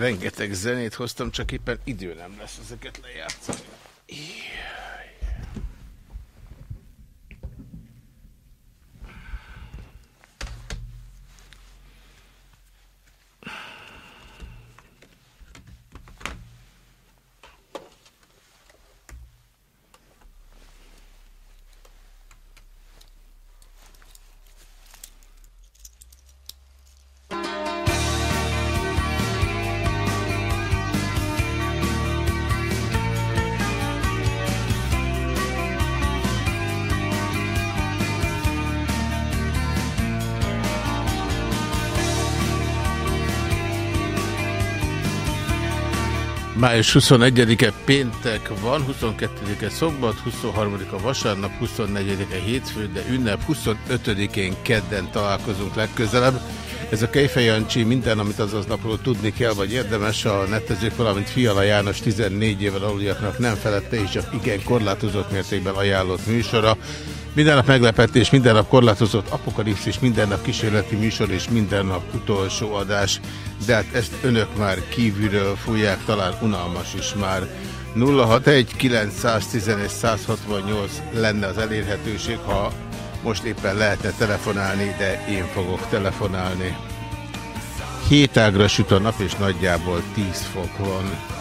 rengeteg zenét hoztam, csak éppen idő nem lesz ezeket lejátszani. Május 21-e péntek van, 22-e szombat, 23-a vasárnap, 24-e hétfő, de ünnep 25-én kedden találkozunk legközelebb. Ez a Kejfej Jancsi minden, amit azaz napról tudni kell, vagy érdemes, a netezők, valamint Fiala János 14 éven aluliaknak nem felette, és csak igen korlátozott mértékben ajánlott műsora. Minden nap meglepetés, minden nap korlátozott apokalipszis, minden nap kísérleti műsor és minden nap utolsó adás. De hát ezt önök már kívülről fújják, talán unalmas is már. 061 911 168 lenne az elérhetőség, ha most éppen lehetne telefonálni, de én fogok telefonálni. Hétágra süt a nap, és nagyjából 10 fok van.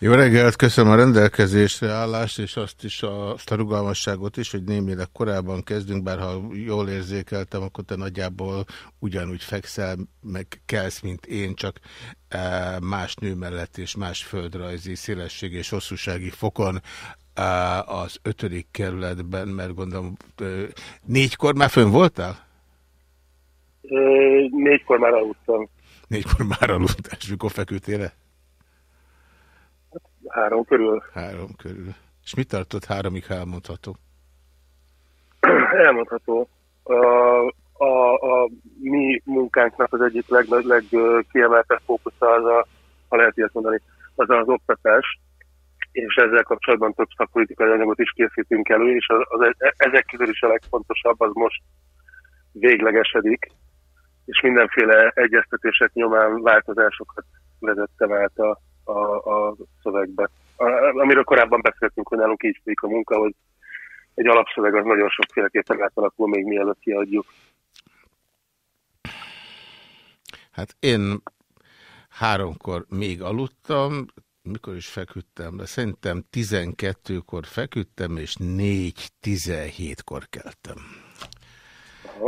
Jó reggelt, köszönöm a rendelkezésre állást, és azt is a, azt a rugalmasságot is, hogy némileg korábban kezdünk, bár ha jól érzékeltem, akkor te nagyjából ugyanúgy fekszel, meg kelsz, mint én, csak e, más nő mellett és más földrajzi szélesség és hosszúsági fokon e, az ötödik kerületben, mert gondolom e, négykor már fönn voltál? Négykor már aludtam. Négykor már aludtál, és mikor feküdtél -e? Három körül. Három körül. És mit tartott háromig, ha elmondható? Elmondható. A, a, a mi munkánknak az egyik legkiemeltebb leg, fókusza az a, ha lehet ilyet mondani, az az oktatás, és ezzel kapcsolatban több szakpolitikai anyagot is készítünk elő, és az, az, ezek közül is a legfontosabb, az most véglegesedik, és mindenféle egyeztetések nyomán változásokat vezettem át a, a, a szövegbe. Amiről korábban beszéltünk, hogy nálunk így folyik a munka, hogy egy alapszöveg az nagyon sokféleképpen átalakul, még mielőtt kiadjuk. Hát én háromkor még aludtam, mikor is feküdtem de szerintem 12-kor feküdtem, és 4-17-kor keltem.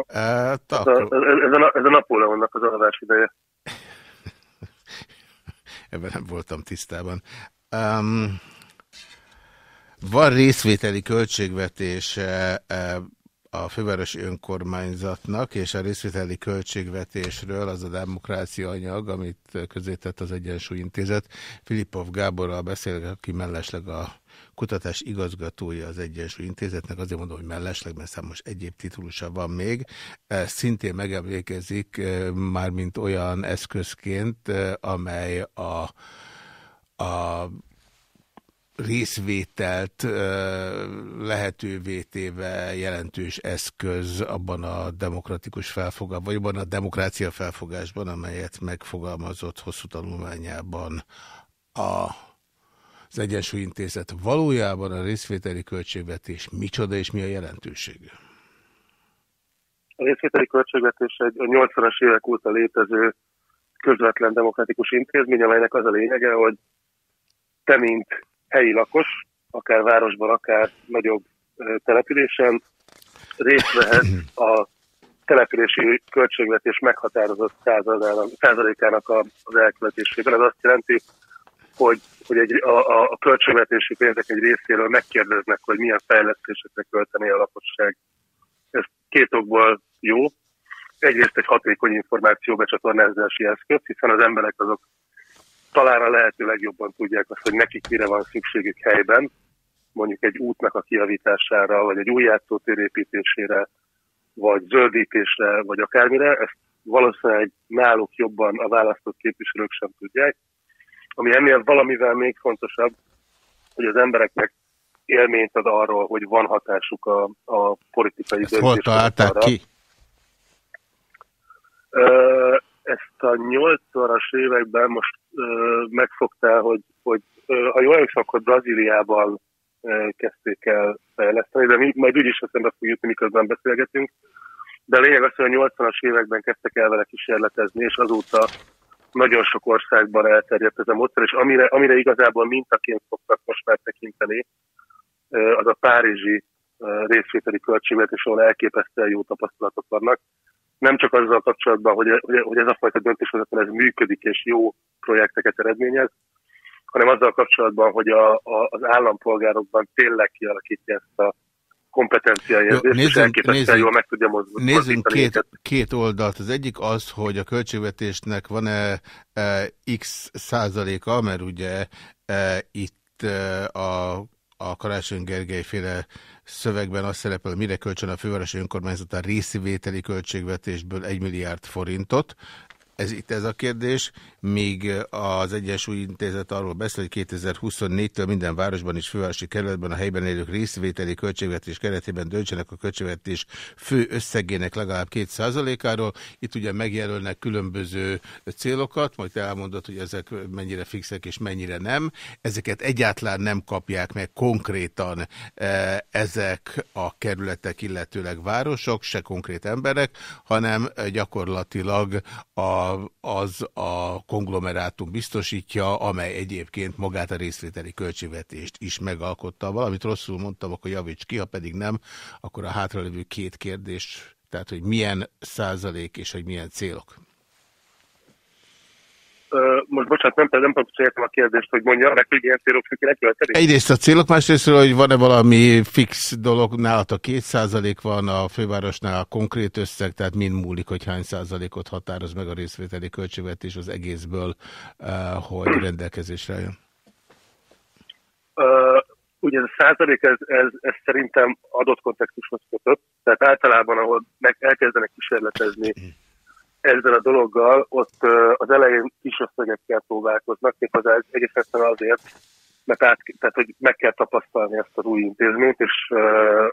Hát, akkor... ez, a, ez, a, ez a Napóleonnak az alvás ideje ebben nem voltam tisztában. Um, van részvételi költségvetés a fővárosi önkormányzatnak, és a részvételi költségvetésről az a demokrácia anyag, amit közétett az Egyensúly Intézet. Filipov Gáborral beszél, aki mellesleg a kutatás igazgatója az Egyensúly Intézetnek, azért mondom, hogy mellesleg, mert számos egyéb titulusa van még, e, szintén megemlékezik e, már mint olyan eszközként, e, amely a, a részvételt lehetővé téve jelentős eszköz abban a demokratikus felfogásban, vagy abban a demokrácia felfogásban, amelyet megfogalmazott hosszú tanulmányában a az Egyensúly Intézet. Valójában a részvételi költségvetés micsoda és mi a jelentősége? A részvételi költségvetés egy a 80-as évek óta létező közvetlen demokratikus intézmény, amelynek az a lényege, hogy te, mint helyi lakos, akár városban, akár nagyobb településen részt vehet a települési költségvetés meghatározott százalékának az elkövetésében. Ez azt jelenti, hogy, hogy egy, a, a költségvetési pénzek egy részéről megkérdeznek, hogy milyen fejlesztésekre költené a lakosság. Ez két okból jó. Egyrészt egy hatékony információbecsatornázási eszköz, hiszen az emberek azok talán a lehető legjobban tudják azt, hogy nekik mire van szükségük helyben, mondjuk egy útnak a kiavítására, vagy egy új játszótér építésére, vagy zöldítésre, vagy akármire, ezt valószínűleg náluk jobban a választott képviselők sem tudják. Ami ennél valamivel még fontosabb, hogy az embereknek élményt ad arról, hogy van hatásuk a, a politikai Ezt hol találták ki? Ezt a 80-as években most megfogtál, hogy, hogy ha jól emlékszem, akkor Brazíliában kezdték el fejleszteni, de mi majd úgyis eszembe fog jutni, miközben beszélgetünk. De a lényeg az, hogy a 80-as években kezdtek el vele kísérletezni, és azóta nagyon sok országban elterjedt ez a módszer, és amire, amire igazából mintaként szoktak most már tekinteni, az a párizsi részvételi költségvetés, ahol elképesztően jó tapasztalatok vannak. Nem csak azzal kapcsolatban, hogy, hogy ez a fajta döntéshozatal ez működik és jó projekteket eredményez, hanem azzal kapcsolatban, hogy a, a, az állampolgárokban tényleg kialakítja ezt a kompetencia érzést, és elképesztően jól meg tudja mozdulni. Nézzünk két, két oldalt. Az egyik az, hogy a költségvetésnek van-e e, x százaléka, mert ugye e, itt e, a a Karácsony Gergely féle szövegben azt szerepel, mire kölcsön a fővárosi önkormányzat a részvételi költségvetésből 1 milliárd forintot. Ez itt ez a kérdés, míg az Egyensúly Intézet arról beszél, hogy 2024-től minden városban és fővárosi kerületben a helyben élők részvételi költségvetés keretében döntsenek a költségvetés fő összegének legalább 2%-áról. Itt ugye megjelölnek különböző célokat, majd te elmondod, hogy ezek mennyire fixek és mennyire nem. Ezeket egyáltalán nem kapják meg konkrétan ezek a kerületek, illetőleg városok, se konkrét emberek, hanem gyakorlatilag a az a konglomerátum biztosítja, amely egyébként magát a részvételi költségvetést is megalkotta. Valamit rosszul mondtam, akkor javíts ki, ha pedig nem, akkor a hátralévő két kérdés, tehát hogy milyen százalék és hogy milyen célok most bocsánat, nem, nem pontosan a kérdést, hogy mondja meg, hogy ilyen célok elkölteni. Egyrészt a célok, másrészt, hogy van-e valami fix dolog, nálat a két százalék van, a fővárosnál a konkrét összeg, tehát mind múlik, hogy hány százalékot határoz meg a részvételi költségvetés az egészből, hogy rendelkezésre jön. Uh, ugye ez a százalék, ez, ez, ez szerintem adott kontextushoz kötött, tehát általában, ahol meg elkezdenek kísérletezni ezzel a dologgal, ott az elején kis összegekkel próbálkoznak, az egész egyszerűen azért, mert át, tehát, hogy meg kell tapasztalni ezt az új intézményt, és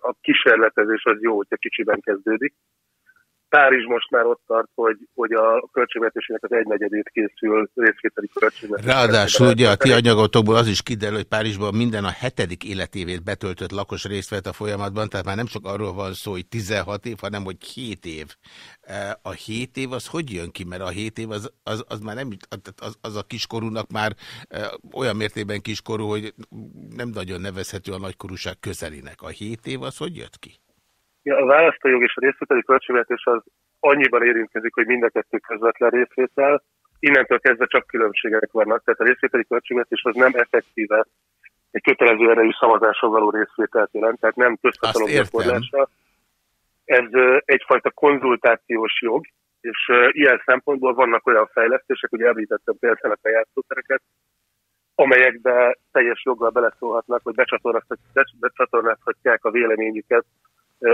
a kísérletezés az jó, hogyha kicsiben kezdődik. Párizs most már ott tart, hogy, hogy a költségvetésének az egynegyedét készül részvételi költségvetés. Ráadásul ugye a ti anyagotokból az is kiderül, hogy Párizsban minden a hetedik életévét betöltött lakos részt vett a folyamatban, tehát már nem csak arról van szó, hogy 16 év, hanem hogy 7 év. E, a 7 év az hogy jön ki? Mert a 7 év az, az, az már nem, az, az a kiskorúnak már e, olyan mértékben kiskorú, hogy nem nagyon nevezhető a nagykorúság közelinek. A 7 év az hogy jött ki? A választójog és a részvételi költségvetés az annyiban érintkezik, hogy mind a kettő közvetlen részvétel, innentől kezdve csak különbségek vannak. Tehát a részvételi költségvetés az nem effektíve egy kötelező erejű szavazáson való részvételt jelent, tehát nem közhatalom gyakorlása. Ez egyfajta konzultációs jog, és ilyen szempontból vannak olyan fejlesztések, ugye említettem például a játszótereket, amelyekbe teljes joggal beleszólhatnak, hogy becsatornázhatják a véleményüket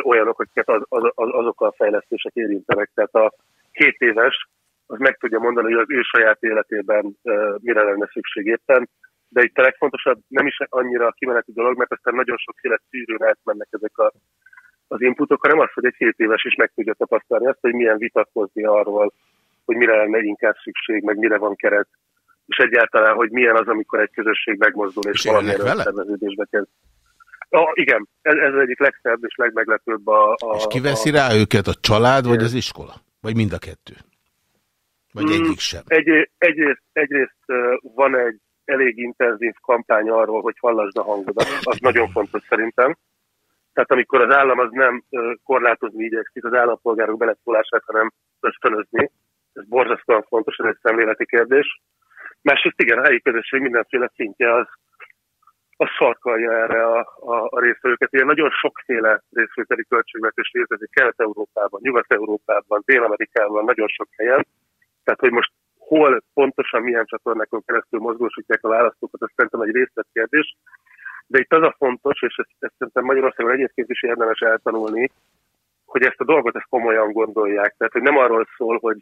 olyanok, akiket az, az, az, azokkal a fejlesztések érintenek. Tehát a két éves az meg tudja mondani, hogy az ő saját életében mire lenne szükség éppen, de itt a legfontosabb nem is annyira a kimeneti dolog, mert aztán nagyon sokféle szűrőn átmennek ezek a, az inputok, hanem az, hogy egy két éves is meg tudja tapasztalni azt, hogy milyen vitatkozni arról, hogy mire lenne inkább szükség, meg mire van keret, és egyáltalán, hogy milyen az, amikor egy közösség megmozdul, és, és valamilyen szerveződésbe kezd. Ah, igen, ez, ez egyik legszebb és legmeglepőbb a... a és kiveszi a, rá őket a család, vagy az iskola? Vagy mind a kettő? Vagy mm, egyik sem? Egy, egyrészt, egyrészt van egy elég intenzív kampány arról, hogy hallasd a hangodat. Az nagyon fontos szerintem. Tehát amikor az állam az nem korlátozni igyekszik az állampolgárok beleszólását, hanem ösztönözni, ez borzasztóan fontos, ez egy szemléleti kérdés. Másrészt igen, a helyi közösség mindenféle szintje az az sarkalja erre a, a, a résztvevőket. Ilyen nagyon sokféle részvételi költségvetés létezik Kelet-Európában, Nyugat-Európában, Dél-Amerikában, nagyon sok helyen. Tehát, hogy most hol pontosan milyen csatornákon keresztül mozgósítják a választókat, az szerintem egy részletkérdés. De itt az a fontos, és ezt, ezt szerintem Magyarországon egyébként is érdemes eltanulni, hogy ezt a dolgot ezt komolyan gondolják. Tehát, hogy nem arról szól, hogy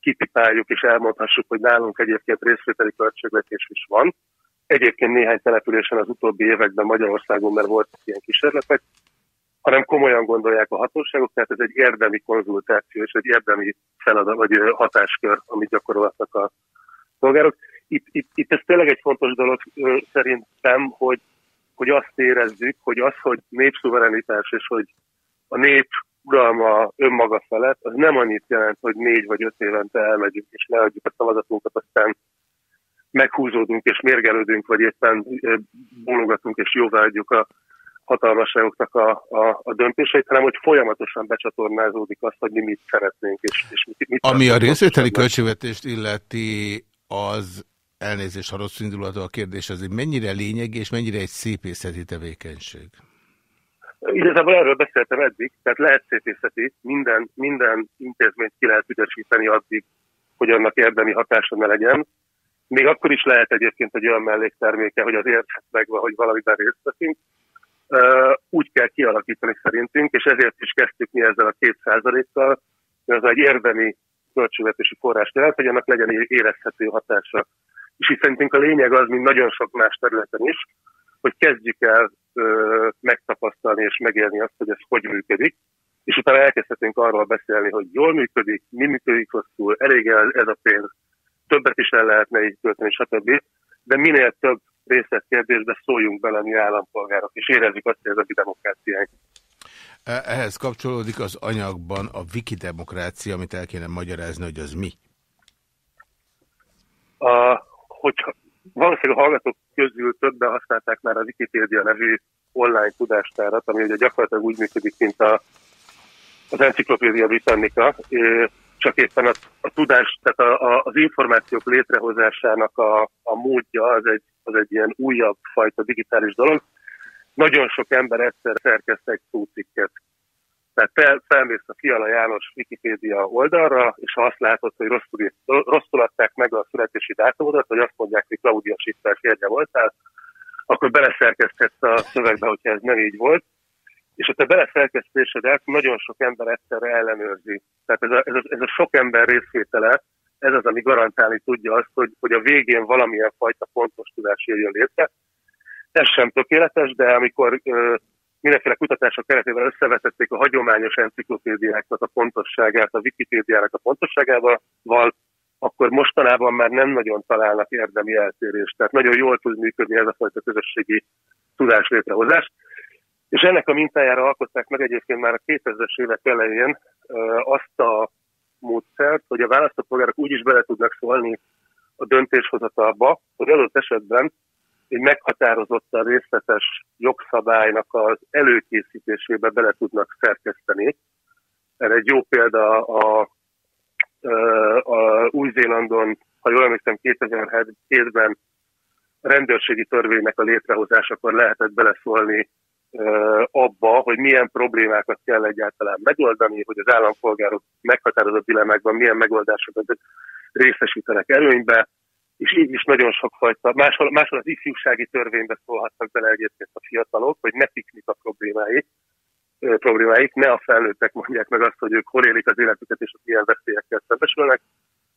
kitipáljuk és elmondhassuk, hogy nálunk egyébként részvételi költségvetés is van. Egyébként néhány településen az utóbbi években Magyarországon, mert voltak ilyen kísérletek, hanem komolyan gondolják a hatóságok, tehát ez egy érdemi konzultáció és egy érdemi feladat vagy hatáskör, amit gyakoroltak a polgárok. Itt, itt, itt ez tényleg egy fontos dolog szerintem, hogy, hogy azt érezzük, hogy az, hogy népszuverenitás és hogy a nép uralma önmaga felett, az nem annyit jelent, hogy négy vagy öt évente elmegyünk és leadjuk a szavazatunkat, aztán meghúzódunk és mérgelődünk, vagy éppen bólogatunk és jóvágyjuk a hatalmasságoknak a, a, a döntéseit, hanem hogy folyamatosan becsatornázódik azt, hogy mi mit szeretnénk. És, és mit, mit Ami a részvételi költségvetést illeti, az elnézést, ha rossz indulatú a kérdés, az egy mennyire lényegi és mennyire egy szépészeti tevékenység? Igazából erről beszéltem eddig, tehát lehet szépészeti, minden, minden intézményt ki lehet üdesíteni addig, hogy annak érdemi hatása ne legyen. Még akkor is lehet egyébként egy olyan mellékterméke, hogy az érthet meg, hogy valamiben részt veszünk. Úgy kell kialakítani szerintünk, és ezért is kezdtük mi ezzel a két százalékkal, hogy az egy érdemi költségvetési forrás jelent, hogy annak legyen érezhető hatása. És itt szerintünk a lényeg az, mint nagyon sok más területen is, hogy kezdjük el ö, megtapasztalni és megélni azt, hogy ez hogy működik, és utána elkezdhetünk arról beszélni, hogy jól működik, mi működik rosszul, elég ez a pénz, többet is el lehetne így költeni, stb. De minél több részletkérdésbe szóljunk bele mi állampolgárok, és érezzük azt, hogy ez a demokráciánk. E, ehhez kapcsolódik az anyagban a wikidemokrácia, amit el kéne magyarázni, hogy az mi? A, hogyha valószínűleg a hallgatók közül többen használták már a Wikipedia nevű online tudástárat, ami ugye gyakorlatilag úgy működik, mint a, az Encyclopedia Britannica, csak éppen a, a tudás, tehát a, a, az információk létrehozásának a, a módja az egy, az egy ilyen újabb fajta digitális dolog. Nagyon sok ember egyszer szerkeszt egy szócikket tehát fel, felmész a Fiala János Wikipédia oldalra, és azt látod, hogy rosszul, rosszul adták meg a születési dátumodat, vagy azt mondják, hogy Claudia Schiffer férje voltál, akkor beleszerkeszthetsz a szövegbe, hogyha ez nem így volt. És a te beleszerkesztésedet nagyon sok ember egyszerre ellenőrzi. Tehát ez a, ez, a, ez a sok ember részvétele, ez az, ami garantálni tudja azt, hogy, hogy a végén valamilyen fajta pontos tudás jöjjön létre. Ez sem tökéletes, de amikor mindenféle kutatások keretében összevetették a hagyományos enciklopédiáknak a pontosságát a Wikipédiának a pontosságával, akkor mostanában már nem nagyon találnak érdemi eltérést. Tehát nagyon jól tud működni ez a fajta közösségi tudás létrehozás. És ennek a mintájára alkották meg egyébként már a 2000-es évek elején azt a módszert, hogy a választópolgárok úgy is bele tudnak szólni a döntéshozatalba, hogy adott esetben egy meghatározottan részletes jogszabálynak az előkészítésébe bele tudnak szerkeszteni. Erre egy jó példa a, a Új-Zélandon, ha jól emlékszem, 2007-ben rendőrségi törvénynek a létrehozásakor lehetett beleszólni abba, hogy milyen problémákat kell egyáltalán megoldani, hogy az állampolgárok meghatározott dilemmákban milyen megoldásokat részesítenek előnybe, és így is nagyon sokfajta, máshol, máshol az ifjúsági törvénybe szólhatnak bele egyébként a fiatalok, hogy ne piknik a problémáik, problémáik, ne a felnőttek mondják meg azt, hogy ők hol élik az életüket és milyen veszélyekkel szembesülnek,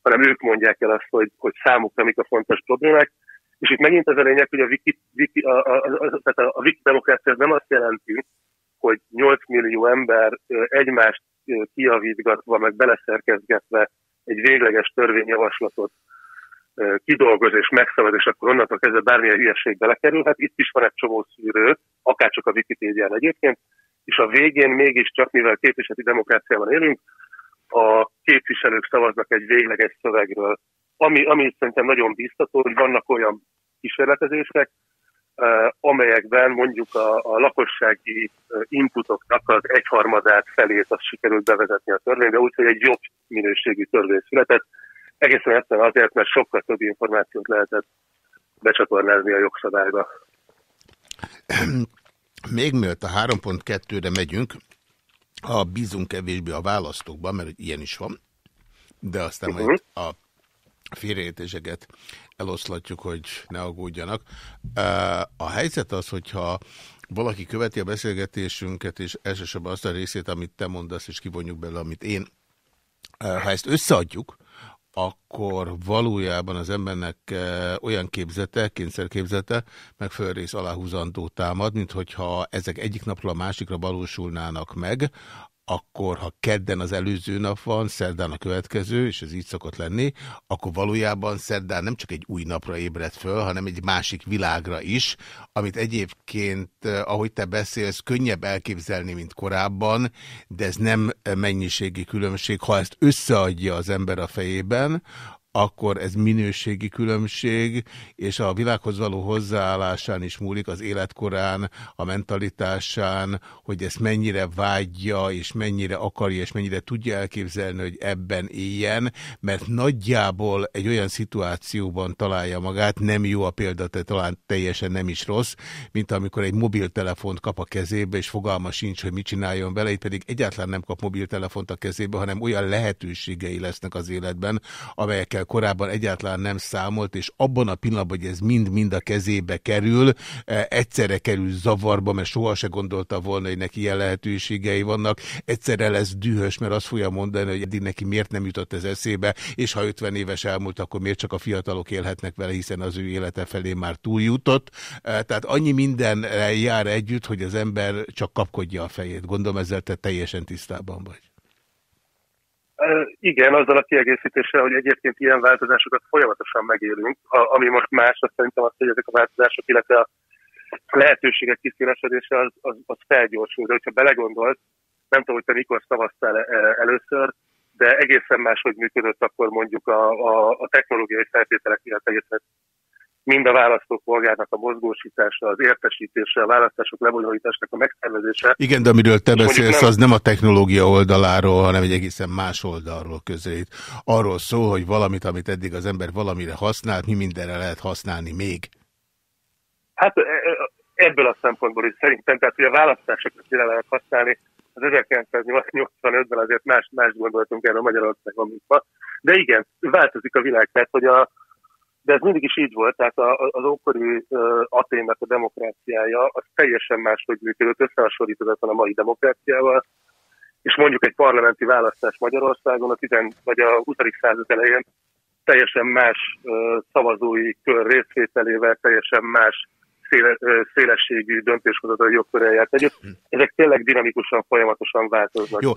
hanem ők mondják el azt, hogy, hogy számukra mik a fontos problémák. És itt megint ez a lényeg, hogy a wiki, wiki, a, a, a, a, a wiki demokrácia nem azt jelenti, hogy 8 millió ember egymást kiavítgatva, meg beleszerkezgetve egy végleges törvényjavaslatot kidolgoz és megszabad, és akkor onnantól kezdve bármilyen hülyeség belekerülhet. Itt is van egy csomó szűrő, akárcsak a Wikipédián egyébként, és a végén mégiscsak, mivel képviseleti demokráciában élünk, a képviselők szavaznak egy végleges szövegről, ami, ami szerintem nagyon biztató, hogy vannak olyan kísérletezések, amelyekben mondjuk a, a lakossági inputoknak az egyharmadát felét azt sikerült bevezetni a törvénybe, úgyhogy egy jobb minőségű törvény született. Egészen egyszerűen azért, mert sokkal több információt lehetett becsatornázni a jogszabályba. Még mielőtt a 3.2-re megyünk, ha bízunk kevésbé a választókban, mert ilyen is van, de aztán uh -huh. majd mhm. a félreértéseket eloszlatjuk, hogy ne aggódjanak. A helyzet az, hogyha valaki követi a beszélgetésünket, és elsősorban azt a részét, amit te mondasz, és kivonjuk belőle, amit én. Ha ezt összeadjuk, akkor valójában az embernek olyan képzete, kényszerképzete megfelelő rész aláhúzandó támad, mint hogyha ezek egyik napról a másikra valósulnának meg, akkor ha kedden az előző nap van, szerdán a következő, és ez így szokott lenni, akkor valójában szerdán nem csak egy új napra ébred föl, hanem egy másik világra is, amit egyébként, eh, ahogy te beszélsz, könnyebb elképzelni, mint korábban, de ez nem mennyiségi különbség. Ha ezt összeadja az ember a fejében, akkor ez minőségi különbség, és a világhoz való hozzáállásán is múlik, az életkorán, a mentalitásán, hogy ezt mennyire vágyja, és mennyire akarja, és mennyire tudja elképzelni, hogy ebben éljen, mert nagyjából egy olyan szituációban találja magát, nem jó a példa, de talán teljesen nem is rossz, mint amikor egy mobiltelefont kap a kezébe, és fogalma sincs, hogy mit csináljon vele, itt pedig egyáltalán nem kap mobiltelefont a kezébe, hanem olyan lehetőségei lesznek az életben, amelyekkel korábban egyáltalán nem számolt, és abban a pillanatban, hogy ez mind-mind a kezébe kerül, e, egyszerre kerül zavarba, mert soha se gondolta volna, hogy neki ilyen lehetőségei vannak, egyszerre lesz dühös, mert azt fogja mondani, hogy eddig neki miért nem jutott ez eszébe, és ha 50 éves elmúlt, akkor miért csak a fiatalok élhetnek vele, hiszen az ő élete felé már túljutott. E, tehát annyi minden jár együtt, hogy az ember csak kapkodja a fejét. Gondolom ezzel te teljesen tisztában vagy. Igen, azzal a kiegészítéssel, hogy egyébként ilyen változásokat folyamatosan megélünk. A, ami most más, azt szerintem azt, hogy ezek a változások, illetve a lehetőségek kiszélesedése az, az, az felgyorsul. De hogyha belegondolt, nem tudom, hogy te mikor szavaztál e, először, de egészen máshogy működött akkor mondjuk a, a, a technológiai feltételek miatt egészen mind a választópolgárnak a mozgósítása, az értesítése, a választások lebonyolításnak a megszervezése. Igen, de amiről te beszélsz, nem... az nem a technológia oldaláról, hanem egy egészen más oldalról közelít. Arról szól, hogy valamit, amit eddig az ember valamire használt, mi mindenre lehet használni még. Hát e, e, ebből a szempontból is szerintem, tehát hogy a választásokat mire lehet használni, az 1985-ben azért más, más gondoltunk erről Magyarországon, mint ma. De igen, változik a világ, tehát hogy a, de ez mindig is így volt, tehát az ókori Aténnak a demokráciája az teljesen máshogy működött, összehasonlíthatatlan a mai demokráciával, és mondjuk egy parlamenti választás Magyarországon a 10 vagy a 20. század elején teljesen más szavazói kör részvételével, teljesen más széle, szélességű döntéshozatai jogkörrel járt együtt. Ezek tényleg dinamikusan, folyamatosan változnak. Jó,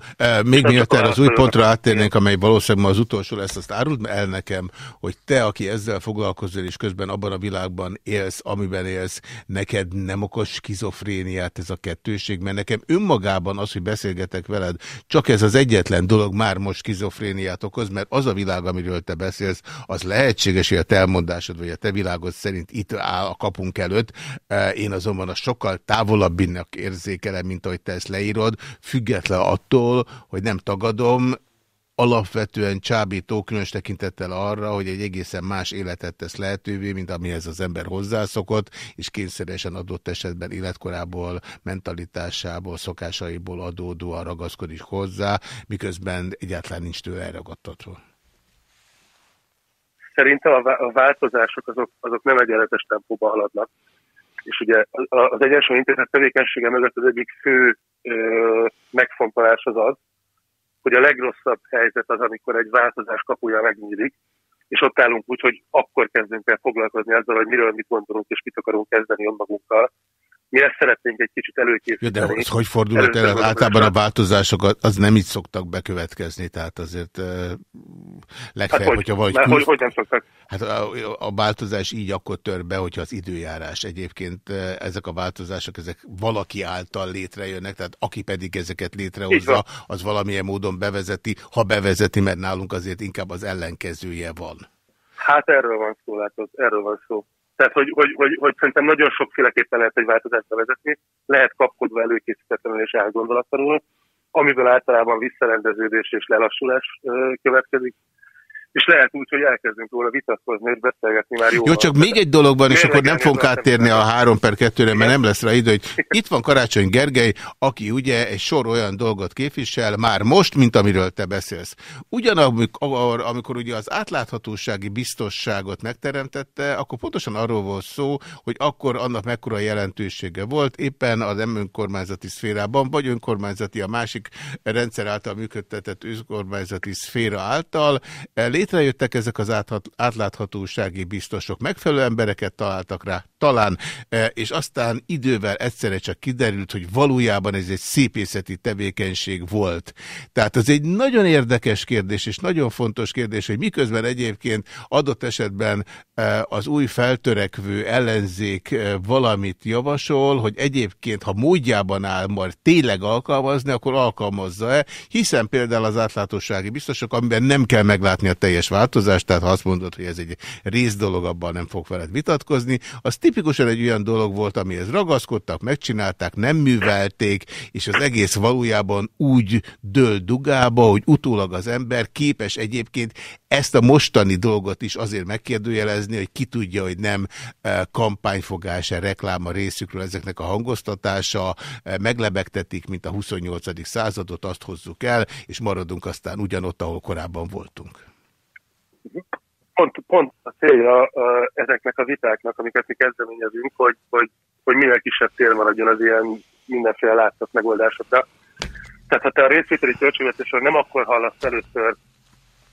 még miatt erre az új pontra áttérnénk, amely valószínűleg ma az utolsó lesz, azt áruld el nekem, hogy te, aki ezzel foglalkozol, és közben abban a világban élsz, amiben élsz, neked nem okos skizofréniát ez a kettőség, mert nekem önmagában az, hogy beszélgetek veled, csak ez az egyetlen dolog már most skizofréniát okoz, mert az a világ, amiről te beszélsz, az lehetséges, hogy a te elmondásod, vagy a te világod szerint itt áll a kapunk előtt, én azonban a sokkal távolabbinak érzékelem, mint ahogy te ezt leírod, független attól, hogy nem tagadom, alapvetően csábító, különös tekintettel arra, hogy egy egészen más életet tesz lehetővé, mint amihez az ember hozzászokott, és kényszeresen adott esetben életkorából, mentalitásából, szokásaiból adódóan ragaszkodik hozzá, miközben egyáltalán nincs tőle elragadtatva. Szerintem a változások azok, azok nem egyenletes tempóban haladnak. És ugye az Egyensúly Intézet tevékenysége mögött az egyik fő ö, megfontolás az az, hogy a legrosszabb helyzet az, amikor egy változás kapuja megnyílik, és ott állunk úgy, hogy akkor kezdünk el foglalkozni azzal, hogy miről mit gondolunk, és mit akarunk kezdeni önmagunkkal, mi ezt szeretnénk egy kicsit előkészíteni. Ja, de az hogy fordulhat el? Általában a változások az nem így szoktak bekövetkezni, tehát azért uh, legfeljebb, hát hogy, hogyha valahogy... Külsz... Hogy, hogy nem szoktak? Hát a, a változás így akkor tör be, hogyha az időjárás. Egyébként ezek a változások, ezek valaki által létrejönnek, tehát aki pedig ezeket létrehozza, az valamilyen módon bevezeti, ha bevezeti, mert nálunk azért inkább az ellenkezője van. Hát erről van szó, látod, erről van szó. Tehát, hogy, hogy, hogy, hogy szerintem nagyon sokféleképpen lehet egy változást bevezetni, lehet kapkodva előkészítetlenül és elgondolatlanul, amiből általában visszarendeződés és lelassulás következik. És lehet úgy, hogy elkezdünk róla vitatkozni és beszélgetni már jó. Jó, csak még egy dolog van, és akkor nem fogunk áttérni a 3 per 2-re, mert nem lesz rá idő, hogy itt van Karácsony Gergely, aki ugye egy sor olyan dolgot képvisel, már most, mint amiről te beszélsz. Ugyanakkor, amikor ugye az átláthatósági biztosságot megteremtette, akkor pontosan arról volt szó, hogy akkor annak mekkora jelentősége volt, éppen az nem önkormányzati szférában, vagy önkormányzati a másik rendszer által működtetett önkormányzati szféra által létrejöttek ezek az átláthatósági biztosok, megfelelő embereket találtak rá, talán, e, és aztán idővel egyszerre csak kiderült, hogy valójában ez egy szépészeti tevékenység volt. Tehát az egy nagyon érdekes kérdés, és nagyon fontos kérdés, hogy miközben egyébként adott esetben e, az új feltörekvő ellenzék e, valamit javasol, hogy egyébként, ha módjában áll majd tényleg alkalmazni, akkor alkalmazza-e, hiszen például az átláthatósági biztosok, amiben nem kell meglátni a teljes változást, tehát ha azt mondod, hogy ez egy rész dolog, abban nem fog veled vitatkozni, az tipikusan egy olyan dolog volt, amihez ragaszkodtak, megcsinálták, nem művelték, és az egész valójában úgy dől dugába, hogy utólag az ember képes egyébként ezt a mostani dolgot is azért megkérdőjelezni, hogy ki tudja, hogy nem e, kampányfogása, rekláma részükről ezeknek a hangoztatása, e, meglebegtetik, mint a 28. századot, azt hozzuk el, és maradunk aztán ugyanott, ahol korábban voltunk pont, pont a célja a, ezeknek a vitáknak, amiket mi kezdeményezünk, hogy, hogy, hogy minél kisebb tér maradjon az ilyen mindenféle látszat megoldásokra. Tehát ha te a részvételi költségvetésről nem akkor hallasz először,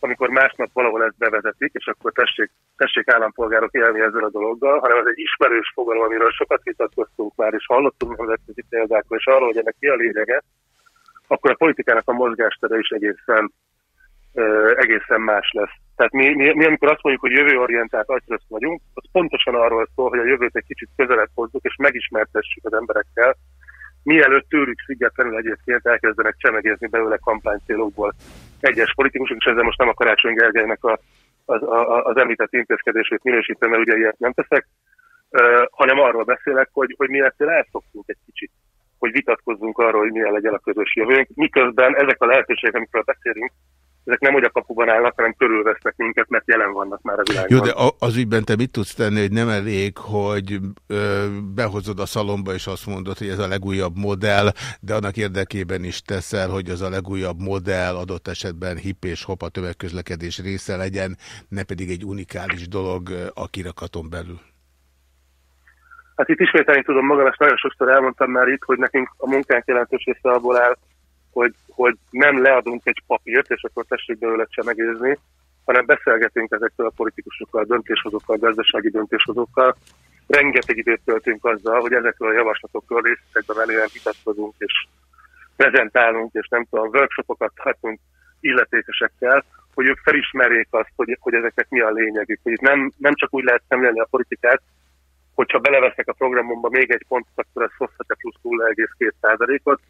amikor másnap valahol ezt bevezetik, és akkor tessék, tessék állampolgárok élni ezzel a dologgal, hanem ez egy ismerős fogalom, amiről sokat vitatkoztunk már, és hallottunk nemzetközi példákról, és arról, hogy ennek mi a lényege, akkor a politikának a mozgástere is egészen, egészen más lesz. Tehát mi, mi, mi amikor azt mondjuk, hogy jövőorientált agyröszt vagyunk, az pontosan arról szól, hogy a jövőt egy kicsit közelebb hozzuk, és megismertessük az emberekkel, mielőtt tőlük függetlenül egyébként elkezdenek csemegézni belőle kampánycélokból egyes politikusok, és ezzel most nem a Karácsony Gergelynek a, az, a, az említett intézkedését minősítem, mert ugye ilyet nem teszek, uh, hanem arról beszélek, hogy, hogy mi ettől elszoktunk egy kicsit, hogy vitatkozzunk arról, hogy milyen legyen a közös jövőnk, miközben ezek a lehetőségek, amikről beszélünk, ezek nem hogy a kapuban állnak, hanem körülvesznek minket, mert jelen vannak már a világban. Jó, de az ügyben te mit tudsz tenni, hogy nem elég, hogy ö, behozod a szalomba, és azt mondod, hogy ez a legújabb modell, de annak érdekében is teszel, hogy az a legújabb modell adott esetben hip és hop a tömegközlekedés része legyen, ne pedig egy unikális dolog a kirakaton belül. Hát itt ismételni tudom magam, ezt nagyon sokszor elmondtam már itt, hogy nekünk a munkánk jelentős része abból áll, hogy, hogy nem leadunk egy papírt, és akkor tessék belőle csemegézni, hanem beszélgetünk ezekkel a politikusokkal, döntéshozókkal, gazdasági döntéshozókkal. Rengeteg időt töltünk azzal, hogy ezekről a javaslatokról részletekben menően vitatkozunk, és prezentálunk, és nem tudom, workshopokat tartunk illetékesekkel, hogy ők felismerjék azt, hogy, hogy ezeknek mi a lényegük. Hogy nem, nem csak úgy lehet szemlélni a politikát, hogyha beleveszek a programomba még egy pontot, akkor ez hozhat-e plusz 0,2%-ot,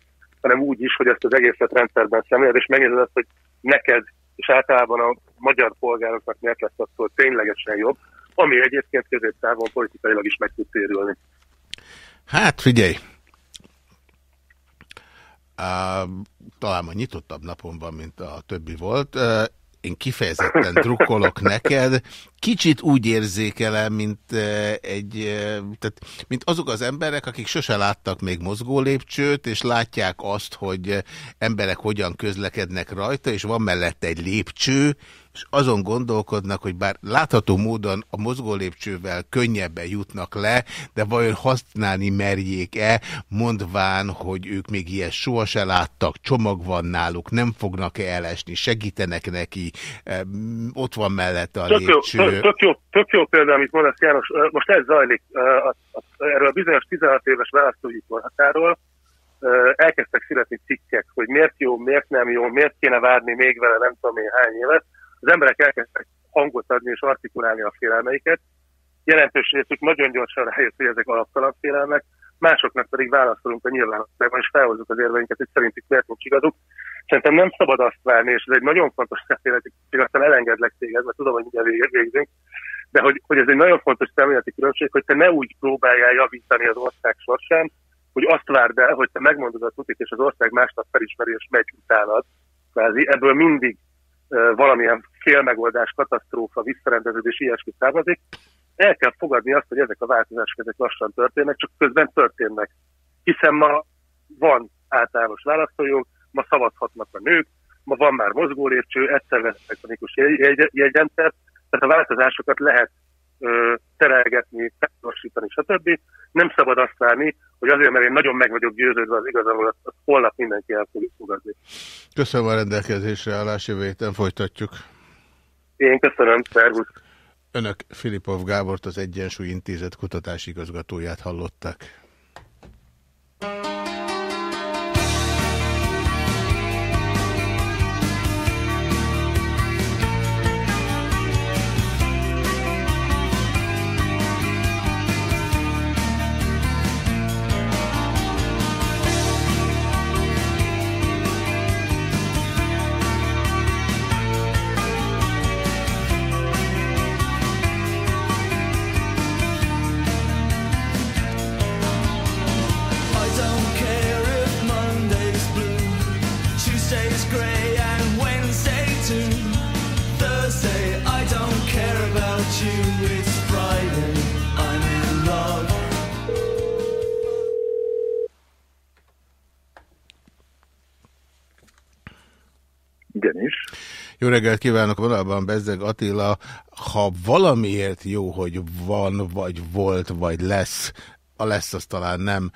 hanem úgy is, hogy ezt az egészet rendszerben szemléled, és megnézed azt, hogy neked és általában a magyar polgároknak miért lesz attól ténylegesen jobb, ami egyébként középtávon politikailag is meg tud térülni. Hát figyelj, Uh, talán ma nyitottabb napon van, mint a többi volt. Uh, én kifejezetten drukkolok neked. Kicsit úgy érzékelem, mint egy, tehát, mint azok az emberek, akik sose láttak még mozgó lépcsőt, és látják azt, hogy emberek hogyan közlekednek rajta, és van mellette egy lépcső, és azon gondolkodnak, hogy bár látható módon a mozgó lépcsővel könnyebben jutnak le, de vajon használni merjék-e, mondván, hogy ők még ilyen soha se láttak, csomag van náluk, nem fognak-e elesni, segítenek neki, ott van mellette a tök lépcső. Jó, tök, jó, tök jó példa, amit mondasz János, most ez zajlik, erről a bizonyos 16 éves választói korhatáról, elkezdtek születni cikkek, hogy miért jó, miért nem jó, miért kéne várni még vele nem tudom én hány évet, az emberek elkezdtek hangot adni és artikulálni a félelmeiket. Jelentős részük nagyon gyorsan rájött, hogy ezek alaptalan félelmek, másoknak pedig válaszolunk a nyilvánosságban, és felhozzuk az érveinket, hogy szerintük miért nincs igazuk. Szerintem nem szabad azt várni, és ez egy nagyon fontos szemléleti, hogy aztán elengedlek téged, mert tudom, hogy mindjárt végzünk, de hogy, hogy ez egy nagyon fontos szemléleti különbség, hogy te ne úgy próbáljál javítani az ország sorsán, hogy azt várd el, hogy te megmondod a tutit, és az ország másnap felismeri, és megy utánad. Kvázi. Ebből mindig valamilyen félmegoldás, katasztrófa, visszarendeződés, ilyesmi származik, el kell fogadni azt, hogy ezek a változások ezek lassan történnek, csak közben történnek. Hiszen ma van általános választójog, ma szavazhatnak a nők, ma van már mozgólépcső, egyszer lesz elektronikus jegyrendszer, tehát a változásokat lehet ö, terelgetni, felgyorsítani, stb. Nem szabad azt várni, hogy azért, mert én nagyon meg vagyok győződve az igazamról, azt, azt holnap mindenki el fogjuk fogadni. Köszönöm a rendelkezésre állás, jövő héten folytatjuk. Én köszönöm, szervusz. Önök Filipov Gábort, az Egyensúly Intézet kutatási igazgatóját hallották. Jó reggelt kívánok, vonalban Bezzeg Attila. Ha valamiért jó, hogy van, vagy volt, vagy lesz, a lesz az talán nem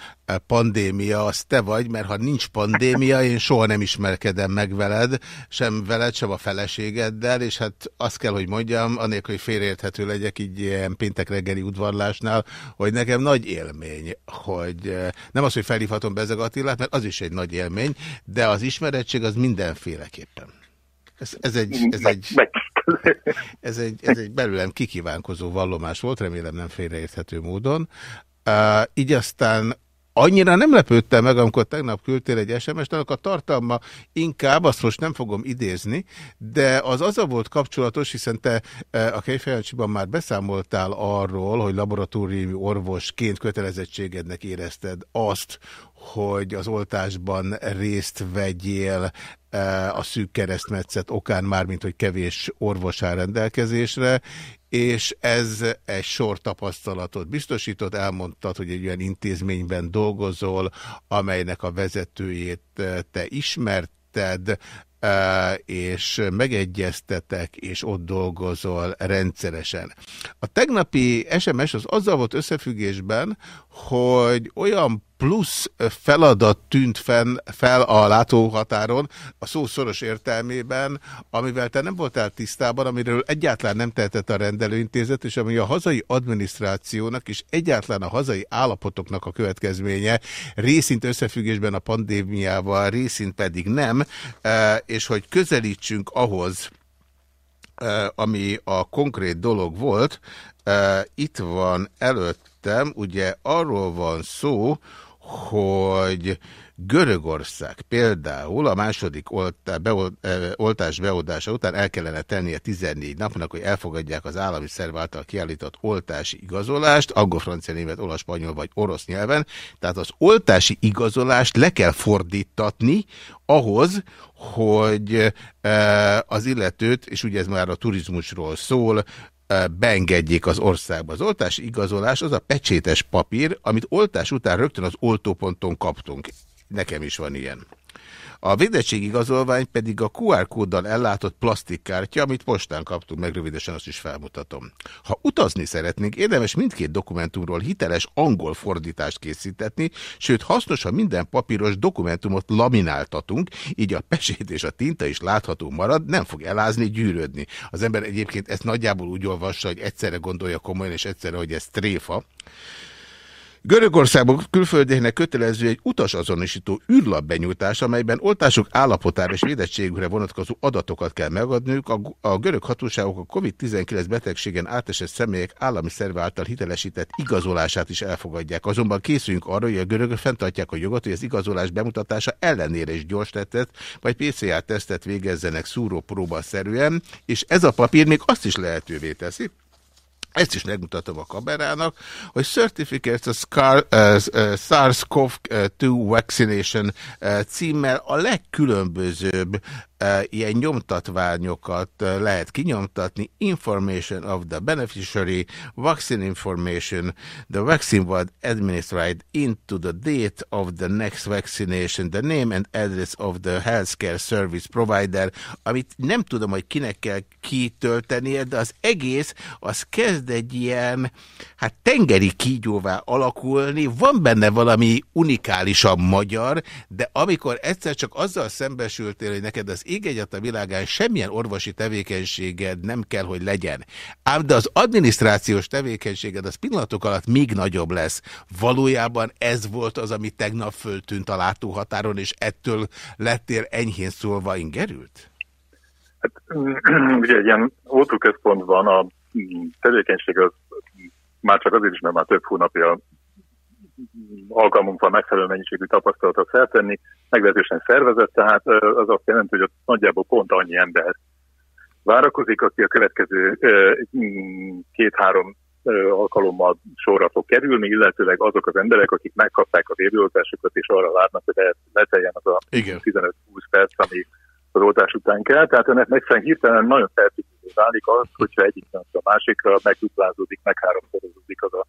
pandémia, az te vagy, mert ha nincs pandémia, én soha nem ismerkedem meg veled, sem veled, sem a feleségeddel, és hát azt kell, hogy mondjam, anélkül, hogy félreérthető legyek így ilyen péntek reggeli udvarlásnál, hogy nekem nagy élmény, hogy nem az, hogy felhívhatom Bezeg Attilát, mert az is egy nagy élmény, de az ismerettség az mindenféleképpen. Ez, ez, egy, ez, egy, ez, egy, ez egy belőlem kikívánkozó vallomás volt, remélem nem félreérthető módon. Uh, így aztán annyira nem lepődtem meg, amikor tegnap küldtél egy SMS-t, a tartalma inkább, azt most nem fogom idézni, de az az volt kapcsolatos, hiszen te a Kejfejancsiban már beszámoltál arról, hogy laboratóriumi orvosként kötelezettségednek érezted azt, hogy az oltásban részt vegyél a szűk keresztmetszet okán már, mint hogy kevés orvos áll rendelkezésre, és ez egy sor tapasztalatot biztosított, elmondtad, hogy egy olyan intézményben dolgozol, amelynek a vezetőjét te ismerted, és megegyeztetek, és ott dolgozol rendszeresen. A tegnapi SMS az azzal volt összefüggésben, hogy olyan plusz feladat tűnt fenn, fel a látóhatáron, a szó szoros értelmében, amivel te nem voltál tisztában, amiről egyáltalán nem tehetett a rendelőintézet, és ami a hazai adminisztrációnak és egyáltalán a hazai állapotoknak a következménye, részint összefüggésben a pandémiával, részint pedig nem, e, és hogy közelítsünk ahhoz, e, ami a konkrét dolog volt, e, itt van előttem, ugye arról van szó, hogy Görögország például a második oltá, beolt, oltás beoldása után el kellene tennie 14 napnak, hogy elfogadják az állami szerv által kiállított oltási igazolást, angol, francia, német, olasz, spanyol vagy orosz nyelven. Tehát az oltási igazolást le kell fordítatni ahhoz, hogy az illetőt, és ugye ez már a turizmusról szól, beengedjék az országba. Az oltási igazolás az a pecsétes papír, amit oltás után rögtön az oltóponton kaptunk. Nekem is van ilyen. A védettségigazolvány pedig a QR kóddal ellátott plastikkártya, amit postán kaptunk, meg rövidesen azt is felmutatom. Ha utazni szeretnénk, érdemes mindkét dokumentumról hiteles angol fordítást készítetni, sőt hasznos, ha minden papíros dokumentumot lamináltatunk, így a pesét és a tinta is látható marad, nem fog elázni, gyűrődni. Az ember egyébként ezt nagyjából úgy olvassa, hogy egyszerre gondolja komolyan, és egyszerre, hogy ez tréfa. Görögországban külföldieknek kötelező egy utasazonosító űrlap benyújtás, amelyben oltások állapotára és védettségükre vonatkozó adatokat kell megadniuk. A, görög hatóságok a COVID-19 betegségen átesett személyek állami szerve által hitelesített igazolását is elfogadják. Azonban készüljünk arra, hogy a görögök fenntartják a jogot, hogy az igazolás bemutatása ellenére is gyors tettet, vagy PCR-tesztet végezzenek szúrópróba szerűen, és ez a papír még azt is lehetővé teszi, ezt is megmutatom a kamerának, hogy Certificates a Scar, uh, uh, SARS-CoV-2 Vaccination uh, címmel a legkülönbözőbb ilyen nyomtatványokat lehet kinyomtatni. Information of the beneficiary, vaccine information, the vaccine was administered into the date of the next vaccination, the name and address of the healthcare service provider, amit nem tudom, hogy kinek kell kitöltenie, de az egész az kezd egy ilyen, hát tengeri kígyóvá alakulni, van benne valami unikálisan magyar, de amikor egyszer csak azzal szembesültél, hogy neked az ég a világán semmilyen orvosi tevékenységed nem kell, hogy legyen, ám de az adminisztrációs tevékenységed az pillanatok alatt még nagyobb lesz. Valójában ez volt az, ami tegnap föltűnt a látóhatáron, és ettől lettél enyhén szólva ingerült? Hát, ugye egy ilyen van, a tevékenység az már csak azért is, mert már több hónapja alkalmunk van megfelelő mennyiségű tapasztalatot feltenni, meglehetősen szervezett, tehát az azt jelenti, hogy ott nagyjából pont annyi ember várakozik, aki a következő két-három alkalommal sorra fog kerülni, illetőleg azok az emberek, akik megkapták a védőoltásokat, és arra várnak, hogy leteljen az a 15-20 perc, ami az oltás után kell. Tehát ennek megszerűen hirtelen nagyon feltétlenül válik az, hogyha egyik a másikra megduplázódik, megháromszorozódik az a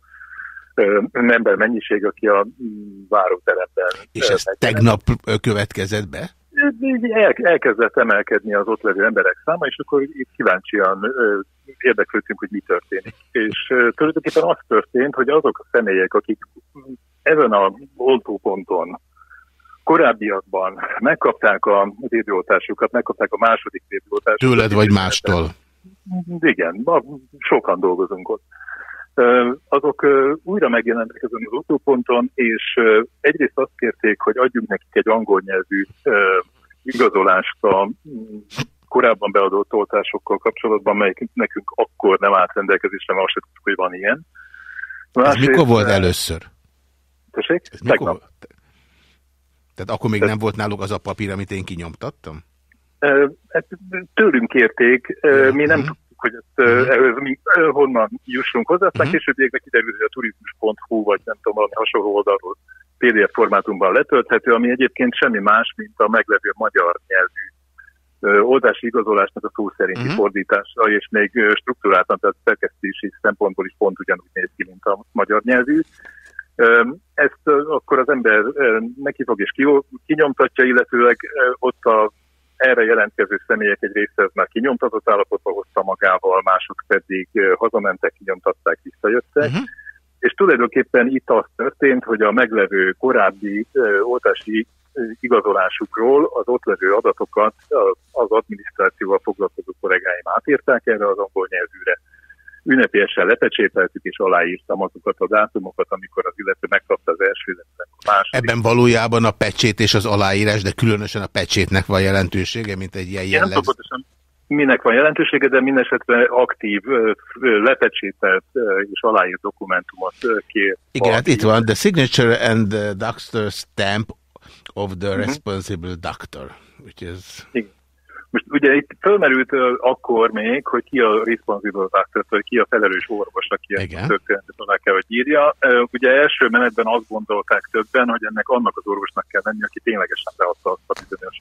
ember mennyiség, aki a váróteremben... És ez tegnap következett be? El, elkezdett emelkedni az ott levő emberek száma, és akkor itt kíváncsian érdeklődtünk, hogy mi történik. És tulajdonképpen az történt, hogy azok a személyek, akik ezen a oltóponton korábbiakban megkapták a védőoltásukat, megkapták a második védőoltásukat. Tőled vagy mástól? Igen, sokan dolgozunk ott azok újra megjelentek ezen az autóponton, és egyrészt azt kérték, hogy adjunk nekik egy angol nyelvű igazolást a mm, korábban beadott oltásokkal kapcsolatban, melyik nekünk akkor nem állt rendelkezésre, mert azt sem tudtuk, hogy van ilyen. Másrészt, Ez mikor volt először? Tessék? Ez mikor volt? Tehát akkor még nem volt náluk az a papír, amit én kinyomtattam? Hát, tőlünk kérték, mi nem uh-huh hogy ezt, ehhez mi honnan jussunk hozzá. Aztán uh-huh. későbbieknek kiderült, hogy a turizmus.hu vagy nem tudom, valami hasonló oldalról PDF formátumban letölthető, ami egyébként semmi más, mint a meglevő magyar nyelvű oldási igazolásnak a szó szerinti uh-huh. fordítása, és még struktúráltan, tehát szerkesztési szempontból is pont ugyanúgy néz ki, mint a magyar nyelvű. Ezt akkor az ember neki fog és kinyomtatja, illetőleg ott a erre jelentkező személyek egy része már kinyomtatott állapotba hozta magával, mások pedig hazamentek, kinyomtatták, visszajöttek. Uh-huh. És tulajdonképpen itt az történt, hogy a meglevő korábbi oltási igazolásukról az ott levő adatokat az adminisztrációval foglalkozó kollégáim átírták erre az angol nyelvűre ünnepélyesen lepecsételtük és aláírtam azokat a dátumokat, amikor az illető megkapta az első, illetve a második. Ebben valójában a pecsét és az aláírás, de különösen a pecsétnek van jelentősége, mint egy ilyen jellegz. Nem tudom, minek van jelentősége, de minden aktív, lepecsételt és aláírt dokumentumot kér. Igen, hát itt van, the signature and the doctor stamp of the mhm. responsible doctor, which is... Igen. Most ugye itt felmerült akkor még, hogy ki a responsible doctor, hogy ki a felelős orvos, aki ezt a történetet alá kell, hogy írja. Ugye első menetben azt gondolták többen, hogy ennek annak az orvosnak kell lenni, aki ténylegesen beadta azt a bizonyos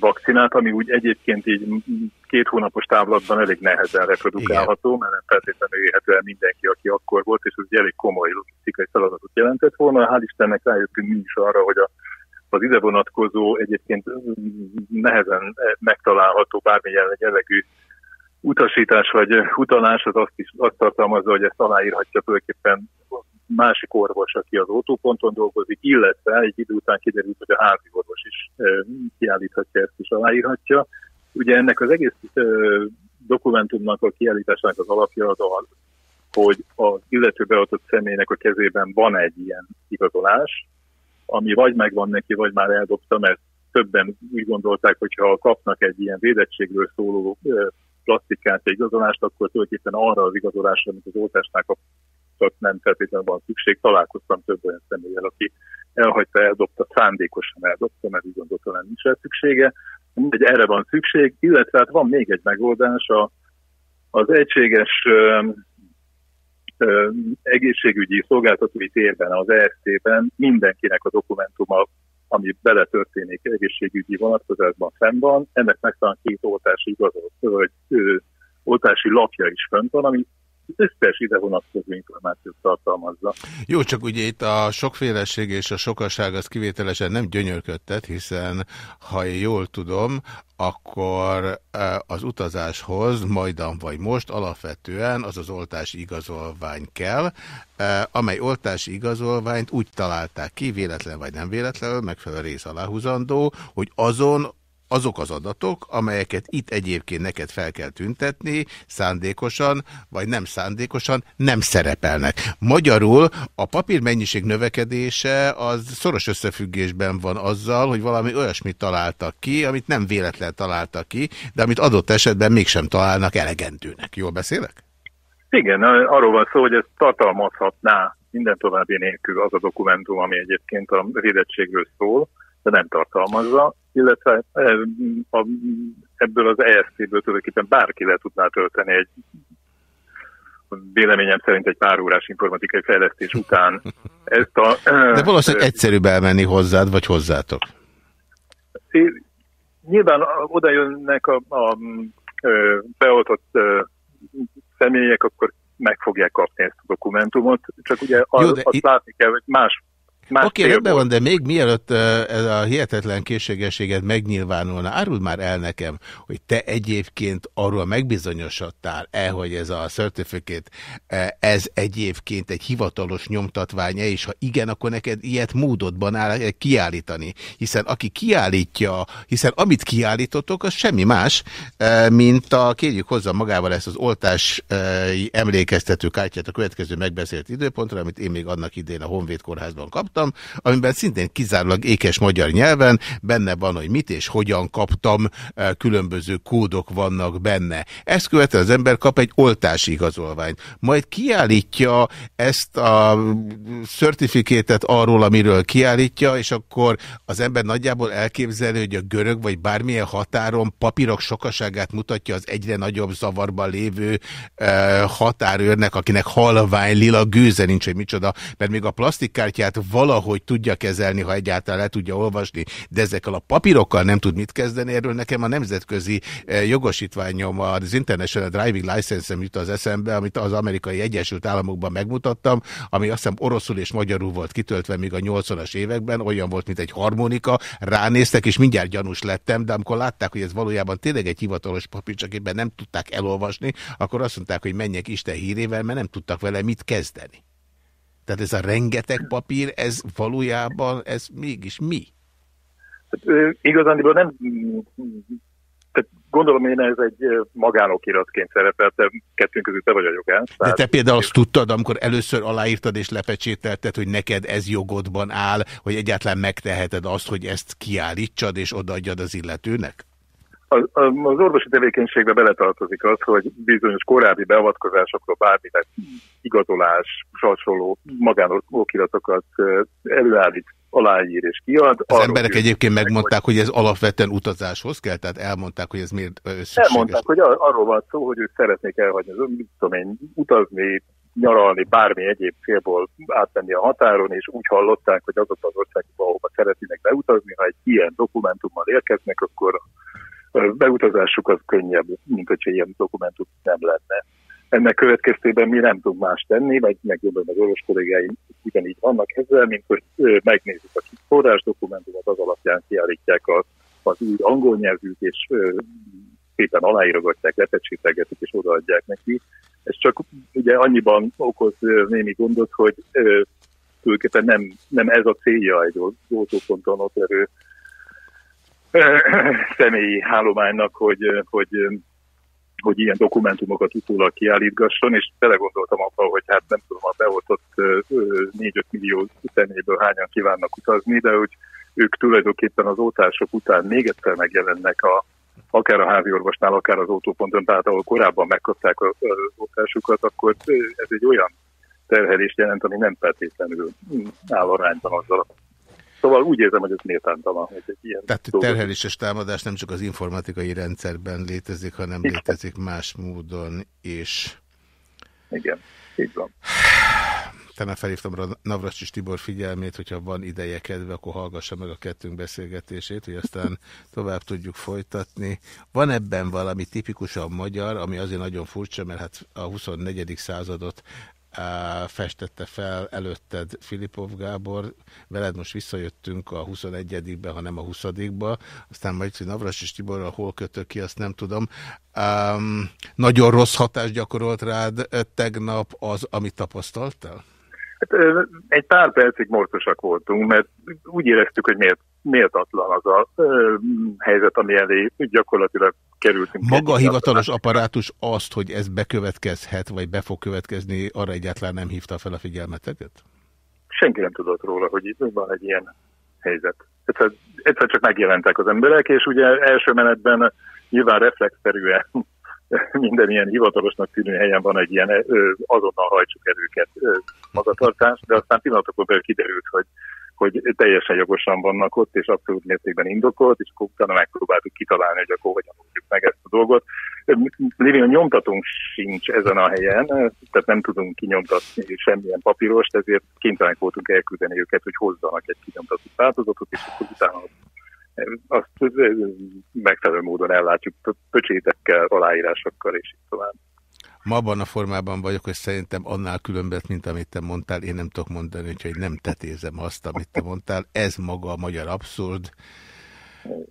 vakcinát, ami úgy egyébként így két hónapos távlatban elég nehezen reprodukálható, mert nem feltétlenül érhető el mindenki, aki akkor volt, és ez egy elég komoly logisztikai feladatot jelentett volna. Hál' Istennek rájöttünk mi is arra, hogy a az ide vonatkozó egyébként nehezen megtalálható bármilyen jellegű utasítás vagy utalás az azt is azt tartalmazza, hogy ezt aláírhatja tulajdonképpen másik orvos, aki az autóponton dolgozik, illetve egy idő után kiderült, hogy a házi orvos is kiállíthatja ezt és aláírhatja. Ugye ennek az egész dokumentumnak a kiállításának az alapja az az, hogy az illető beadott személynek a kezében van egy ilyen igazolás, ami vagy megvan neki, vagy már eldobta, mert többen úgy gondolták, hogy ha kapnak egy ilyen védettségről szóló plastikát, egy igazolást, akkor tulajdonképpen arra az igazolásra, amit az oltásnál kaptak, nem feltétlenül van szükség. Találkoztam több olyan személyel, aki elhagyta, eldobta, szándékosan eldobta, mert úgy gondolta, nem nincs rá szüksége. Mindegy, erre van szükség, illetve hát van még egy megoldás, a, az egységes egészségügyi szolgáltatói térben, az EST-ben mindenkinek a dokumentuma ami beletörténik egészségügyi vonatkozásban fenn van, ennek megtalán két oltási igazolt, vagy ö, oltási lapja is fönt van, ami összes ide vonatkozó információt tartalmazza. Jó, csak ugye itt a sokféleség és a sokaság az kivételesen nem gyönyörködtet, hiszen ha jól tudom, akkor e, az utazáshoz majdan vagy most alapvetően az az oltási igazolvány kell, e, amely oltási igazolványt úgy találták ki, véletlen vagy nem véletlenül, megfelelő rész aláhúzandó, hogy azon azok az adatok, amelyeket itt egyébként neked fel kell tüntetni, szándékosan, vagy nem szándékosan, nem szerepelnek. Magyarul a papír mennyiség növekedése az szoros összefüggésben van azzal, hogy valami olyasmit találtak ki, amit nem véletlen találtak ki, de amit adott esetben mégsem találnak elegendőnek. Jól beszélek? Igen, arról van szó, hogy ez tartalmazhatná minden további nélkül az a dokumentum, ami egyébként a védettségről szól, de nem tartalmazza, illetve ebből az ESC-ből tulajdonképpen bárki le tudná tölteni egy véleményem szerint egy pár órás informatikai fejlesztés után ezt a... De valószínűleg egyszerűbb elmenni hozzád, vagy hozzátok. Nyilván oda jönnek a, a, a beoltott személyek, akkor meg fogják kapni ezt a dokumentumot, csak ugye Jó, azt itt... látni kell, hogy más Oké, okay, rendben van, de még mielőtt ez a hihetetlen készségességet megnyilvánulna, árul már el nekem, hogy te egyébként arról megbizonyosodtál-e, hogy ez a certificate, ez egyébként egy hivatalos nyomtatvány-e, és ha igen, akkor neked ilyet módodban áll kiállítani. Hiszen aki kiállítja, hiszen amit kiállítotok, az semmi más, mint a, kérjük hozzá magával ezt az oltás emlékeztető kártyát a következő megbeszélt időpontra, amit én még annak idén a Honvéd kórházban kaptam, kaptam, amiben szintén kizárólag ékes magyar nyelven benne van, hogy mit és hogyan kaptam, eh, különböző kódok vannak benne. Ezt követően az ember kap egy oltási igazolványt. Majd kiállítja ezt a certifikétet arról, amiről kiállítja, és akkor az ember nagyjából elképzelő, hogy a görög vagy bármilyen határon papírok sokaságát mutatja az egyre nagyobb zavarban lévő e, határőrnek, akinek halvány lila gőze nincs, hogy micsoda, mert még a plastikkártyát valami valahogy tudja kezelni, ha egyáltalán le tudja olvasni, de ezekkel a papírokkal nem tud mit kezdeni. Erről nekem a nemzetközi eh, jogosítványom, az International Driving License-em jut az eszembe, amit az amerikai Egyesült Államokban megmutattam, ami azt hiszem oroszul és magyarul volt kitöltve még a 80-as években, olyan volt, mint egy harmonika, ránéztek, és mindjárt gyanús lettem, de amikor látták, hogy ez valójában tényleg egy hivatalos papír, csak éppen nem tudták elolvasni, akkor azt mondták, hogy menjek Isten hírével, mert nem tudtak vele mit kezdeni. Tehát ez a rengeteg papír, ez valójában, ez mégis mi? Igazándiból nem, tehát gondolom én ez egy magánokiratként szerepelt, kettőnk között te vagy a jogán. De te például azt tudtad, amikor először aláírtad és lepecsételted, hogy neked ez jogodban áll, hogy egyáltalán megteheted azt, hogy ezt kiállítsad és odaadjad az illetőnek? Az, az orvosi tevékenységbe beletartozik az, hogy bizonyos korábbi beavatkozásokról bármilyen igazolás, hasonló magánokiratokat előállít, aláír és kiad. Az emberek egyébként megmondták, hogy ez alapvetően utazáshoz kell, tehát elmondták, hogy ez miért szükséges. Elmondták, hogy arról van szó, hogy ők szeretnék elhagyni, mit tudom én, utazni, nyaralni, bármi egyéb célból átmenni a határon, és úgy hallották, hogy azok az országok, ahova szeretnének beutazni, ha egy ilyen dokumentummal érkeznek, akkor beutazásuk az könnyebb, mint hogyha ilyen dokumentum nem lenne. Ennek következtében mi nem tudunk más tenni, vagy megjobbban az orvos kollégáim ugyanígy vannak ezzel, mint hogy megnézzük a forrás dokumentumot, az alapján kiállítják az, az új angol nyelvűt, és szépen aláírogatják, lepecsételgetik és odaadják neki. Ez csak ugye annyiban okoz némi gondot, hogy tulajdonképpen nem, nem ez a célja egy oltóponton ott erő személyi hállománynak, hogy, hogy, hogy ilyen dokumentumokat utólag kiállítgasson, és belegondoltam abba, hogy hát nem tudom, a beoltott 4-5 millió személyből hányan kívánnak utazni, de hogy ők tulajdonképpen az oltások után még egyszer megjelennek a, akár a házi orvosnál, akár az autóponton, tehát ahol korábban megkapták az oltásukat, akkor ez egy olyan terhelést jelent, ami nem feltétlenül áll arányban azzal Szóval úgy érzem, hogy ez méltánytalan, hogy egy ilyen Tehát dolog. terheléses támadás nem csak az informatikai rendszerben létezik, hanem Igen. létezik más módon is. Igen, így van. utána felhívtam Navracsis Tibor figyelmét, hogyha van ideje kedve, akkor hallgassa meg a kettőnk beszélgetését, hogy aztán tovább tudjuk folytatni. Van ebben valami tipikusan magyar, ami azért nagyon furcsa, mert hát a 24. századot festette fel előtted Filipov Gábor, veled most visszajöttünk a 21-be, hanem a 20-ba, aztán majd, Navras és Tiborral hol kötök ki, azt nem tudom. Um, nagyon rossz hatást gyakorolt rád tegnap az, amit tapasztaltál? Hát, egy pár percig morcosak voltunk, mert úgy éreztük, hogy miért, méltatlan az a ö, helyzet, ami elé gyakorlatilag kerültünk. Maga a hivatalos apparátus azt, hogy ez bekövetkezhet, vagy be fog következni, arra egyáltalán nem hívta fel a figyelmeteket? Senki nem tudott róla, hogy itt van egy ilyen helyzet. Egyszer, egyszer csak megjelentek az emberek, és ugye első menetben nyilván reflexzerűen minden ilyen hivatalosnak tűnő helyen van egy ilyen azonnal hajtsuk el őket magatartás, de aztán pillanatokon belül kiderült, hogy, hogy teljesen jogosan vannak ott, és abszolút mértékben indokolt, és akkor utána megpróbáltuk kitalálni, hogy akkor hogyan tudjuk meg ezt a dolgot. Lévén a nyomtatónk sincs ezen a helyen, tehát nem tudunk kinyomtatni semmilyen papírost, ezért kénytelenek voltunk elküldeni őket, hogy hozzanak egy kinyomtatott változatot, és akkor utána azt megfelelő módon ellátjuk pöcsétekkel, aláírásokkal, és így tovább. Ma abban a formában vagyok, hogy szerintem annál különböző, mint amit te mondtál, én nem tudok mondani, hogy nem tetézem azt, amit te mondtál. Ez maga a magyar abszurd.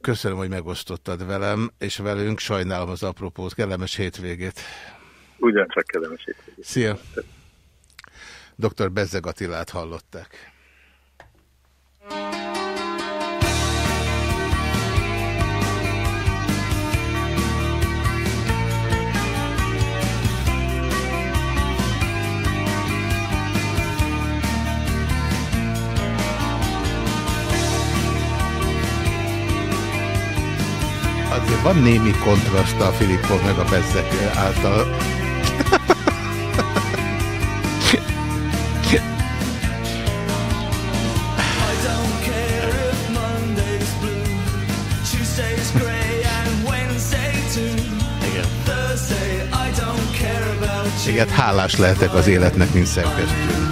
Köszönöm, hogy megosztottad velem, és velünk. Sajnálom az apropót. Kellemes hétvégét. Ugyancsak kellemes hétvégét. Szia. Dr. Bezzeg Attilát hallották. Azért van némi kontraszt a Filippov meg a Bezzek által. Igen, hálás lehetek az életnek, mint szerkesztő.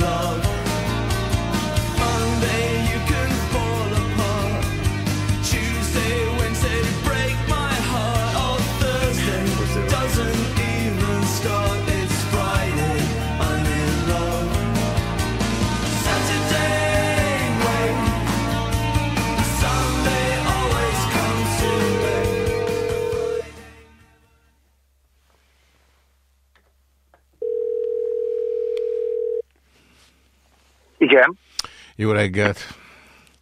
Igen. Jó reggelt.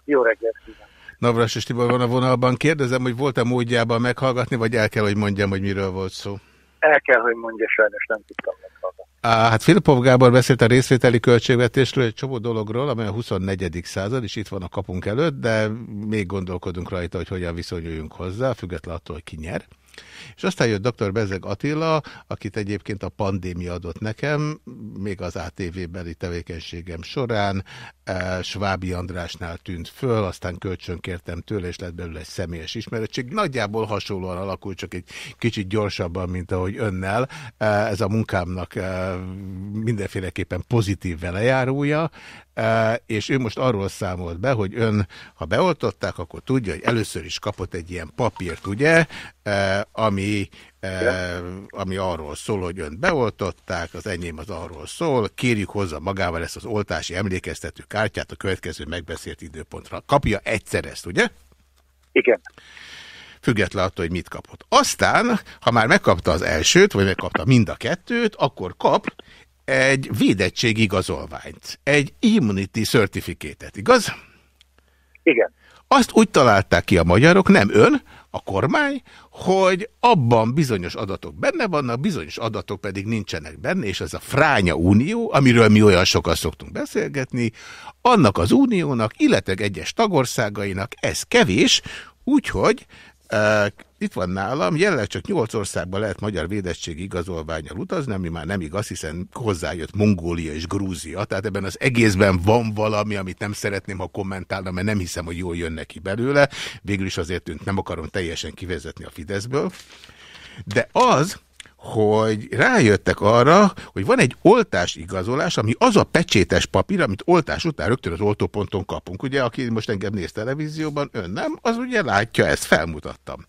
Jó reggelt. Igen. Navras és Tibor van a vonalban. Kérdezem, hogy volt-e módjában meghallgatni, vagy el kell, hogy mondjam, hogy miről volt szó? El kell, hogy mondja, sajnos nem tudtam meghallgatni. Á, hát Filipov Gábor beszélt a részvételi költségvetésről, egy csomó dologról, amely a 24. század, és itt van a kapunk előtt, de még gondolkodunk rajta, hogy hogyan viszonyuljunk hozzá, függetlenül attól, hogy ki nyer. És aztán jött dr. Bezeg Attila, akit egyébként a pandémia adott nekem, még az ATV-beli tevékenységem során, eh, Svábi Andrásnál tűnt föl, aztán kölcsön kértem tőle, és lett belőle egy személyes ismerettség. Nagyjából hasonlóan alakult, csak egy kicsit gyorsabban, mint ahogy önnel. Eh, ez a munkámnak eh, mindenféleképpen pozitív velejárója, és ő most arról számolt be, hogy ön, ha beoltották, akkor tudja, hogy először is kapott egy ilyen papírt, ugye, ami, ami arról szól, hogy ön beoltották, az enyém az arról szól, kérjük hozzá magával ezt az oltási emlékeztető kártyát a következő megbeszélt időpontra. Kapja egyszer ezt, ugye? Igen. Független attól, hogy mit kapott. Aztán, ha már megkapta az elsőt, vagy megkapta mind a kettőt, akkor kap egy védettségigazolványt, egy immunity certificate-et, igaz? Igen. Azt úgy találták ki a magyarok, nem ön, a kormány, hogy abban bizonyos adatok benne vannak, bizonyos adatok pedig nincsenek benne, és ez a Fránya Unió, amiről mi olyan sokat szoktunk beszélgetni, annak az uniónak, illetve egyes tagországainak ez kevés, úgyhogy itt van nálam, jelenleg csak nyolc országban lehet magyar védettségi igazolványal utazni, ami már nem igaz, hiszen hozzájött Mongólia és Grúzia, tehát ebben az egészben van valami, amit nem szeretném, ha kommentálna, mert nem hiszem, hogy jól jön neki belőle. Végül is azért nem akarom teljesen kivezetni a Fideszből. De az, hogy rájöttek arra, hogy van egy oltás igazolás, ami az a pecsétes papír, amit oltás után rögtön az oltóponton kapunk. Ugye, aki most engem néz televízióban, ön nem, az ugye látja, ezt felmutattam.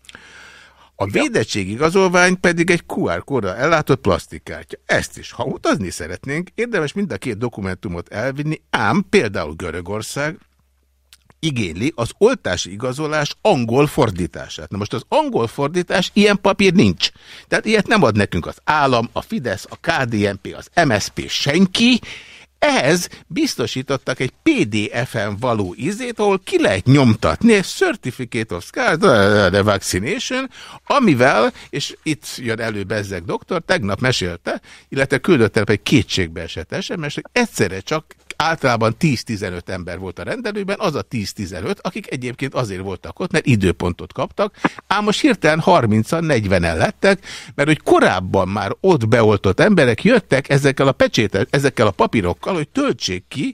A védettségigazolvány pedig egy QR kódra ellátott plastikkártya. Ezt is, ha utazni szeretnénk, érdemes mind a két dokumentumot elvinni, ám például Görögország igényli az oltási igazolás angol fordítását. Na most az angol fordítás, ilyen papír nincs. Tehát ilyet nem ad nekünk az állam, a Fidesz, a KDNP, az MSP, senki, ehhez biztosítottak egy PDF-en való izét, ahol ki lehet nyomtatni egy Certificate of Scar, the Vaccination, amivel, és itt jön elő Bezzeg doktor, tegnap mesélte, illetve küldött el egy kétségbe esett SMS, hogy egyszerre csak általában 10-15 ember volt a rendelőben, az a 10-15, akik egyébként azért voltak ott, mert időpontot kaptak, ám most hirtelen 30-an, 40-en lettek, mert hogy korábban már ott beoltott emberek jöttek ezekkel a pecsétel, ezekkel a papírokkal, hogy töltsék ki,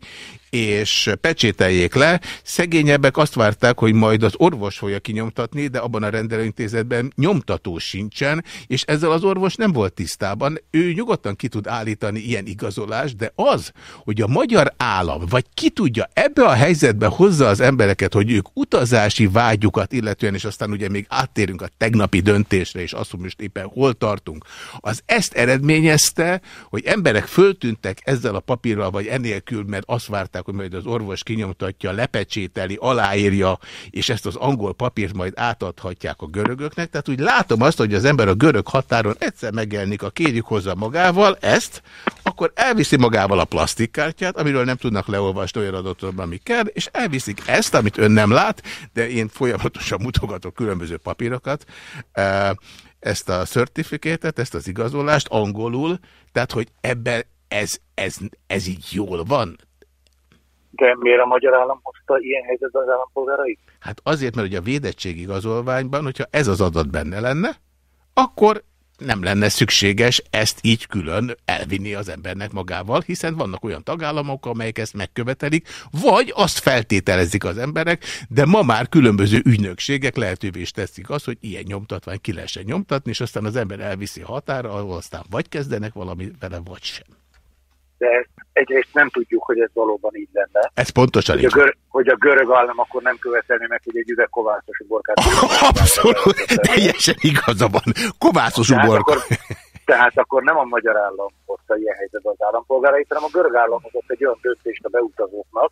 és pecsételjék le. Szegényebbek azt várták, hogy majd az orvos fogja kinyomtatni, de abban a rendelőintézetben nyomtató sincsen, és ezzel az orvos nem volt tisztában. Ő nyugodtan ki tud állítani ilyen igazolást, de az, hogy a magyar állam, vagy ki tudja, ebbe a helyzetbe hozza az embereket, hogy ők utazási vágyukat illetően, és aztán ugye még áttérünk a tegnapi döntésre, és azt, hogy most éppen hol tartunk, az ezt eredményezte, hogy emberek föltűntek ezzel a papírral, vagy enélkül, mert azt várták, mondták, hogy majd az orvos kinyomtatja, lepecsételi, aláírja, és ezt az angol papírt majd átadhatják a görögöknek. Tehát úgy látom azt, hogy az ember a görög határon egyszer megjelenik a kérjük hozzá magával ezt, akkor elviszi magával a plastikkártyát, amiről nem tudnak leolvasni olyan adatot, ami kell, és elviszik ezt, amit ön nem lát, de én folyamatosan mutogatok különböző papírokat, ezt a certifikétet, ezt az igazolást angolul, tehát hogy ebben ez, ez, ez így jól van. De miért a magyar állam hozta ilyen helyzetben az állampolgárait? Hát azért, mert hogy a védettségigazolványban, hogyha ez az adat benne lenne, akkor nem lenne szükséges ezt így külön elvinni az embernek magával, hiszen vannak olyan tagállamok, amelyek ezt megkövetelik, vagy azt feltételezik az emberek, de ma már különböző ügynökségek lehetővé teszik azt, hogy ilyen nyomtatvány ki lehessen nyomtatni, és aztán az ember elviszi határa, ahol aztán vagy kezdenek valami vele, vagy sem de egyrészt nem tudjuk, hogy ez valóban így lenne. Ez pontosan hogy a, görög, hogy a görög állam akkor nem követelni meg, hogy egy üveg kovászos uborkát. Abszolút, teljesen igaza van. Kovászos uborka. Tehát akkor nem a magyar állam hozta ilyen helyzetben az állampolgárait, hanem a görög állam hozott egy olyan döntést a beutazóknak,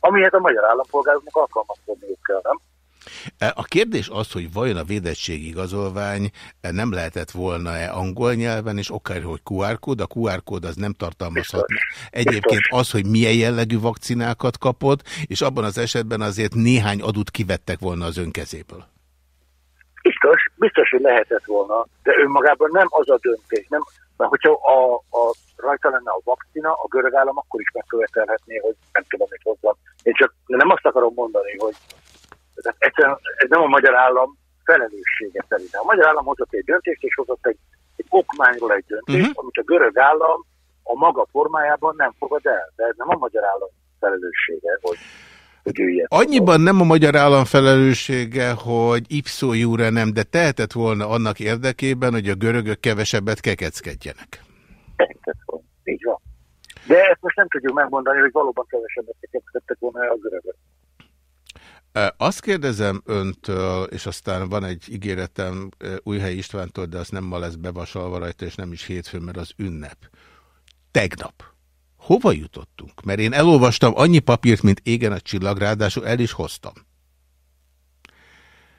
amihez a magyar állampolgároknak alkalmazkodniuk kell, nem? E, a kérdés az, hogy vajon a védettségi igazolvány e, nem lehetett volna-e angol nyelven, és akár, hogy QR kód, a QR kód az nem tartalmazhat. Egyébként az, hogy milyen jellegű vakcinákat kapott, és abban az esetben azért néhány adut kivettek volna az önkezéből. Biztos, biztos, hogy lehetett volna, de önmagában nem az a döntés. Nem, mert hogyha a, a, rajta lenne a vakcina, a görög állam akkor is megkövetelhetné, hogy nem tudom, mit hozzam. Én csak nem azt akarom mondani, hogy tehát egyszerűen ez nem a magyar állam felelőssége szerintem. A magyar állam hozott egy döntést, és hozott egy, egy okmányról egy döntést, uh mhm. -huh. amit a görög állam a maga formájában nem fogad el. De ez nem a magyar állam felelőssége, hogy Annyiban nem a magyar állam felelőssége, hogy ipszó júra nem, de tehetett volna annak érdekében, hogy a görögök kevesebbet kekeckedjenek. Tehetett volna, így van. De ezt most nem tudjuk megmondani, hogy valóban kevesebbet kekeckedtek volna a görögök. Azt kérdezem öntől, és aztán van egy ígéretem Újhelyi Istvántól, de azt nem ma lesz bevasalva rajta, és nem is hétfőn, mert az ünnep. Tegnap. Hova jutottunk? Mert én elolvastam annyi papírt, mint égen a csillag, ráadásul el is hoztam.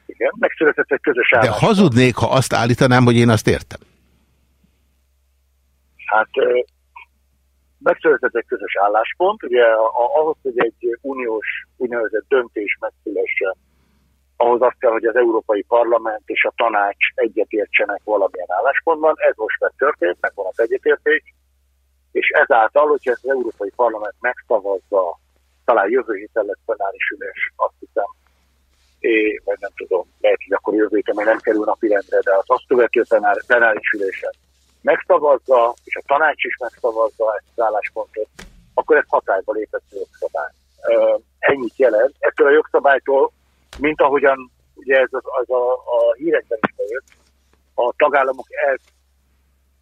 Igen, megszületett egy közös állás. De hazudnék, ha azt állítanám, hogy én azt értem. Hát megszületett egy közös álláspont, ugye ahhoz, hogy egy uniós úgynevezett döntés megszülessen, ahhoz azt kell, hogy az Európai Parlament és a tanács egyetértsenek valamilyen álláspontban. Ez most már történt, meg van az egyetértés, és ezáltal, hogyha az Európai Parlament megszavazza, talán jövő héten lesz plenáris ülés, azt hiszem, é, vagy nem tudom, lehet, hogy akkor jövő héten nem kerül napirendre, de az azt követő plenáris ülésen megszavazza, és a tanács is megszavazza ezt az álláspontot, akkor ez hatályba lépett a jogszabály. Ennyit jelent. Ettől a jogszabálytól, mint ahogyan ugye ez az, az a, a hírekben is bejött, a tagállamok el,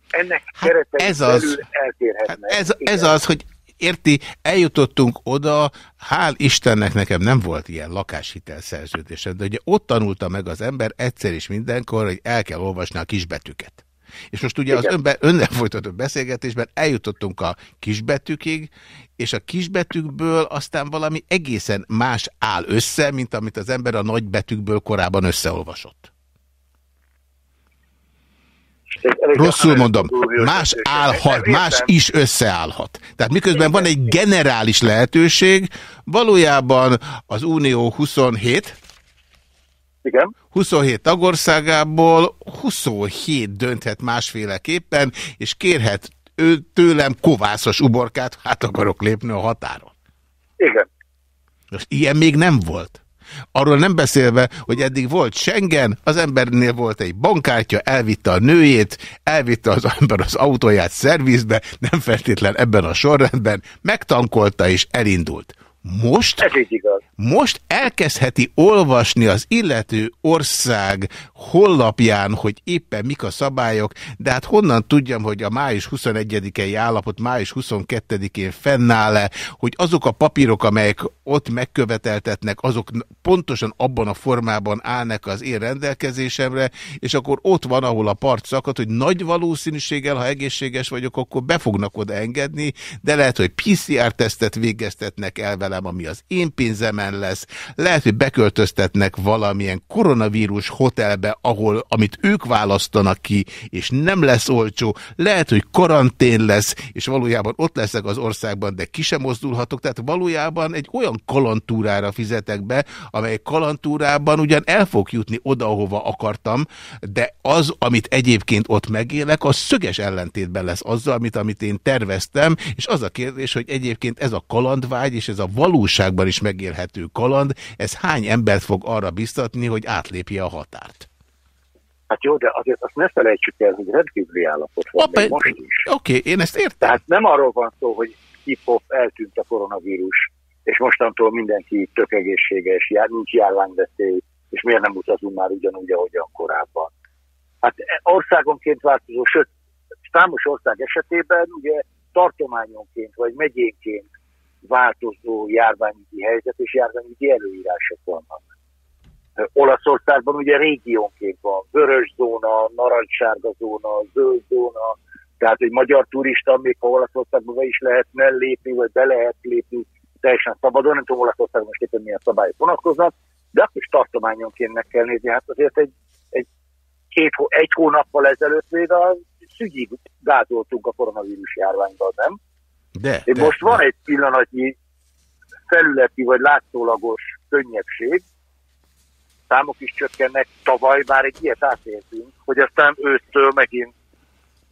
ennek hát ez az, hát ez, ez az, hogy érti, eljutottunk oda, hál' Istennek nekem nem volt ilyen lakáshitel szerződésem, de ugye ott tanulta meg az ember egyszer is mindenkor, hogy el kell olvasni a kisbetűket. És most ugye Igen. az önben, önnel folytatott beszélgetésben eljutottunk a kisbetűkig, és a kisbetűkből aztán valami egészen más áll össze, mint amit az ember a nagybetűkből korábban összeolvasott. Rosszul mondom, más állhat, más is összeállhat. Tehát miközben van egy generális lehetőség, valójában az Unió 27, igen. 27 tagországából 27 dönthet másféleképpen, és kérhet ő tőlem kovászos uborkát, hát akarok lépni a határon. Igen. Most ilyen még nem volt. Arról nem beszélve, hogy eddig volt Schengen, az embernél volt egy bankkártya, elvitte a nőjét, elvitte az ember az autóját szervizbe, nem feltétlen ebben a sorrendben, megtankolta és elindult. Most, Ez így igaz. most elkezdheti olvasni az illető ország hollapján, hogy éppen mik a szabályok, de hát honnan tudjam, hogy a május 21-i állapot május 22-én fennáll-e, hogy azok a papírok, amelyek ott megköveteltetnek, azok pontosan abban a formában állnak az én rendelkezésemre, és akkor ott van, ahol a part szakad, hogy nagy valószínűséggel, ha egészséges vagyok, akkor be fognak oda engedni, de lehet, hogy PCR-tesztet végeztetnek el velem, ami az én pénzemen lesz. Lehet, hogy beköltöztetnek valamilyen koronavírus hotelbe, ahol, amit ők választanak ki, és nem lesz olcsó. Lehet, hogy karantén lesz, és valójában ott leszek az országban, de ki sem mozdulhatok. Tehát valójában egy olyan kalantúrára fizetek be, amely kalantúrában ugyan el fog jutni oda, ahova akartam, de az, amit egyébként ott megélek, az szöges ellentétben lesz azzal, amit, amit én terveztem, és az a kérdés, hogy egyébként ez a kalandvágy és ez a valóságban is megélhető kaland, ez hány embert fog arra biztatni, hogy átlépje a határt? Hát jó, de azért azt ne felejtsük el, hogy rendkívüli állapot van Opa, most is. Oké, okay, én ezt értem. Tehát nem arról van szó, hogy hip-hop eltűnt a koronavírus, és mostantól mindenki tök egészséges, jár, nincs járványveszély, és miért nem utazunk már ugyanúgy, ahogyan korábban. Hát országonként változó, sőt, számos ország esetében ugye tartományonként vagy megyénként változó járványügyi helyzet és járványügyi előírások vannak. Olaszországban ugye régiónként van, vörös zóna, narancssárga zóna, zöld zóna, tehát egy magyar turista, még ha Olaszországban be is lehetne lépni, vagy be lehet lépni teljesen szabadon, nem tudom Olaszországban most éppen milyen szabályok vonatkoznak, de akkor is tartományonként meg kell nézni. Hát azért egy, egy, két, egy hónappal ezelőtt még a szügyig gátoltunk a koronavírus járványban, nem? De, de most de. van egy pillanatnyi felületi vagy látszólagos könnyebbség, számok is csökkennek, tavaly már egy ilyet átértünk, hogy aztán ősztől megint,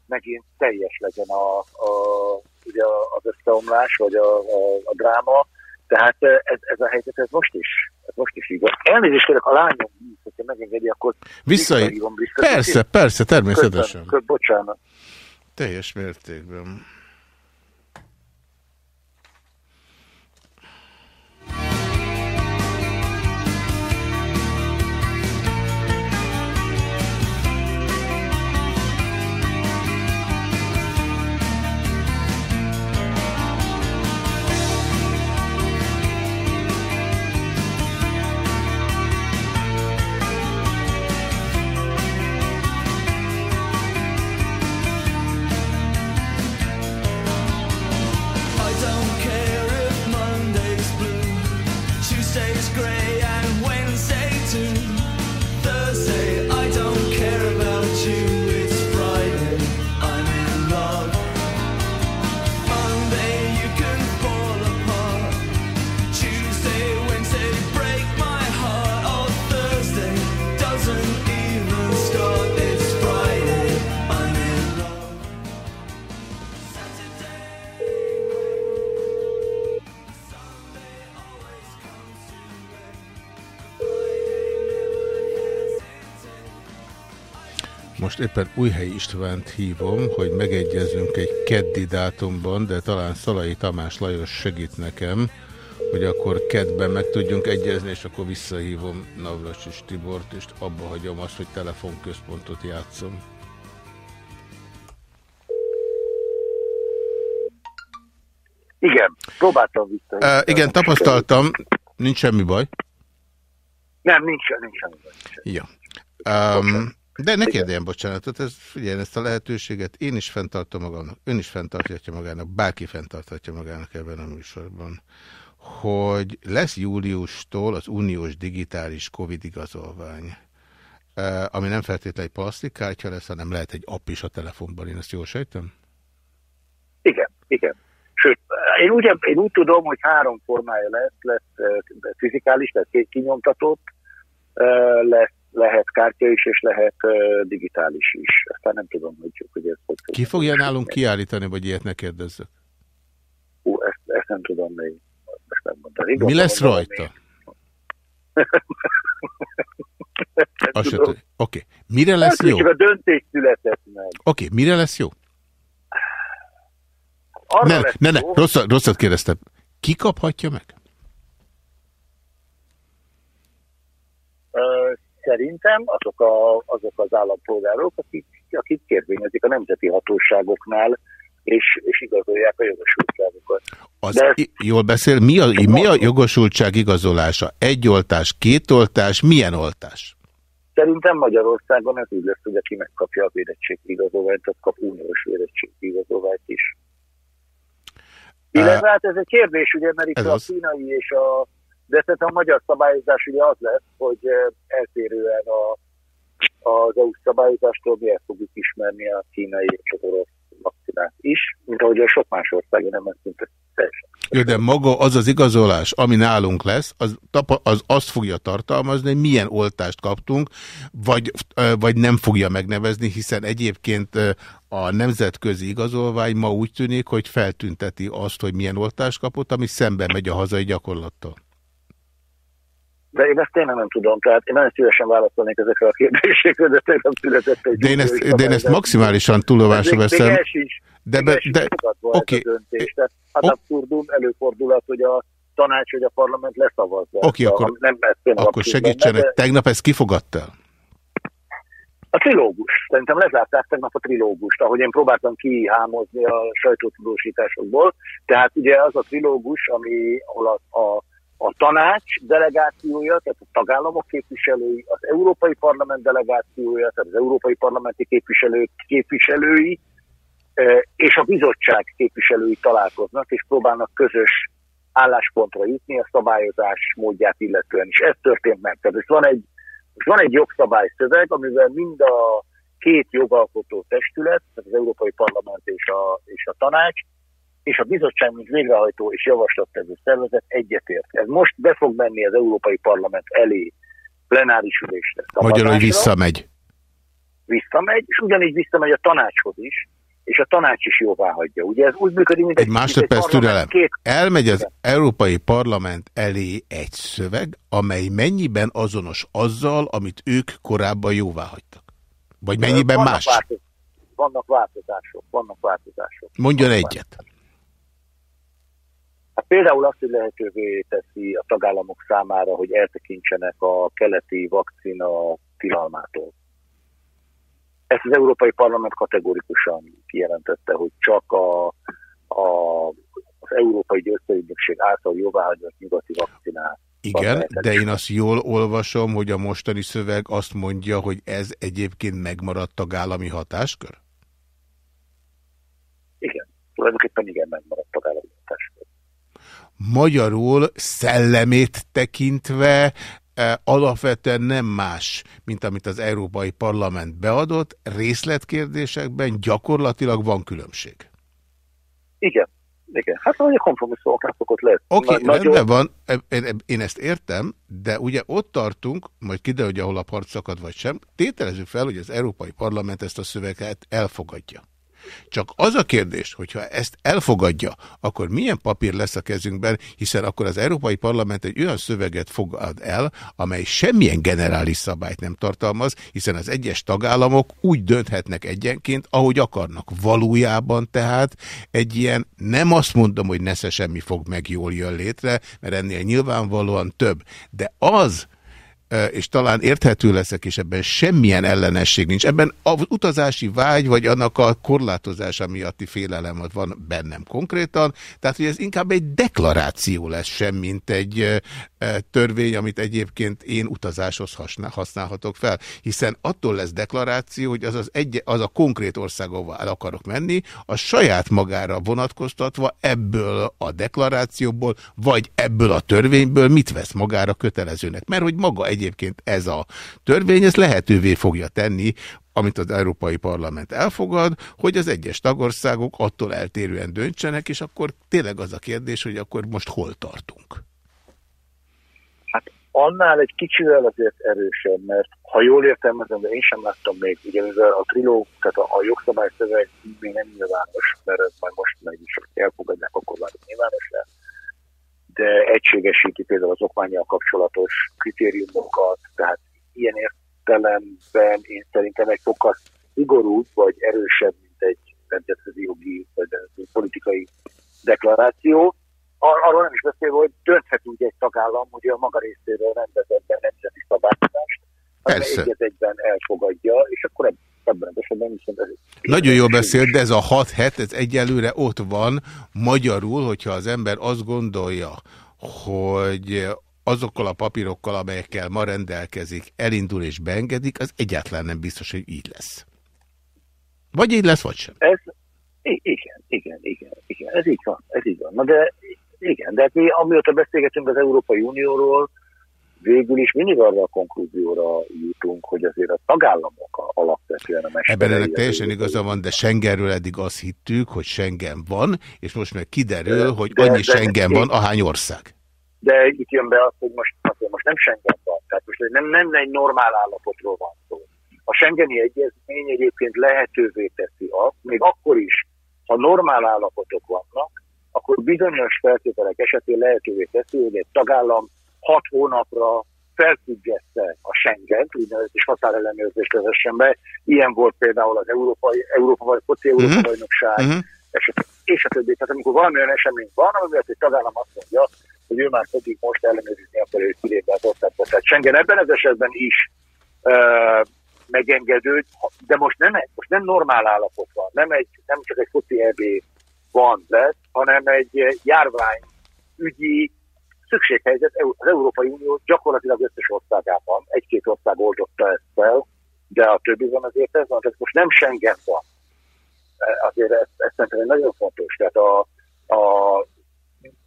megint teljes legyen a, a, ugye az összeomlás, vagy a, a, a dráma. Tehát ez, ez a helyzet, ez most is, ez most is igaz. Elnézést kérek, a lányom, hogyha megengedi, akkor visszahívom. Persze, persze, természetesen. Köszön, bocsánat. Teljes mértékben. most éppen Újhelyi Istvánt hívom, hogy megegyezünk egy keddi dátumban, de talán Szalai Tamás Lajos segít nekem, hogy akkor kedben meg tudjunk egyezni, és akkor visszahívom Navracsis Tibort, és abba hagyom azt, hogy telefonközpontot játszom. Igen, próbáltam vissza. Uh, igen, tapasztaltam, nincs semmi baj. Nem, nincs, nincs semmi baj. Nincs. Ja. Um, de ne kérdjen bocsánatot, ez, figyelj, ezt a lehetőséget én is fenntartom magamnak, ön is fenntarthatja magának, bárki fenntarthatja magának ebben a műsorban, hogy lesz júliustól az uniós digitális Covid igazolvány, ami nem feltétlenül egy plastikkártya lesz, hanem lehet egy app is a telefonban, én ezt jól sejtem? Igen, igen. Sőt, én úgy, én úgy tudom, hogy három formája lesz, lesz fizikális, lesz kinyomtatott, lesz lehet kártya is, és lehet uh, digitális is. Aztán nem tudom, hogy, hogy ez hogy Ki fogja nálunk kiállítani, vagy ilyet ne kérdezzük? Ú, ezt, ezt nem tudom még. Ezt nem mondani. Mi lesz rajta? Oké. Okay. Mire lesz jó? A döntés született meg. Oké, okay. mire lesz jó? Arra ne, lesz ne, ne. Rosszat, rosszat kérdeztem. Ki kaphatja meg? Szerintem azok, a, azok az állampolgárok, akik, akik kérvényezik a nemzeti hatóságoknál, és, és igazolják a jogosultságokat. Az De ez, jól beszél, mi a, mi a jogosultság igazolása? Egy oltás, két oltás, milyen oltás? Szerintem Magyarországon ez úgy lesz, hogy aki megkapja a védettségigazolványt, az kap uniós védettségigazolványt is. Illetve hát ez egy kérdés, ugye, mert itt a kínai és a de tehát a magyar szabályozás ugye az lesz, hogy eltérően a, az EU szabályozástól mi el fogjuk ismerni a kínai és az orosz vakcinát is, mint ahogy a sok más ország nem ezt szinte teljesen. Jó, de maga az az igazolás, ami nálunk lesz, az, az azt fogja tartalmazni, hogy milyen oltást kaptunk, vagy, vagy nem fogja megnevezni, hiszen egyébként a nemzetközi igazolvány ma úgy tűnik, hogy feltünteti azt, hogy milyen oltást kapott, ami szemben megy a hazai gyakorlattal. De én ezt tényleg nem tudom, tehát én nagyon szívesen válaszolnék ezekre a kérdésekre, de tényleg született egy... De én ezt, de én ezt maximálisan túlóvásra veszem. Még sincs, de, be, de, oké. Okay. Hát oh. abszurdum előfordulhat, hogy a tanács, hogy a parlament leszavazza. Oké, okay, akkor, nem akkor segítsenek. De... Tegnap ezt kifogadta el? A trilógus. Szerintem lezárták tegnap a trilógust, ahogy én próbáltam kihámozni a sajtótudósításokból. Tehát ugye az a trilógus, ami, ahol a, a a tanács delegációja, tehát a tagállamok képviselői, az Európai Parlament delegációja, tehát az Európai Parlamenti képviselők képviselői, e, és a bizottság képviselői találkoznak, és próbálnak közös álláspontra jutni a szabályozás módját illetően is. Ez történt meg. Tehát van egy, van egy jogszabályszöveg, amivel mind a két jogalkotó testület, tehát az Európai Parlament és a, és a tanács és a bizottság, mint végrehajtó és javaslattevő szervezet egyetért. Ez most be fog menni az Európai Parlament elé plenáris ülésre. Magyarul visszamegy. Visszamegy, és ugyanígy visszamegy a tanácshoz is, és a tanács is jóvá hagyja. Ugye ez úgy működik, mint egy, egy másodperc türelem. Két... Elmegy az Európai Parlament elé egy szöveg, amely mennyiben azonos azzal, amit ők korábban jóvá hagytak? Vagy mennyiben vannak más? Változ... Vannak változások, vannak változások. Mondjon vannak egyet. Változások. Hát például azt, hogy lehetővé teszi a tagállamok számára, hogy eltekintsenek a keleti vakcina tilalmától. Ezt az Európai Parlament kategórikusan kijelentette, hogy csak a, a, az Európai Gyógyszerügynökség által jóváhagyott nyugati vakcinát igen, de én azt jól olvasom, hogy a mostani szöveg azt mondja, hogy ez egyébként megmaradt tagállami hatáskör? Igen, tulajdonképpen igen, megmaradt hatáskör magyarul szellemét tekintve e, alapvetően nem más, mint amit az Európai Parlament beadott, részletkérdésekben gyakorlatilag van különbség. Igen, igen. Hát hogy a kompromisszumoknak szokott lehet. Oké, okay, rendben van, én, én ezt értem, de ugye ott tartunk, majd kiderül, hogy ahol a part szakad vagy sem, tételezzük fel, hogy az Európai Parlament ezt a szöveget elfogadja. Csak az a kérdés, hogyha ezt elfogadja, akkor milyen papír lesz a kezünkben, hiszen akkor az Európai Parlament egy olyan szöveget fogad el, amely semmilyen generális szabályt nem tartalmaz, hiszen az egyes tagállamok úgy dönthetnek egyenként, ahogy akarnak. Valójában tehát egy ilyen, nem azt mondom, hogy nesze semmi fog meg jól jön létre, mert ennél nyilvánvalóan több, de az, és talán érthető leszek, és ebben semmilyen ellenesség nincs. Ebben az utazási vágy, vagy annak a korlátozása miatti félelem van bennem konkrétan, tehát hogy ez inkább egy deklaráció lesz sem, mint egy törvény, amit egyébként én utazáshoz használhatok fel. Hiszen attól lesz deklaráció, hogy az, az, egy, az a konkrét országova el akarok menni, a saját magára vonatkoztatva ebből a deklarációból, vagy ebből a törvényből mit vesz magára kötelezőnek. Mert hogy maga egyébként ez a törvény, ez lehetővé fogja tenni, amit az Európai Parlament elfogad, hogy az egyes tagországok attól eltérően döntsenek, és akkor tényleg az a kérdés, hogy akkor most hol tartunk? Hát annál egy kicsivel azért erősebb, mert ha jól értelmezem, de én sem láttam még, ugye mivel a trilóg, tehát a, a jogszabályszöveg még nem nyilvános, mert ez majd most meg is elfogadják, akkor már nyilvános lesz egységesíti például az okmányjal kapcsolatos kritériumokat, tehát ilyen értelemben én szerintem egy fokkal szigorúbb vagy erősebb, mint egy nemzetközi jogi vagy politikai deklaráció. Ar arról nem is beszélve, hogy dönthet úgy egy tagállam, hogy a maga részéről rendezett be nemzeti szabályozást, Persze. egyet egyben elfogadja, és akkor ebben az esetben viszont ez Nagyon jól beszélt, de ez a 6 het, ez egyelőre ott van magyarul, hogyha az ember azt gondolja, hogy azokkal a papírokkal, amelyekkel ma rendelkezik, elindul és beengedik, az egyáltalán nem biztos, hogy így lesz. Vagy így lesz, vagy sem. Ez, igen, igen, igen, igen, ez így van, ez így van. Na de igen, de hát mi amióta beszélgetünk az Európai Unióról, végül is mindig arra a konklúzióra jutunk, hogy azért a tagállamok alapvetően a Ebben ennek teljesen igaza van, de Schengenről eddig azt hittük, hogy Schengen van, és most meg kiderül, de, hogy annyi de, Schengen de, van, ahány ország. De itt jön be az, hogy most, azért most nem Schengen van, tehát most nem, nem egy normál állapotról van szó. A Schengeni Egyezmény egyébként lehetővé teszi azt, még akkor is, ha normál állapotok vannak, akkor bizonyos feltételek esetén lehetővé teszi, hogy egy tagállam hat hónapra felfüggeszte a Schengen-t, úgynevezett is határellenőrzést vezessen be. Ilyen volt például az Európai, Európa vagy Foci Európa uh-huh. bajnokság, uh-huh. és a többi. Tehát amikor valami olyan esemény van, amivel egy tagállam azt mondja, hogy ő már pedig most ellenőrizni akar, hogy kilépve az országba. Tehát Schengen ebben az esetben is uh, megengedő, de most nem, most nem normál állapot van, nem, egy, nem csak egy foci EB van lesz, hanem egy járvány ügyi szükséghelyzet az Európai Unió gyakorlatilag összes országában, egy-két ország oldotta ezt fel, de a többiben azért ez van, tehát most nem Schengen van. E, azért ez, ez szerintem nagyon fontos. Tehát a, a,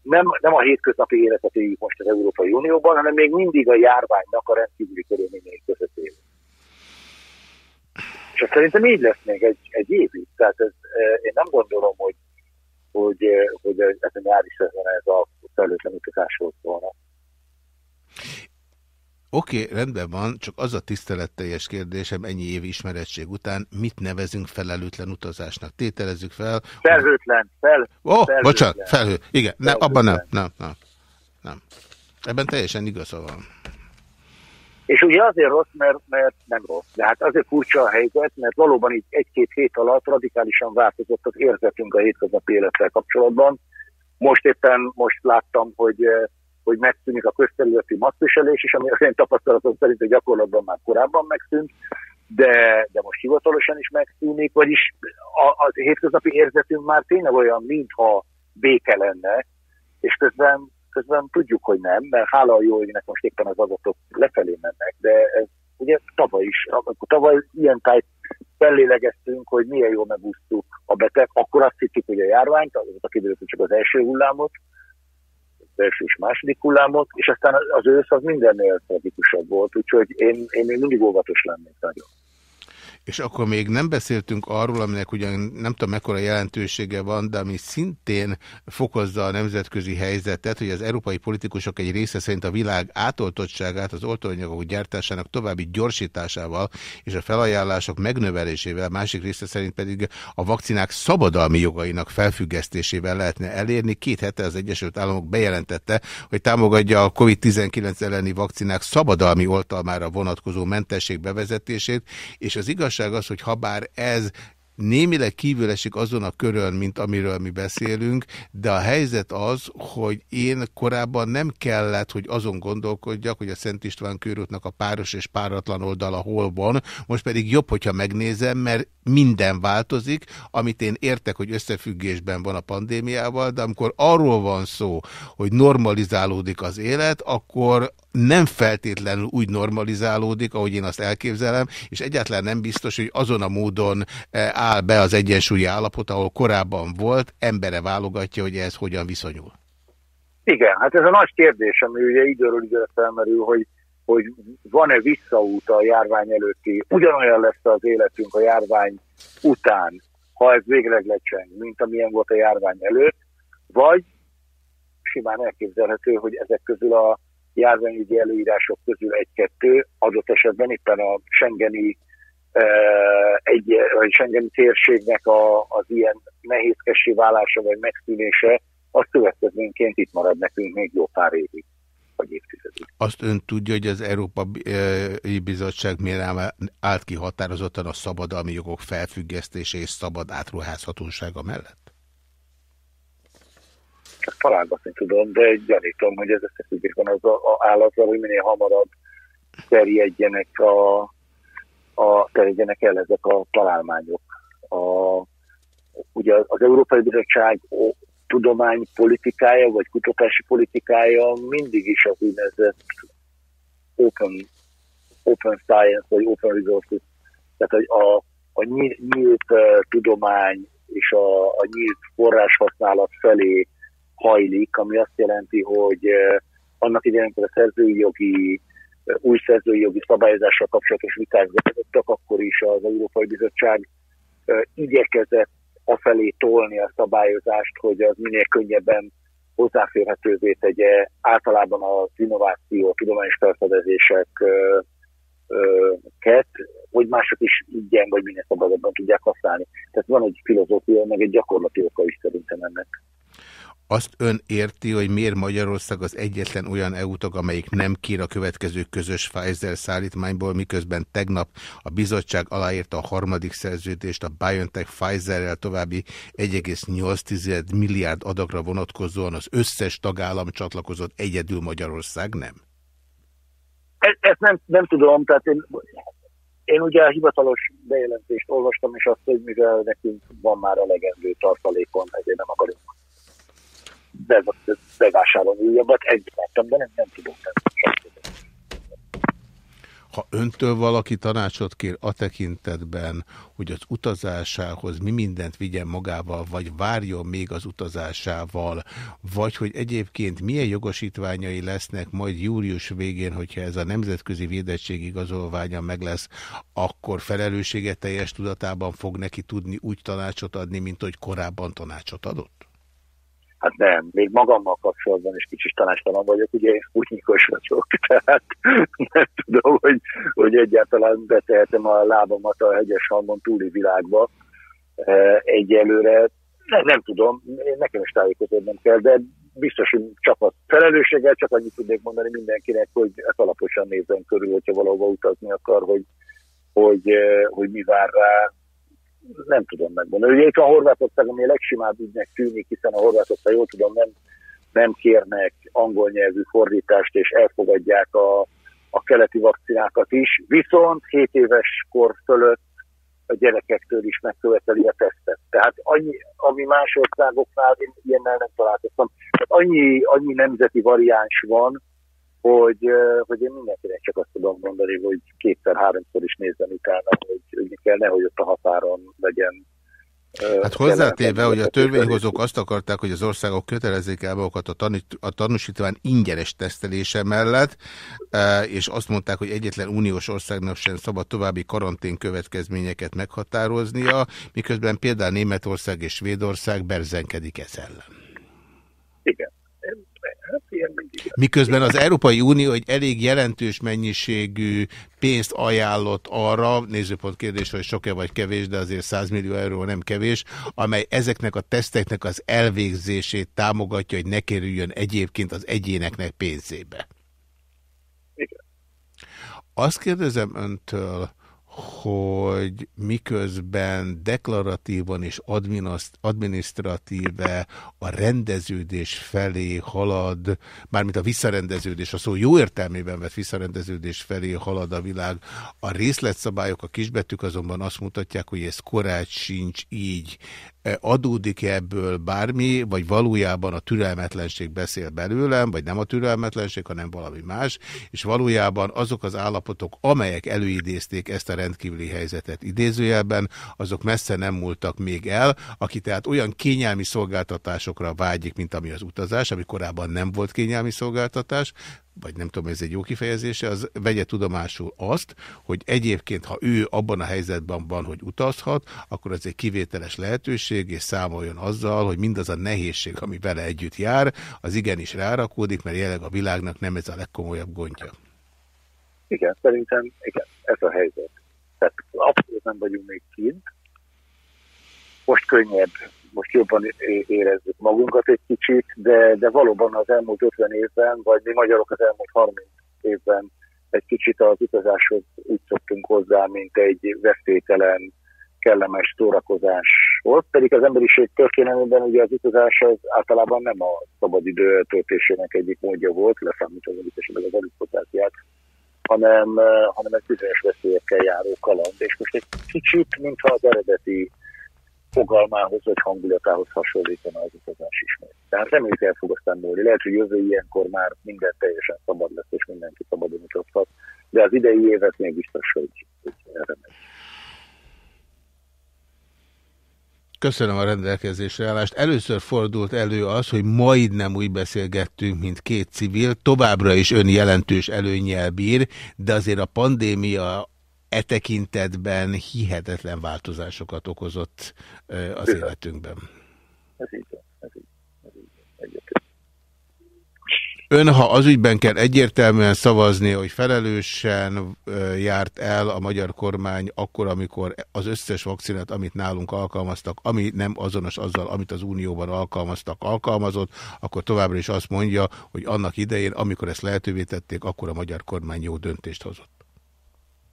nem, nem a hétköznapi életet éljük most az Európai Unióban, hanem még mindig a járványnak a rendkívüli körülményei között élünk. És szerintem így lesz még egy, egy évig. Tehát ez, e, én nem gondolom, hogy, hogy, hogy ez a nyári szezon ez a felelőtlen utazás volt volna. Oké, okay, rendben van, csak az a tiszteletteljes kérdésem ennyi év ismerettség után, mit nevezünk felelőtlen utazásnak? Tételezzük fel. Felhőtlen, fel. Ó, oh, bocsánat, felhő. Igen, ne, abban nem, nem, nem, nem. Ebben teljesen igaza van. És ugye azért rossz, mert, mert nem rossz. De hát azért furcsa a helyzet, mert valóban így egy-két hét alatt radikálisan változott az érzetünk a hétköznapi élettel kapcsolatban. Most éppen most láttam, hogy, eh, hogy megszűnik a közterületi maszkviselés is, ami az én tapasztalatom szerint a gyakorlatban már korábban megszűnt, de, de most hivatalosan is megszűnik, vagyis a, az hétköznapi érzetünk már tényleg olyan, mintha béke lenne, és közben, közben tudjuk, hogy nem, mert hála a jó égnek most éppen az adatok lefelé mennek, de ez ugye tavaly is, akkor tavaly ilyen tájt fellélegeztünk, hogy milyen jól megúsztuk a beteg, akkor azt hittük, hogy a járványt, azóta kiderült, csak az első hullámot, az első és második hullámot, és aztán az ősz az mindennél tragikusabb volt, úgyhogy én, én még mindig óvatos lennék nagyon. És akkor még nem beszéltünk arról, aminek ugyan nem tudom mekkora jelentősége van, de ami szintén fokozza a nemzetközi helyzetet, hogy az európai politikusok egy része szerint a világ átoltottságát az oltóanyagok gyártásának további gyorsításával és a felajánlások megnövelésével, másik része szerint pedig a vakcinák szabadalmi jogainak felfüggesztésével lehetne elérni. Két hete az Egyesült Államok bejelentette, hogy támogatja a COVID-19 elleni vakcinák szabadalmi oltalmára vonatkozó mentesség bevezetését, és az igaz igazság az, hogy ha bár ez némileg kívül esik azon a körön, mint amiről mi beszélünk, de a helyzet az, hogy én korábban nem kellett, hogy azon gondolkodjak, hogy a Szent István körútnak a páros és páratlan oldala hol van, most pedig jobb, hogyha megnézem, mert minden változik, amit én értek, hogy összefüggésben van a pandémiával, de amikor arról van szó, hogy normalizálódik az élet, akkor nem feltétlenül úgy normalizálódik, ahogy én azt elképzelem, és egyáltalán nem biztos, hogy azon a módon eh, áll be az egyensúlyi állapot, ahol korábban volt, embere válogatja, hogy ez hogyan viszonyul. Igen, hát ez a nagy kérdés, ami ugye időről időre felmerül, hogy, hogy van-e visszaút a járvány előtti, ugyanolyan lesz az életünk a járvány után, ha ez végleg lecseng, mint amilyen volt a járvány előtt, vagy simán elképzelhető, hogy ezek közül a járványügyi előírások közül egy-kettő, adott esetben éppen a Schengeni egy, vagy Schengeni térségnek a, az ilyen nehézkessé válása vagy megszűnése, az következményként itt marad nekünk még jó pár évig. Azt ön tudja, hogy az Európai Bizottság miért állt ki határozottan a szabadalmi jogok felfüggesztése és szabad átruházhatósága mellett? Csak találgatni tudom, de gyanítom, hogy ez összefüggésben az a, a állattal, hogy minél hamarabb terjedjenek, a, a, terjedjenek el ezek a találmányok. A, ugye az Európai Bizottság tudománypolitikája, vagy kutatási politikája mindig is az úgynevezett open, open science, vagy open resources, tehát a, a nyílt uh, tudomány és a, a nyílt forráshasználat felé hajlik, ami azt jelenti, hogy annak idején, a szerzői jogi, uh, új szerzői jogi szabályozással kapcsolatos viták vezettek, akkor is az Európai Bizottság igyekezett afelé tolni a szabályozást, hogy az minél könnyebben hozzáférhetővé tegye általában az innováció, a tudományos felfedezéseket, hogy mások is ingyen vagy minél szabadabban tudják használni. Tehát van egy filozófia, meg egy gyakorlati oka is szerintem ennek. Azt ön érti, hogy miért Magyarország az egyetlen olyan EU amelyik nem kér a következő közös Pfizer szállítmányból, miközben tegnap a bizottság aláírta a harmadik szerződést a BioNTech Pfizerrel további 1,8 milliárd adagra vonatkozóan az összes tagállam csatlakozott, egyedül Magyarország nem? Ezt, ezt nem, nem tudom, tehát én, én ugye a hivatalos bejelentést olvastam, és azt, hogy mivel nekünk van már a legendő tartalékon, ezért nem akarunk bevásárolni újabbat, egyet láttam, de nem, nem tudom. Nem. Ha öntől valaki tanácsot kér a tekintetben, hogy az utazásához mi mindent vigyen magával, vagy várjon még az utazásával, vagy hogy egyébként milyen jogosítványai lesznek majd július végén, hogyha ez a nemzetközi védettség igazolványa meg lesz, akkor felelősséget teljes tudatában fog neki tudni úgy tanácsot adni, mint hogy korábban tanácsot adott? Hát nem, még magammal kapcsolatban is kicsit tanástalan vagyok, ugye én sputnikos vagyok, tehát nem tudom, hogy, hogy egyáltalán betehetem a lábamat a hegyes halmon túli világba e, egyelőre. Nem, nem tudom, nekem is tájékozódnom kell, de biztos, hogy csak a felelősséggel, csak annyit tudnék mondani mindenkinek, hogy ezt alaposan nézzen körül, hogyha valahova utazni akar, hogy, hogy, e, hogy mi vár rá, nem tudom megmondani. Ugye itt a Horvátország, ami a legsimább ügynek tűnik, hiszen a Horvátország, jól tudom, nem, nem kérnek angol nyelvű fordítást, és elfogadják a, a keleti vakcinákat is, viszont 7 éves kor fölött a gyerekektől is megköveteli a tesztet. Tehát annyi, ami más országoknál, én ilyennel nem találkoztam, tehát annyi, annyi nemzeti variáns van, hogy, hogy én mindenkinek csak azt tudom mondani, hogy kétszer-háromszor is nézzen utána, hogy, hogy kell, nehogy ott a határon legyen Hát hozzátéve, hogy a törvényhozók azt akarták, hogy az országok kötelezzék el magukat a, tanít, a tanúsítvány ingyenes tesztelése mellett, és azt mondták, hogy egyetlen uniós országnak sem szabad további karantén következményeket meghatároznia, miközben például Németország és Svédország berzenkedik ez ellen. Igen. Miközben az Európai Unió egy elég jelentős mennyiségű pénzt ajánlott arra, nézőpont kérdés, hogy sok-e vagy kevés, de azért 100 millió euró nem kevés, amely ezeknek a teszteknek az elvégzését támogatja, hogy ne kerüljön egyébként az egyéneknek pénzébe. Igen. Azt kérdezem öntől, hogy miközben deklaratívan és adminisztratíve a rendeződés felé halad, mármint a visszarendeződés, a szó jó értelmében vett visszarendeződés felé halad a világ, a részletszabályok, a kisbetűk azonban azt mutatják, hogy ez korát sincs így. Adódik -e ebből bármi, vagy valójában a türelmetlenség beszél belőlem, vagy nem a türelmetlenség, hanem valami más, és valójában azok az állapotok, amelyek előidézték ezt a rendkívüli helyzetet idézőjelben, azok messze nem múltak még el, aki tehát olyan kényelmi szolgáltatásokra vágyik, mint ami az utazás, ami korábban nem volt kényelmi szolgáltatás, vagy nem tudom, ez egy jó kifejezése, az vegye tudomásul azt, hogy egyébként, ha ő abban a helyzetben van, hogy utazhat, akkor ez egy kivételes lehetőség, és számoljon azzal, hogy mindaz a nehézség, ami vele együtt jár, az igenis rárakódik, mert jelenleg a világnak nem ez a legkomolyabb gondja. Igen, szerintem igen, ez a helyzet. Tehát abszolút nem vagyunk még kint. Most könnyebb most jobban érezzük magunkat egy kicsit, de, de valóban az elmúlt 50 évben, vagy mi magyarok az elmúlt 30 évben egy kicsit az utazáshoz úgy szoktunk hozzá, mint egy veszélytelen, kellemes szórakozáshoz. Pedig az emberiség történelmében ugye az utazás az általában nem a szabadidő töltésének egyik módja volt, leszámítva az esetleg az arisztotáciát, hanem, hanem egy bizonyos veszélyekkel járó kaland. És most egy kicsit, mintha az eredeti fogalmához vagy hangulatához hasonlítana az utazás ismét. Tehát reméljük el fog aztán múlni. Lehet, hogy jövő ilyenkor már minden teljesen szabad lesz, és mindenki szabadon utazhat, de az idei évet még biztos, hogy, hogy erre megy. Köszönöm a rendelkezésre állást. Először fordult elő az, hogy majdnem úgy beszélgettünk, mint két civil, továbbra is ön jelentős előnyel bír, de azért a pandémia e tekintetben hihetetlen változásokat okozott az Bizony. életünkben. Ez így, ez így, ez így. Ön, ha az ügyben kell egyértelműen szavazni, hogy felelősen járt el a magyar kormány akkor, amikor az összes vakcinát, amit nálunk alkalmaztak, ami nem azonos azzal, amit az Unióban alkalmaztak, alkalmazott, akkor továbbra is azt mondja, hogy annak idején, amikor ezt lehetővé tették, akkor a magyar kormány jó döntést hozott.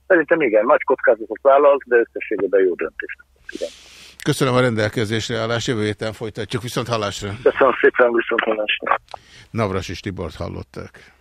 Szerintem igen, nagy kockázatot vállalt, de összességében jó döntést. Igen. Köszönöm a rendelkezésre állás, jövő héten folytatjuk. Viszont hallásra. Köszönöm szépen, viszont hallásra. Navras és Tibort hallották.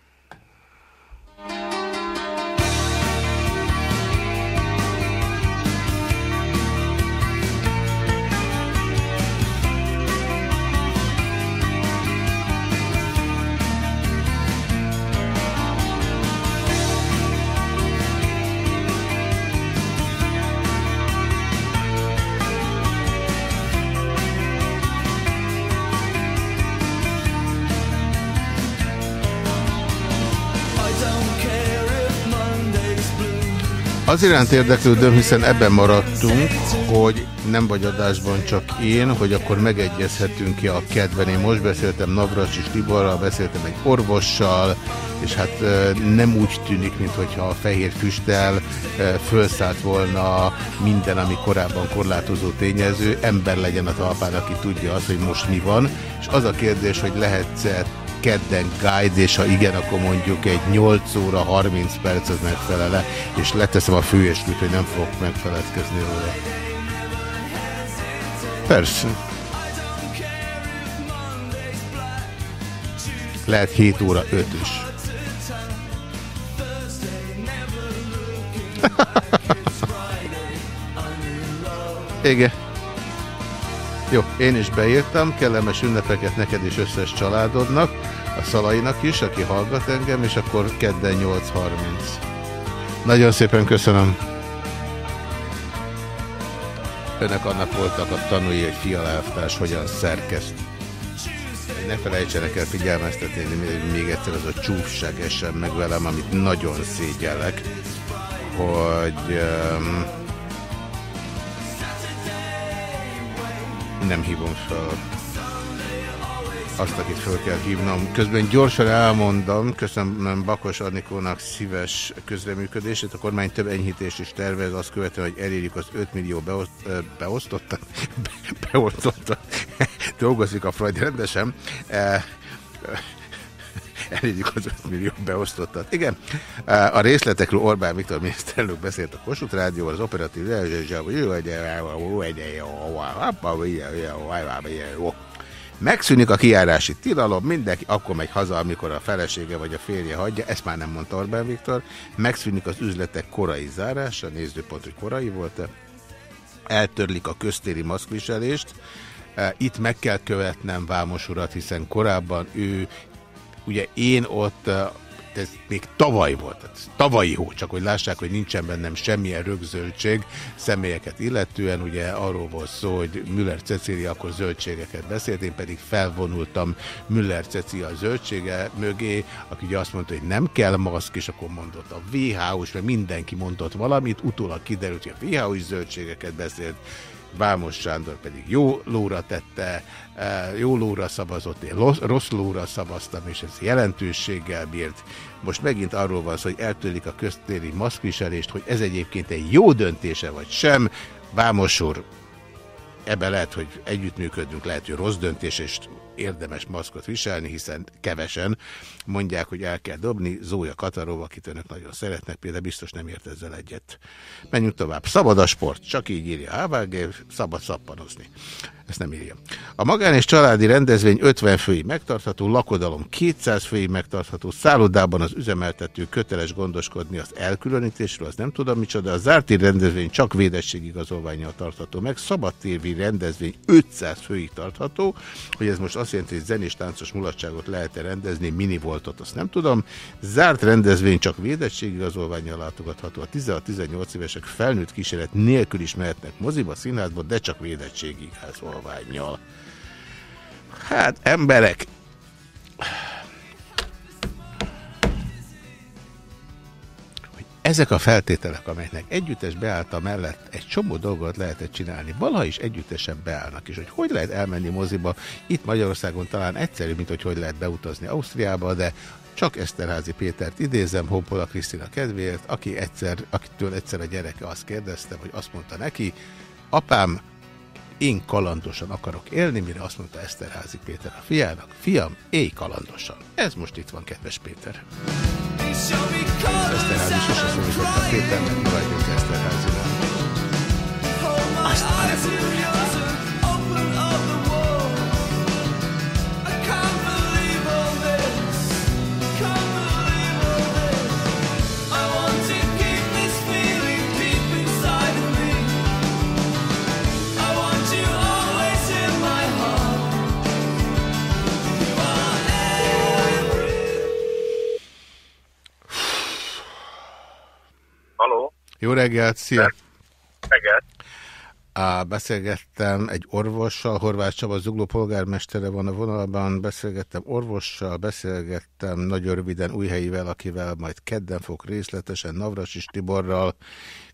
Az iránt érdeklődöm, hiszen ebben maradtunk, hogy nem vagy adásban csak én, hogy akkor megegyezhetünk ki a kedven. Én most beszéltem Navracsis Tiborral, beszéltem egy orvossal, és hát nem úgy tűnik, mintha a fehér füstel fölszállt volna minden, ami korábban korlátozó tényező, ember legyen a talpán, aki tudja azt, hogy most mi van, és az a kérdés, hogy lehet kedden guide, és ha igen, akkor mondjuk egy 8 óra 30 perc az megfelele, és leteszem a főesküt, hogy nem fogok megfeledkezni róla. Persze. Lehet 7 óra 5 is. Igen. Jó, én is beírtam, kellemes ünnepeket neked és összes családodnak, a Szalainak is, aki hallgat engem, és akkor kedden 8.30. Nagyon szépen köszönöm. Önök annak voltak a tanúi, hogy fialelvtárs hogyan szerkeszt. Ne felejtsenek el figyelmeztetni, még egyszer az a csúfság essen meg velem, amit nagyon szégyellek, hogy... Um, nem hívom fel azt, akit fel kell hívnom. Közben gyorsan elmondom, köszönöm Bakos Anikónak szíves közreműködését. A kormány több enyhítés is tervez, azt követően, hogy elérjük az 5 millió beoszt, beosztottat, be, beosztottat, dolgozik a Freud rendesen. Elérjük az 5 millió beosztottat. Igen, a részletekről Orbán Viktor miniszterelnök beszélt a Kossuth Rádióval, az operatív Megszűnik a kiárási tilalom, mindenki akkor megy haza, amikor a felesége vagy a férje hagyja, ezt már nem mondta Orbán Viktor. Megszűnik az üzletek korai zárása, nézőpont, hogy korai volt-e. Eltörlik a köztéri maszkviselést. Itt meg kell követnem Vámos urat, hiszen korábban ő, ugye én ott ez még tavaly volt, ez tavalyi hó, csak hogy lássák, hogy nincsen bennem semmilyen rögzöldség személyeket illetően, ugye arról volt szó, hogy Müller Cecília akkor zöldségeket beszélt, én pedig felvonultam Müller Cecília zöldsége mögé, aki ugye azt mondta, hogy nem kell maszk, és akkor mondott a WHO-s, mert mindenki mondott valamit, utólag kiderült, hogy a WHO is zöldségeket beszélt, Vámos Sándor pedig jó lóra tette, jó lóra szavazott, én rossz lóra szavaztam, és ez jelentőséggel bírt. Most megint arról van szó, hogy eltőlik a köztéri maszkviselést, hogy ez egyébként egy jó döntése vagy sem. Vámos úr, ebbe lehet, hogy együttműködünk, lehet, hogy rossz döntés, és érdemes maszkot viselni, hiszen kevesen mondják, hogy el kell dobni. Zója Katarova, akit önök nagyon szeretnek, például biztos nem ért ezzel egyet. Menjünk tovább. Szabad a sport, csak így írja Hávágév, szabad szappanozni. Ezt nem írja. A magán és családi rendezvény 50 fői megtartható, lakodalom 200 fői megtartható, szállodában az üzemeltető köteles gondoskodni az elkülönítésről, az nem tudom micsoda, a zárti rendezvény csak védettségigazolványjal tartható meg, szabadtéri rendezvény 500 főig tartható, hogy ez most azt jelenti, hogy zenés táncos mulatságot lehet-e rendezni, mini voltot, azt nem tudom. Zárt rendezvény csak védettségigazolványjal látogatható, a 16-18 évesek felnőtt kísérlet nélkül is mehetnek moziba, színházba, de csak védettségigazolvány halványjal. Hát, emberek... Hogy ezek a feltételek, amelyeknek együttes beállta mellett egy csomó dolgot lehetett csinálni, valaha is együttesen beállnak is, hogy hogy lehet elmenni moziba, itt Magyarországon talán egyszerű, mint hogy hogy lehet beutazni Ausztriába, de csak Eszterházi Pétert idézem, Honpola Krisztina kedvéért, aki egyszer, akitől egyszer a gyereke azt kérdezte, hogy azt mondta neki, apám, én kalandosan akarok élni, mire azt mondta Eszterházi Péter a fiának, fiam, élj kalandosan. Ez most itt van, kedves Péter. Eszterházi sose szólított a Péternek, maradjunk Eszterházival. Azt már Jó reggelt, szia! Reggelt! beszélgettem egy orvossal, Horváth Csaba Zugló polgármestere van a vonalban, beszélgettem orvossal, beszélgettem nagyon röviden Újhelyivel, akivel majd kedden fog részletesen Navrasis Tiborral,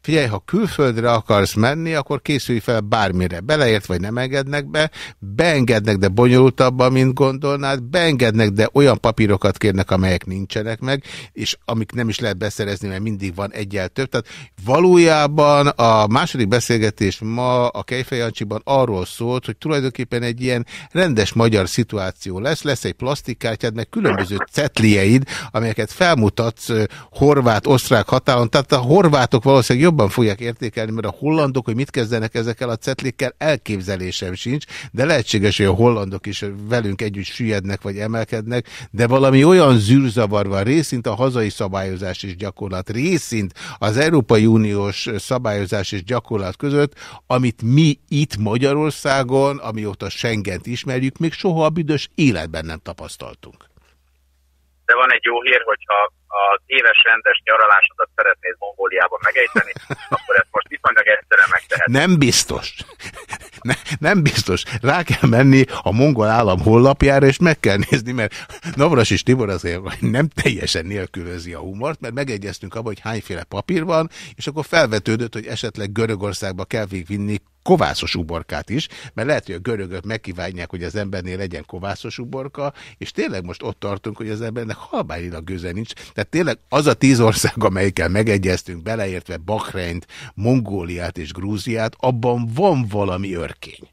Figyelj, ha külföldre akarsz menni, akkor készülj fel bármire. Beleért vagy nem engednek be, beengednek, de bonyolultabban, mint gondolnád, beengednek, de olyan papírokat kérnek, amelyek nincsenek meg, és amik nem is lehet beszerezni, mert mindig van egyel több. Tehát valójában a második beszélgetés ma a Kejfejancsiban arról szólt, hogy tulajdonképpen egy ilyen rendes magyar szituáció lesz, lesz egy plastikkártyád, meg különböző cetlieid, amelyeket felmutatsz horvát-osztrák határon, tehát a horvátok valószínűleg jobb jobban fogják értékelni, mert a hollandok, hogy mit kezdenek ezekkel a cetlikkel, elképzelésem sincs, de lehetséges, hogy a hollandok is velünk együtt süllyednek vagy emelkednek, de valami olyan zűrzavar van, részint a hazai szabályozás és gyakorlat, részint az Európai Uniós szabályozás és gyakorlat között, amit mi itt Magyarországon, amióta Schengent ismerjük, még soha a büdös életben nem tapasztaltunk. De van egy jó hír, hogyha az éves rendes nyaralásodat szeretnéd Mongóliában megejteni, akkor ezt most viszonylag egyszerűen megtehet. Nem biztos. Ne, nem biztos. Rá kell menni a mongol állam hollapjára, és meg kell nézni, mert Navras és Tibor azért nem teljesen nélkülözi a humort, mert megegyeztünk abban, hogy hányféle papír van, és akkor felvetődött, hogy esetleg Görögországba kell végvinni kovászos uborkát is, mert lehet, hogy a görögök megkívánják, hogy az embernél legyen kovászos uborka, és tényleg most ott tartunk, hogy az embernek halbányilag gőze nincs. Tehát tényleg az a tíz ország, amelyikkel megegyeztünk, beleértve Bahreint, Mongóliát és Grúziát, abban van valami örkény.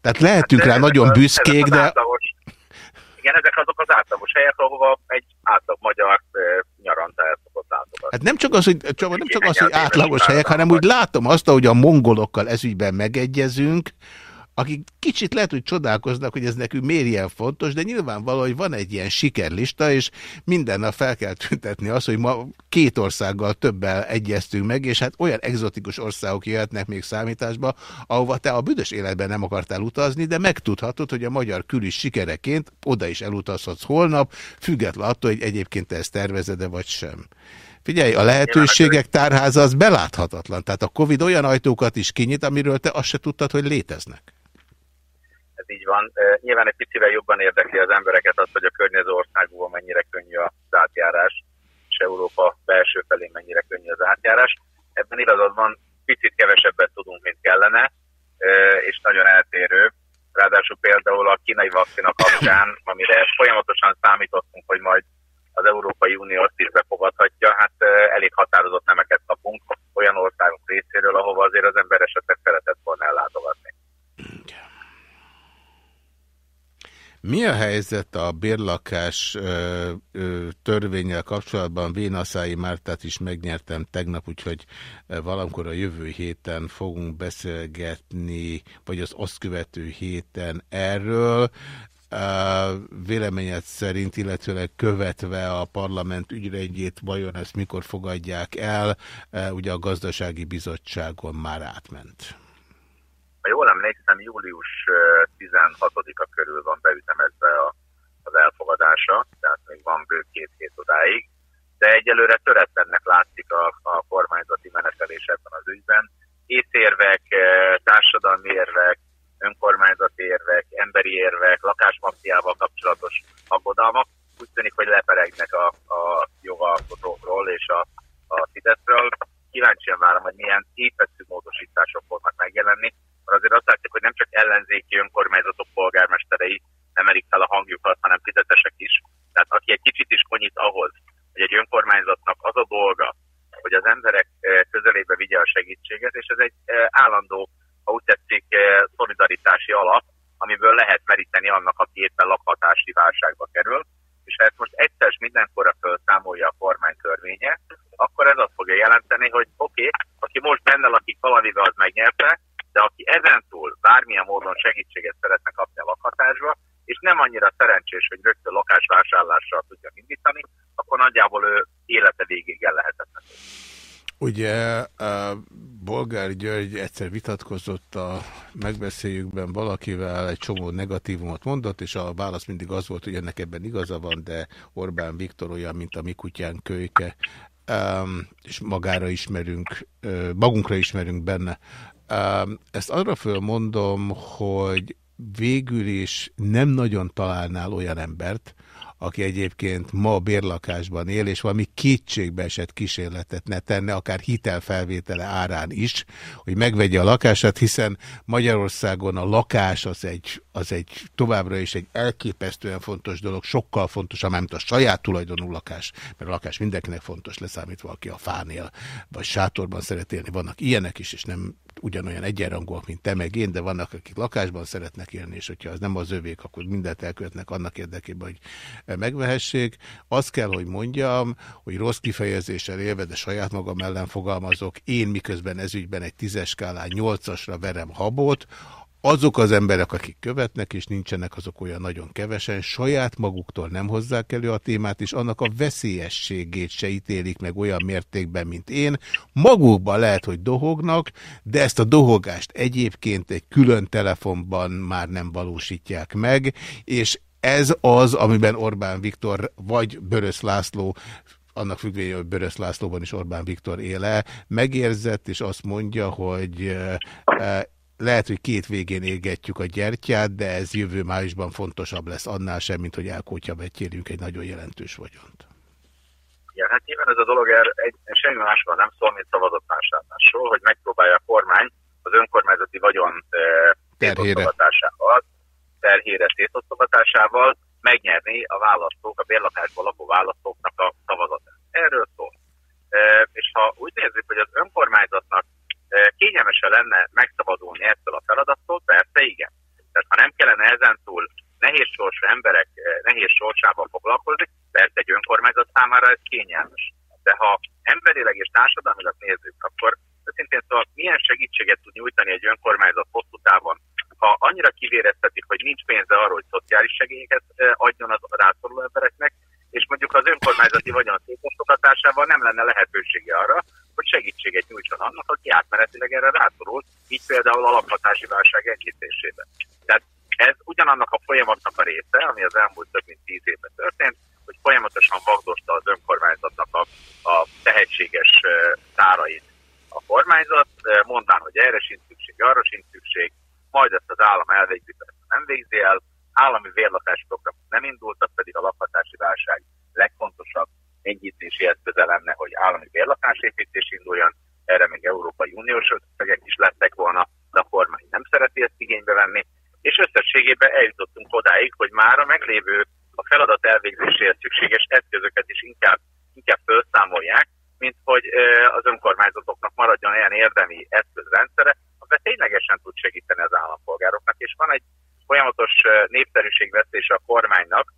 Tehát lehetünk hát, rá nagyon büszkék, de... Igen, ezek azok az átlagos helyek, ahova egy átlag magyar nyaranta el szokott látogatni. Hát nem csak az, hogy, csak, nem csak az, hogy átlagos helyek, hanem úgy látom azt, hogy a mongolokkal ezügyben megegyezünk, akik kicsit lehet, hogy csodálkoznak, hogy ez nekünk miért ilyen fontos, de nyilvánvaló, hogy van egy ilyen sikerlista, és minden nap fel kell tüntetni azt, hogy ma két országgal többel egyeztünk meg, és hát olyan egzotikus országok jöhetnek még számításba, ahova te a büdös életben nem akartál utazni, de megtudhatod, hogy a magyar külis sikereként oda is elutazhatsz holnap, független attól, hogy egyébként te ezt tervezed-e vagy sem. Figyelj, a lehetőségek tárháza az beláthatatlan. Tehát a Covid olyan ajtókat is kinyit, amiről te azt se tudtad, hogy léteznek ez így van. Nyilván egy picivel jobban érdekli az embereket az, hogy a környező országból mennyire könnyű az átjárás, és Európa belső felé mennyire könnyű az átjárás. Ebben igazad van, picit kevesebbet tudunk, mint kellene, és nagyon eltérő. Ráadásul például a kínai vakcina kapcsán, amire folyamatosan számítottunk, hogy majd az Európai Unió azt is befogadhatja, hát elég határozott nemeket kapunk olyan országok részéről, ahova azért az ember esetleg szeretett volna ellátogatni. Mi a helyzet a bérlakás ö, ö, törvényel kapcsolatban? Vénaszái Mártát is megnyertem tegnap, úgyhogy valamikor a jövő héten fogunk beszélgetni, vagy az azt követő héten erről. Véleményed szerint, illetőleg követve a parlament ügyrendjét, vajon ezt mikor fogadják el? Ugye a gazdasági bizottságon már átment ha jól emlékszem, július 16-a körül van beütemezve a, az elfogadása, tehát még van bő két hét odáig, de egyelőre töretlennek látszik a, a kormányzati menetelés ebben az ügyben. Észérvek, társadalmi érvek, önkormányzati érvek, emberi érvek, lakásmaffiával kapcsolatos aggodalmak úgy tűnik, hogy leperegnek a, a jogalkotókról és a, a Fideszről. Kíváncsian várom, hogy milyen épeszű módosítások fognak megjelenni, akkor azért azt látjuk, hogy nem csak ellenzéki önkormányzatok polgármesterei emelik fel a hangjukat, hanem fizetesek is. Tehát aki egy kicsit is konyít ahhoz, hogy egy önkormányzatnak az a dolga, hogy az emberek eh, közelébe vigye a segítséget, és ez egy eh, állandó, ha úgy tetszik, eh, szolidaritási alap, amiből lehet meríteni annak, aki éppen lakhatási válságba kerül, és ha ezt most egyszer mindenkorra felszámolja a kormány törvénye, akkor ez azt fogja jelenteni, hogy oké, okay, aki most benne lakik valamivel, az megnyerte, de aki ezentúl bármilyen módon segítséget szeretne kapni a lakhatásba, és nem annyira szerencsés, hogy rögtön lakásvásárlással tudja indítani, akkor nagyjából ő élete végig el lehetetlen. Ugye Bolgár György egyszer vitatkozott a megbeszéljükben valakivel, egy csomó negatívumot mondott, és a válasz mindig az volt, hogy ennek ebben igaza van, de Orbán Viktor olyan, mint a mi kutyán kölyke, és magára ismerünk, magunkra ismerünk benne. Ezt arra fölmondom, hogy végül is nem nagyon találnál olyan embert, aki egyébként ma bérlakásban él, és valami kétségbe esett kísérletet ne tenne, akár hitelfelvétele árán is, hogy megvegye a lakását, hiszen Magyarországon a lakás az egy, az egy továbbra is egy elképesztően fontos dolog, sokkal fontosabb, mint a saját tulajdonú lakás, mert a lakás mindenkinek fontos, leszámítva, aki a fánél, vagy sátorban szeret élni. Vannak ilyenek is, és nem ugyanolyan egyenrangúak, mint te meg én, de vannak, akik lakásban szeretnek élni, és hogyha az nem az övék, akkor mindent elkövetnek annak érdekében, hogy megvehessék. Azt kell, hogy mondjam, hogy rossz kifejezéssel élve, de saját magam ellen fogalmazok, én miközben ezügyben egy tízes skálán nyolcasra verem habot, azok az emberek, akik követnek, és nincsenek azok olyan nagyon kevesen, saját maguktól nem hozzák elő a témát, és annak a veszélyességét se ítélik meg olyan mértékben, mint én. Magukban lehet, hogy dohognak, de ezt a dohogást egyébként egy külön telefonban már nem valósítják meg, és ez az, amiben Orbán Viktor vagy Börös László annak függvényében, hogy Börös Lászlóban is Orbán Viktor éle, megérzett, és azt mondja, hogy eh, lehet, hogy két végén égetjük a gyertyát, de ez jövő májusban fontosabb lesz annál sem, mint hogy elkótya vetjélünk egy nagyon jelentős vagyont. Ja, hát nyilván ez a dolog er, egy, semmi másról nem szól, mint szavazatvásárlásról, hogy megpróbálja a kormány az önkormányzati vagyon e, szétosztogatásával, terhére szétosztogatásával megnyerni a választók, a bérlakásban lakó választóknak a szavazatát. Erről szól. E, és ha úgy nézzük, hogy az önkormányzatnak kényelmesen lenne megszabadulni ettől a feladattól, persze igen. Tehát ha nem kellene ezentúl nehéz sorsú emberek nehéz sorsával foglalkozni, persze egy önkormányzat számára ez kényelmes. De ha emberileg és társadalmilag nézzük, akkor szintén szóval milyen segítséget tud nyújtani egy önkormányzat hosszú távon, ha annyira kivéreztetik, hogy nincs pénze arra, hogy szociális segélyeket adjon az rászoruló embereknek, és mondjuk az önkormányzati vagyon szétosztogatásával nem lenne lehetősége arra, hogy segítséget nyújtson annak, aki átmenetileg erre rászorul, így például a lakhatási válság enyhítésében. Tehát ez ugyanannak a folyamatnak a része, ami az elmúlt több mint tíz évben történt, hogy folyamatosan vagdosta az önkormányzatnak a, a tehetséges tárait a kormányzat, mondván, hogy erre sincs szükség, arra sincs szükség, majd ezt az állam elvégzi, nem végzi el, állami vérlakási program nem indultak, pedig a lakhatási válság legfontosabb enyhítési eszköze lenne, hogy állami bérlakásépítés induljon, erre még Európai Uniós összegek is lettek volna, de a kormány nem szereti ezt igénybe venni, és összességében eljutottunk odáig, hogy már a meglévő a feladat elvégzéséhez szükséges eszközöket is inkább, inkább felszámolják, mint hogy az önkormányzatoknak maradjon olyan érdemi eszközrendszere, amivel ténylegesen tud segíteni az állampolgároknak, és van egy folyamatos népszerűségvesztés a kormánynak,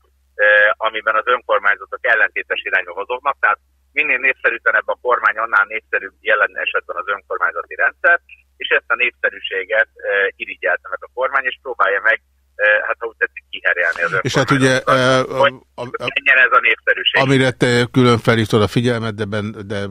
amiben az önkormányzatok ellentétes irányba mozognak, tehát minél népszerűtlenebb a kormány, annál népszerűbb jelen esetben az önkormányzati rendszer, és ezt a népszerűséget irigyelte meg a kormány, és próbálja meg hát ha úgy tetszik, kiherélni az És hát ugye... Hogy a, a, a, ez a népszerűség. Amire te külön felhívtad a figyelmet, de, ben, de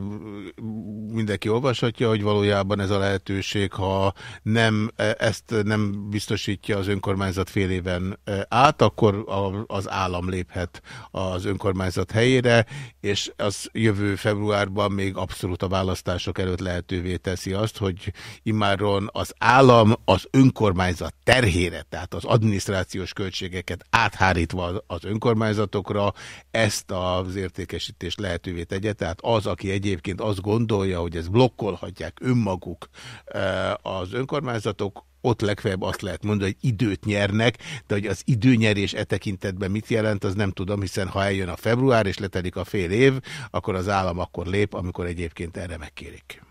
mindenki olvashatja, hogy valójában ez a lehetőség, ha nem, ezt nem biztosítja az önkormányzat fél éven át, akkor az állam léphet az önkormányzat helyére, és az jövő februárban még abszolút a választások előtt lehetővé teszi azt, hogy immáron az állam az önkormányzat terhére, tehát az adminisztráció adminisztrációs költségeket áthárítva az önkormányzatokra ezt az értékesítést lehetővé tegye. Tehát az, aki egyébként azt gondolja, hogy ez blokkolhatják önmaguk eh, az önkormányzatok, ott legfeljebb azt lehet mondani, hogy időt nyernek, de hogy az időnyerés e tekintetben mit jelent, az nem tudom, hiszen ha eljön a február és letelik a fél év, akkor az állam akkor lép, amikor egyébként erre megkérik.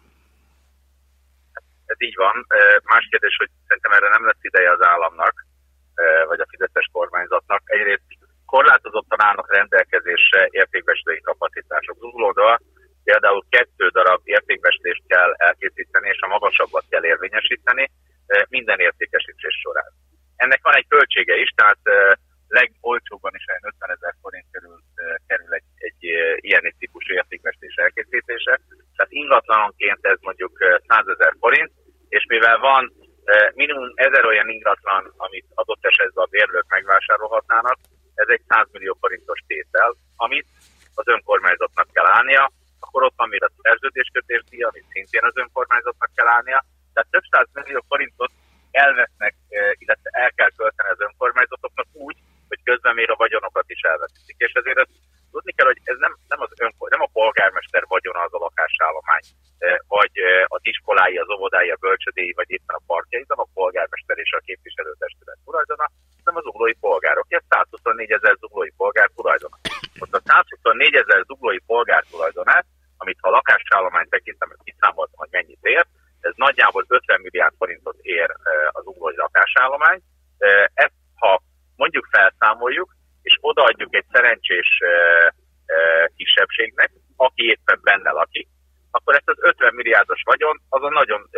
Ez így van. Eh, más kérdés, hogy szerintem erre nem lesz ideje az államnak, vagy a fizetes kormányzatnak. Egyrészt korlátozottan állnak rendelkezésre értékbesítői kapacitások. Zuglóda például kettő darab értékbestést kell elkészíteni, és a magasabbat kell érvényesíteni minden értékesítés során. Ennek van egy költsége is, tehát legolcsóbban is olyan 50 ezer forint kerül, kerül egy, egy ilyen típusú értékbestés elkészítése. Tehát ingatlanonként ez mondjuk 100 ezer forint, és mivel van minimum ezer olyan ingatlan, amit adott esetben a bérlők megvásárolhatnának, ez egy 100 millió forintos tétel, amit az önkormányzatnak kell állnia, akkor ott van még a szerződéskötés díja, amit szintén az önkormányzatnak kell állnia. Tehát több száz millió forintot elvesznek, illetve el kell költeni az önkormányzatoknak úgy, hogy közben még a vagyonokat is elveszik. És ezért tudni kell, hogy ez nem, nem, az önkor, nem a polgármester vagyona az a lakásállomány, vagy az iskolái, az óvodái, a bölcsödéi, vagy éppen a parkjai, nem a polgármester és a képviselőtestület tulajdona, hanem az zuglói polgárok. Ez 124 ezer zuglói polgár tulajdona. Most a 124 ezer zuglói polgár tulajdonát, amit ha a lakásállomány tekintem, kiszámoltam, hogy mennyit ér, ez nagyjából 50 milliárd forintot ér az zuglói lakásállomány. Ezt, ha mondjuk felszámoljuk, és odaadjuk egy szerencsés kisebbségnek, aki éppen benne lakik, akkor ezt az 50 milliárdos vagyon az a nagyon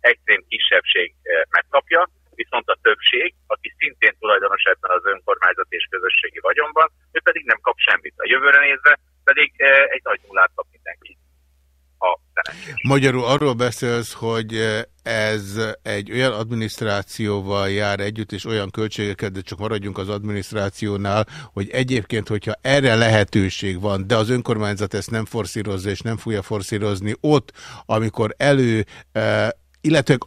extrém kisebbség megkapja, viszont a többség, aki szintén tulajdonos ebben az önkormányzat és közösségi vagyonban, ő pedig nem kap semmit. A jövőre nézve pedig egy nagy nullát kap mindenki. Magyarul arról beszélsz, hogy ez egy olyan adminisztrációval jár együtt, és olyan költségeket, de csak maradjunk az adminisztrációnál, hogy egyébként, hogyha erre lehetőség van, de az önkormányzat ezt nem forszírozza, és nem fogja forszírozni ott, amikor elő, illetve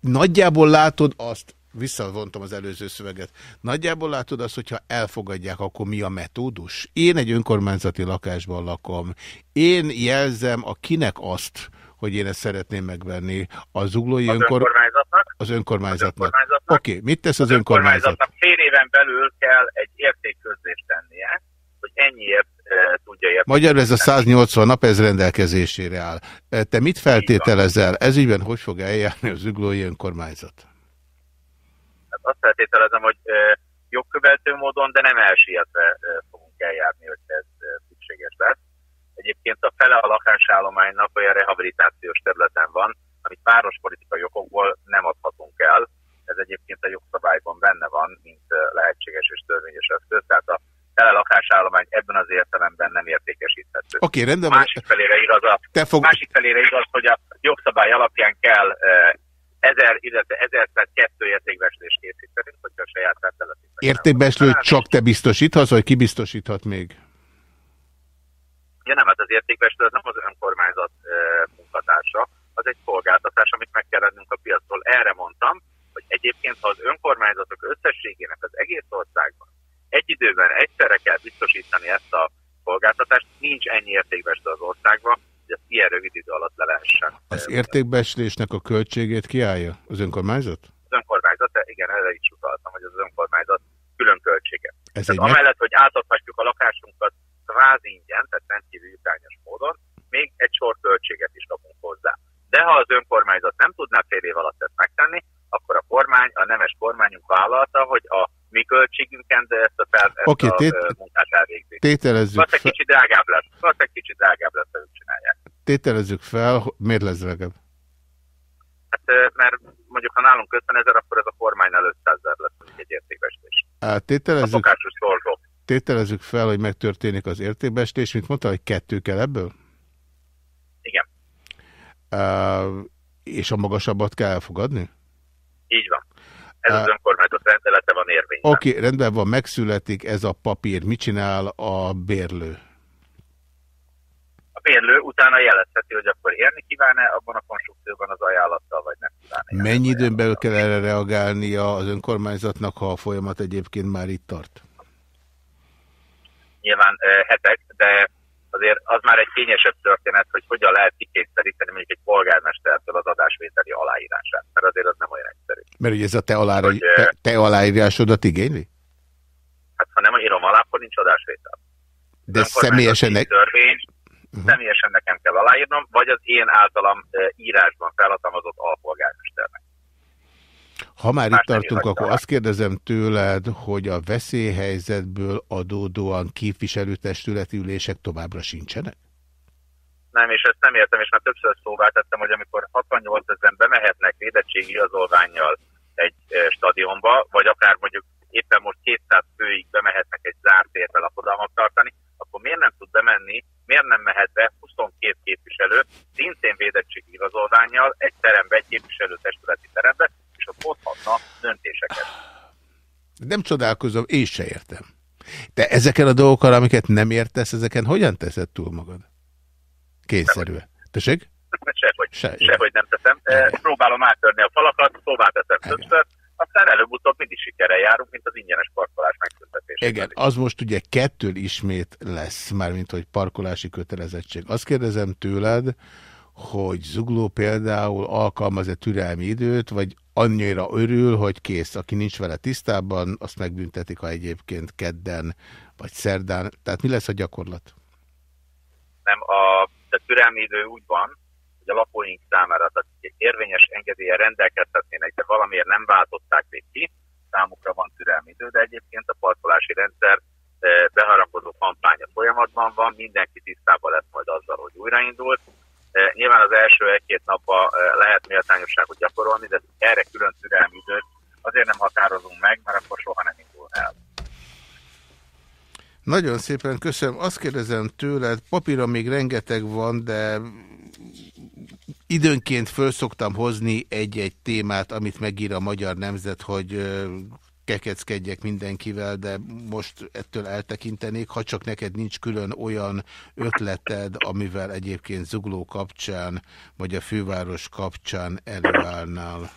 nagyjából látod azt, visszavontam az előző szöveget. Nagyjából látod azt, hogyha elfogadják, akkor mi a metódus? Én egy önkormányzati lakásban lakom. Én jelzem a kinek azt, hogy én ezt szeretném megvenni. A zuglói az önkor... önkormányzatnak. Az önkormányzatnak. önkormányzatnak. Oké, okay. mit tesz az, az önkormányzat? önkormányzatnak fél éven belül kell egy értékközlést tennie, hogy ennyiért e, tudja érni. Magyarul ez a 180 nap, ez rendelkezésére áll. Te mit feltételezel? Ez ügyben hogy fog eljárni az zuglói önkormányzat? Azt feltételezem, hogy jogkövető módon, de nem elsietve fogunk eljárni, hogy ez szükséges lesz. Egyébként a fele a lakásállománynak olyan rehabilitációs területen van, amit várospolitikai okokból nem adhatunk el. Ez egyébként van, mint lehetséges és törvényes eszköz. Tehát a tele lakásállomány ebben az értelemben nem értékesíthető. Oké, okay, rendben. Másik felére igaz, a, fog... másik felére igaz, hogy a jogszabály alapján kell ezer, illetve ezer, tehát kettő értékbeslést készíteni, hogyha a saját rendeletében. Értékbeslő csak te biztosíthatsz, vagy ki biztosíthat még? Ja nem, hát az értékbeslő az nem az önkormányzat e, munkatársa, az egy szolgáltatás, amit meg kell adnunk a piacról. Erre mondtam, hogy egyébként, ha az önkormányzatok összességének az egész országban egy időben egyszerre kell biztosítani ezt a szolgáltatást, nincs ennyi értékbeslő az országban, hogy ezt ilyen rövid idő alatt le lehessen. Az értékbeslésnek a költségét kiállja? Az önkormányzat? Az önkormányzat, de igen, erre is utaltam, hogy az önkormányzat külön költsége. Ez tehát amellett, hogy átadhatjuk a lakásunkat kvázi ingyen, tehát rendkívül jutányos módon, még egy sor költséget is kapunk hozzá. De ha az önkormányzat nem tudná fél év alatt ezt megtenni, akkor a kormány, a nemes kormányunk vállalta, hogy a mi költségünken, de ezt a, fel, ezt okay, a tét munkát elvégzik. Tételezzük Azt egy kicsit drágább lesz. Azt egy kicsit drágább lesz, hogy csinálják. Tételezzük fel, miért lesz drágább? Hát, mert mondjuk, ha nálunk 50 ezer, akkor ez a kormánynál 500 ezer lesz egy értékvestés. Tételezzük, tételezzük fel, hogy megtörténik az értékbestés, mint mondta, hogy kettő kell ebből? Igen. Uh, és a magasabbat kell elfogadni? Így van. Ez az önkormányzat rendelete van érvényben. Oké, okay, rendben van, megszületik ez a papír. Mit csinál a bérlő? A bérlő utána jelezheti, hogy akkor érni kíván-e abban a konstrukcióban az ajánlattal, vagy nem kíván-e. Mennyi időn belül kell erre reagálnia az önkormányzatnak, ha a folyamat egyébként már itt tart? Nyilván hetek, de azért az már egy kényesebb történet, hogy hogyan lehet kikényszeríteni mondjuk egy polgármestertől az adásvételi aláírását, mert azért az nem olyan egyszerű. Mert ugye ez a te, alára, hogy, te, te aláírásodat igényli? Hát ha nem írom alá, akkor nincs adásvétel. De személyesen... Törvény, uh -huh. Személyesen nekem kell aláírnom, vagy az én általam írásban felhatalmazott alpolgármesternek. Ha már itt tartunk, akkor azt kérdezem tőled, hogy a veszélyhelyzetből adódóan képviselőtestületi ülések továbbra sincsenek? Nem, és ezt nem értem, és már többször szóvá tettem, hogy amikor 68 ezeren bemehetnek védettségi igazolványjal egy stadionba, vagy akár mondjuk éppen most 200 főig bemehetnek egy zárt érve lakodalmat tartani, akkor miért nem tud bemenni, miért nem mehet be 22 képviselő, szintén védettségi igazolványjal egy terembe, egy képviselőtestületi terembe, és ott hozhatna döntéseket. Nem csodálkozom, én se értem. Te ezeken a dolgokkal, amiket nem értesz, ezeken hogyan teszed túl magad? Kényszerűen. Tessék? Sehogy, se, sehogy nem teszem. Próbálom áttörni a falakat, szóvá teszem többször, aztán előbb-utóbb mindig sikerrel járunk, mint az ingyenes parkolás megszüntetés. Igen, az most ugye kettől ismét lesz, mármint hogy parkolási kötelezettség. Azt kérdezem tőled, hogy Zugló például alkalmaz-e türelmi időt, vagy annyira örül, hogy kész, aki nincs vele tisztában, azt megbüntetik, ha egyébként kedden vagy szerdán. Tehát mi lesz a gyakorlat? Nem, a, a türelmi idő úgy van, hogy a lakóink számára tehát érvényes engedélye rendelkezhetnének, de valamiért nem váltották még ki, számukra van türelmi idő, de egyébként a parkolási rendszer eh, beharangozó kampánya folyamatban van, mindenki tisztában lesz majd azzal, hogy újraindult, Nyilván az első egy-két napban lehet méltányosságot gyakorolni, de erre külön türelmi időt azért nem határozunk meg, mert akkor soha nem indul el. Nagyon szépen köszönöm. Azt kérdezem tőled, papíra még rengeteg van, de időnként föl szoktam hozni egy-egy témát, amit megír a Magyar Nemzet, hogy kekeckedjek mindenkivel, de most ettől eltekintenék, ha csak neked nincs külön olyan ötleted, amivel egyébként Zugló kapcsán, vagy a főváros kapcsán előállnál.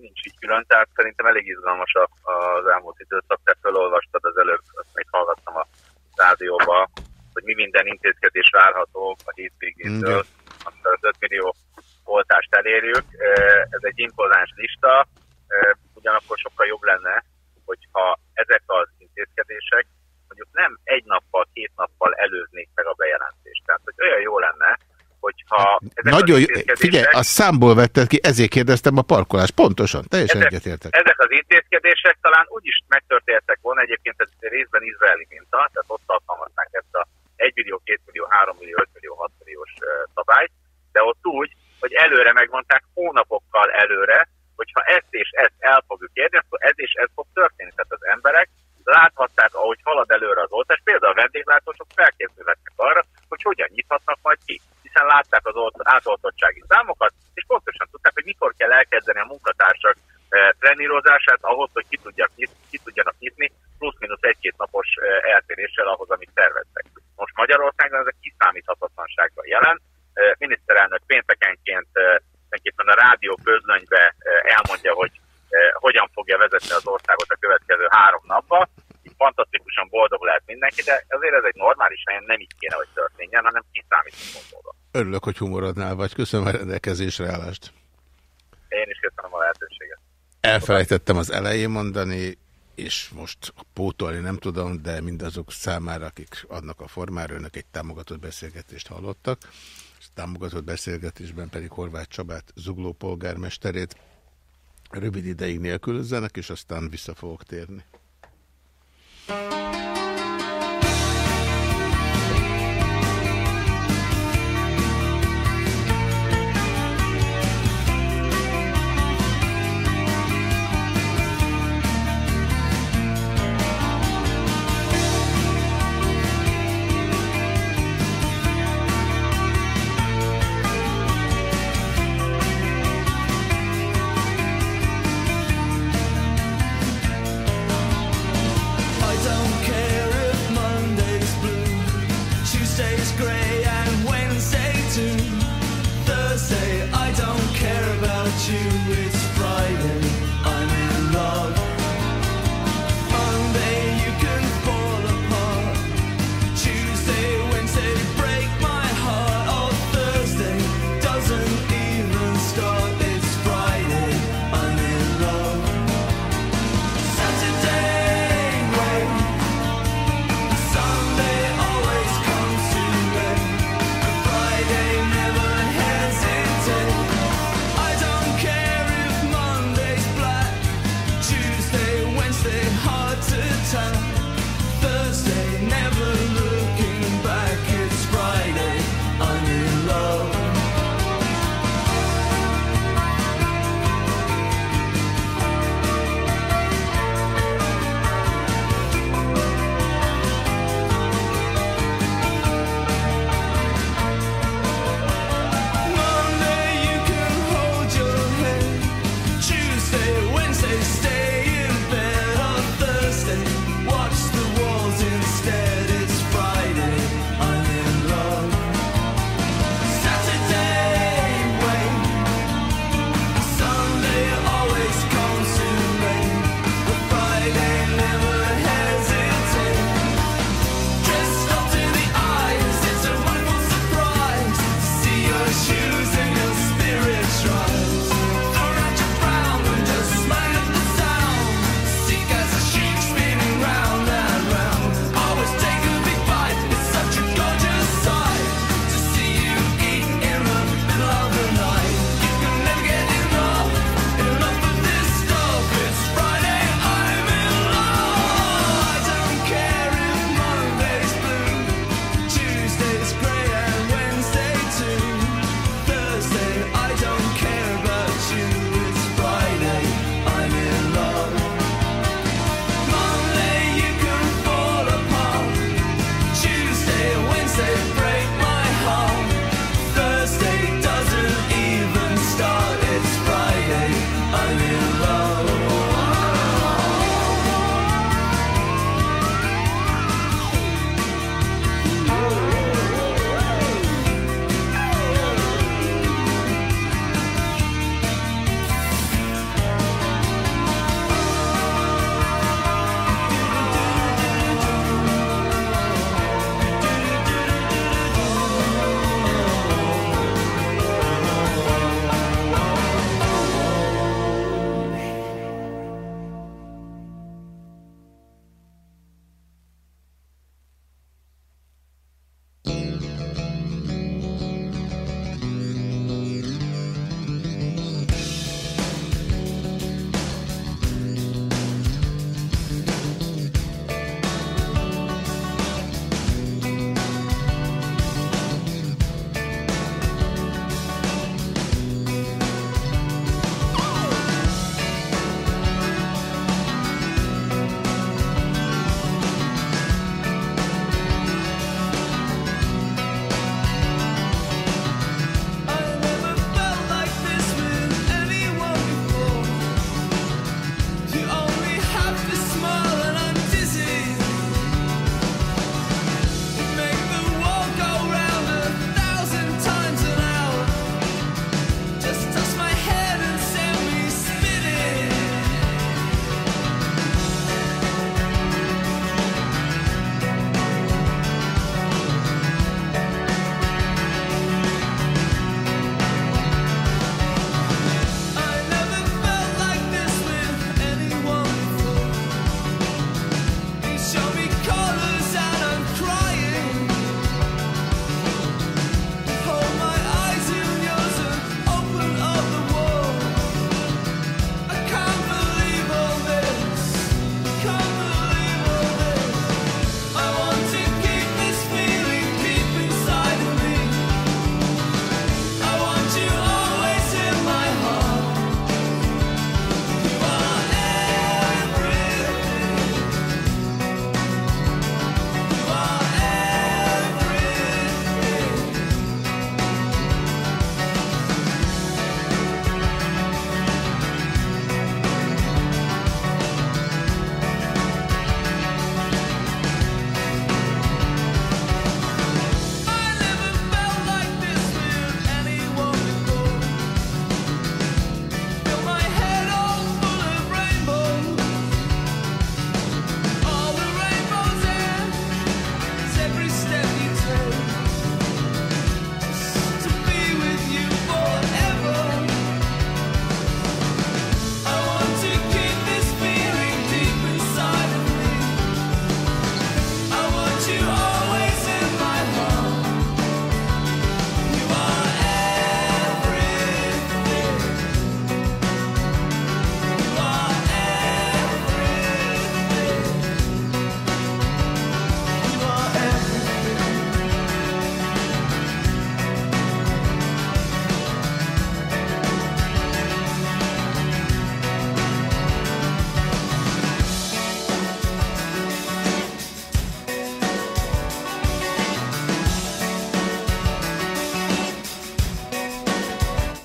Nincs így külön, tehát szerintem elég izgalmas az elmúlt időszak, te felolvastad az előbb, azt még hallgattam a rádióba, hogy mi minden intézkedés várható a hétvégétől, amikor az 5 millió oltást elérjük. Ez egy impozáns lista, ugyanakkor sokkal jobb lenne, hogyha ezek az intézkedések mondjuk nem egy nappal, két nappal előznék meg a bejelentést. Tehát, hogy olyan jó lenne, hogyha... Ezek Nagyon jó, figyelj, a számból vetted ki, ezért kérdeztem a parkolást. Pontosan, teljesen ezek, egyetértek. Ezek az intézkedések talán úgy is megtörténtek volna, egyébként ez részben izraeli minta, tehát ott alkalmazták ezt a 1 millió, 2 millió, 3 millió, 5 millió, 6 milliós szabályt, de ott úgy, hogy előre megmondták hónapokkal előre, hogyha ezt és ezt el fogjuk érni, akkor ez és ez fog történni. Tehát az emberek láthatták, ahogy halad előre az oltás, például a vendéglátósok felkészülhetnek arra, hogy hogyan nyithatnak majd ki. Hiszen látták az átoltottsági számokat, és pontosan tudták, hogy mikor kell elkezdeni a munkatársak trenírozását ahhoz, hogy ki, tudjak, ki tudjanak nyitni, plusz-minusz egy-két napos eh, eltéréssel ahhoz, amit terveztek. Most Magyarországon ez a kiszámíthatatlanságban jelent. Eh, miniszterelnök péntekenként tulajdonképpen a rádió közlönybe elmondja, hogy hogyan fogja vezetni az országot a következő három napba. Így fantasztikusan boldog lehet mindenki, de azért ez egy normális helyen nem így kéne, hogy történjen, hanem kiszámítható módon. Örülök, hogy humorodnál vagy. Köszönöm a rendelkezésre állást. Én is köszönöm a lehetőséget. Elfelejtettem az elején mondani, és most pótolni nem tudom, de mindazok számára, akik adnak a formára, önök egy támogatott beszélgetést hallottak, és támogatott beszélgetésben pedig Horváth Csabát, Zugló polgármesterét rövid ideig nélkülözzenek, és aztán vissza fogok térni.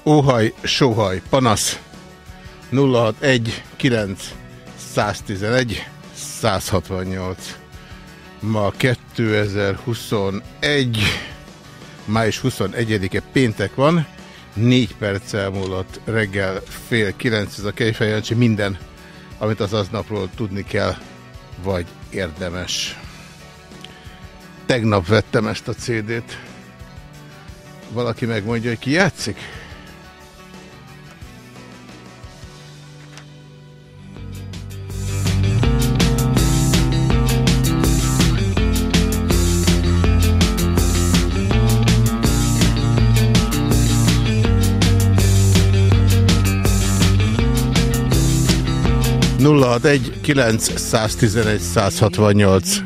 Óhaj, sóhaj, panasz 061 9 111 168 Ma 2021 május 21-e péntek van 4 perccel múlott reggel fél 9 ez a Kejfejancsi minden, amit az aznapról tudni kell, vagy érdemes. Tegnap vettem ezt a CD-t. Valaki megmondja, hogy ki játszik? 061 911 168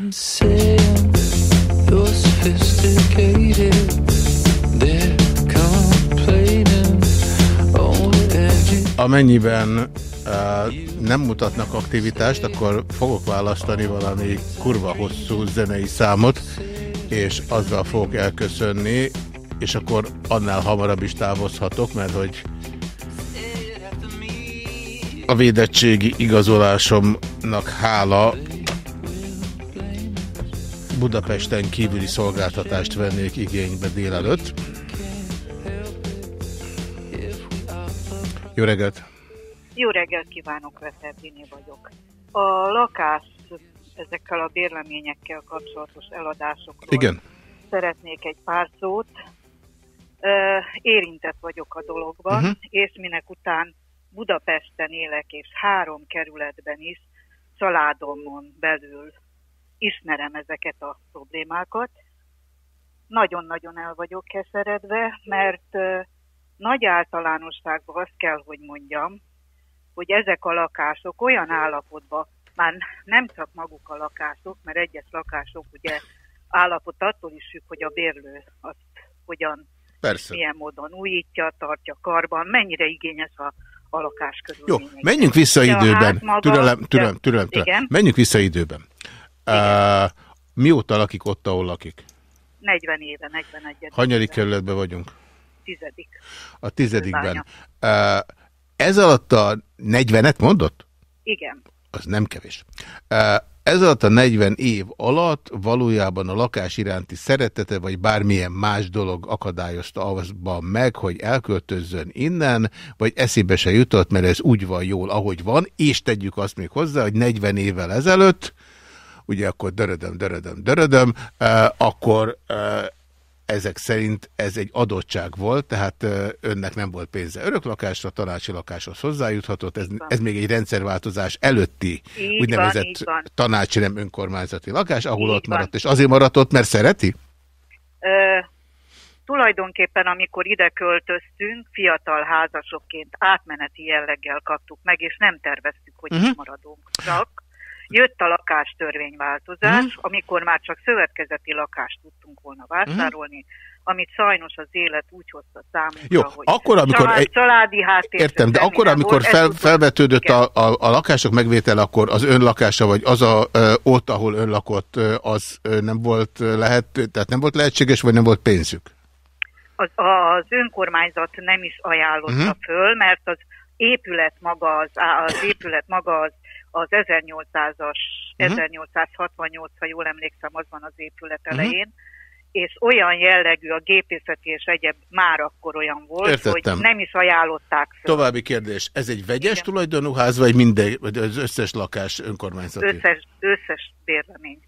Amennyiben uh, nem mutatnak aktivitást, akkor fogok választani valami kurva hosszú zenei számot, és azzal fogok elköszönni, és akkor annál hamarabb is távozhatok, mert hogy a védettségi igazolásomnak hála Budapesten kívüli szolgáltatást vennék igénybe délelőtt. Jó reggelt! Jó reggelt kívánok, Veszerdini vagyok. A lakás ezekkel a bérleményekkel kapcsolatos eladásokról Igen. szeretnék egy pár szót. Érintett vagyok a dologban, uh mhm. -huh. és minek után Budapesten élek, és három kerületben is, családomon belül ismerem ezeket a problémákat. Nagyon-nagyon el vagyok keseredve, mert nagy általánosságban azt kell, hogy mondjam, hogy ezek a lakások olyan állapotban, már nem csak maguk a lakások, mert egyes lakások ugye állapot attól is függ, hogy a bérlő azt hogyan, Persze. milyen módon újítja, tartja karban, mennyire igényes a a lakás Jó, menjünk vissza időben. Maga, türelem, türelem, türelem, türelem. Menjünk vissza időben. Uh, mióta lakik ott, ahol lakik? 40 éve, 41. Hanyadik kerületben vagyunk? Tizedik. A tizedikben. Uh, ez alatt a 40-et mondott? Igen. Az nem kevés. Uh, ez alatt a 40 év alatt valójában a lakás iránti szeretete, vagy bármilyen más dolog akadályozta azban meg, hogy elköltözzön innen, vagy eszébe se jutott, mert ez úgy van jól, ahogy van, és tegyük azt még hozzá, hogy 40 évvel ezelőtt, ugye akkor dörödöm, dörödöm, dörödöm, eh, akkor eh, ezek szerint ez egy adottság volt, tehát önnek nem volt pénze öröklakásra, tanácsi lakáshoz hozzájuthatott, ez, ez még egy rendszerváltozás előtti így úgynevezett van, tanácsi nem önkormányzati lakás, ahol így ott van. maradt, és azért maradt ott, mert szereti? Ö, tulajdonképpen, amikor ide költöztünk, fiatal házasokként átmeneti jelleggel kaptuk meg, és nem terveztük, hogy uh mhm. -huh. itt maradunk. Csak Jött a lakástörvényváltozás, mm. amikor már csak szövetkezeti lakást tudtunk volna vásárolni, mm. amit sajnos az élet úgy hozta számunkra, Jó, hogy akkor, amikor család, egy... családi háttér... Értem, de akkor, amikor fel, felvetődött a, a, a lakások megvétel, akkor az ön lakása, vagy az a, ott, ahol ön lakott, az nem volt lehet, tehát nem volt lehetséges, vagy nem volt pénzük? Az, az önkormányzat nem is ajánlotta uh. -huh. föl, mert az épület maga az, az épület maga az az 1800-as, uh -huh. 1868, ha jól emlékszem, az van az épület mhm. elején, uh -huh. és olyan jellegű a gépészeti és egyéb már akkor olyan volt, Értettem. hogy nem is ajánlották fel. További kérdés, ez egy vegyes Igen. tulajdonú ház, vagy minden, vagy az összes lakás önkormányzati? Összes, összes bérlemény.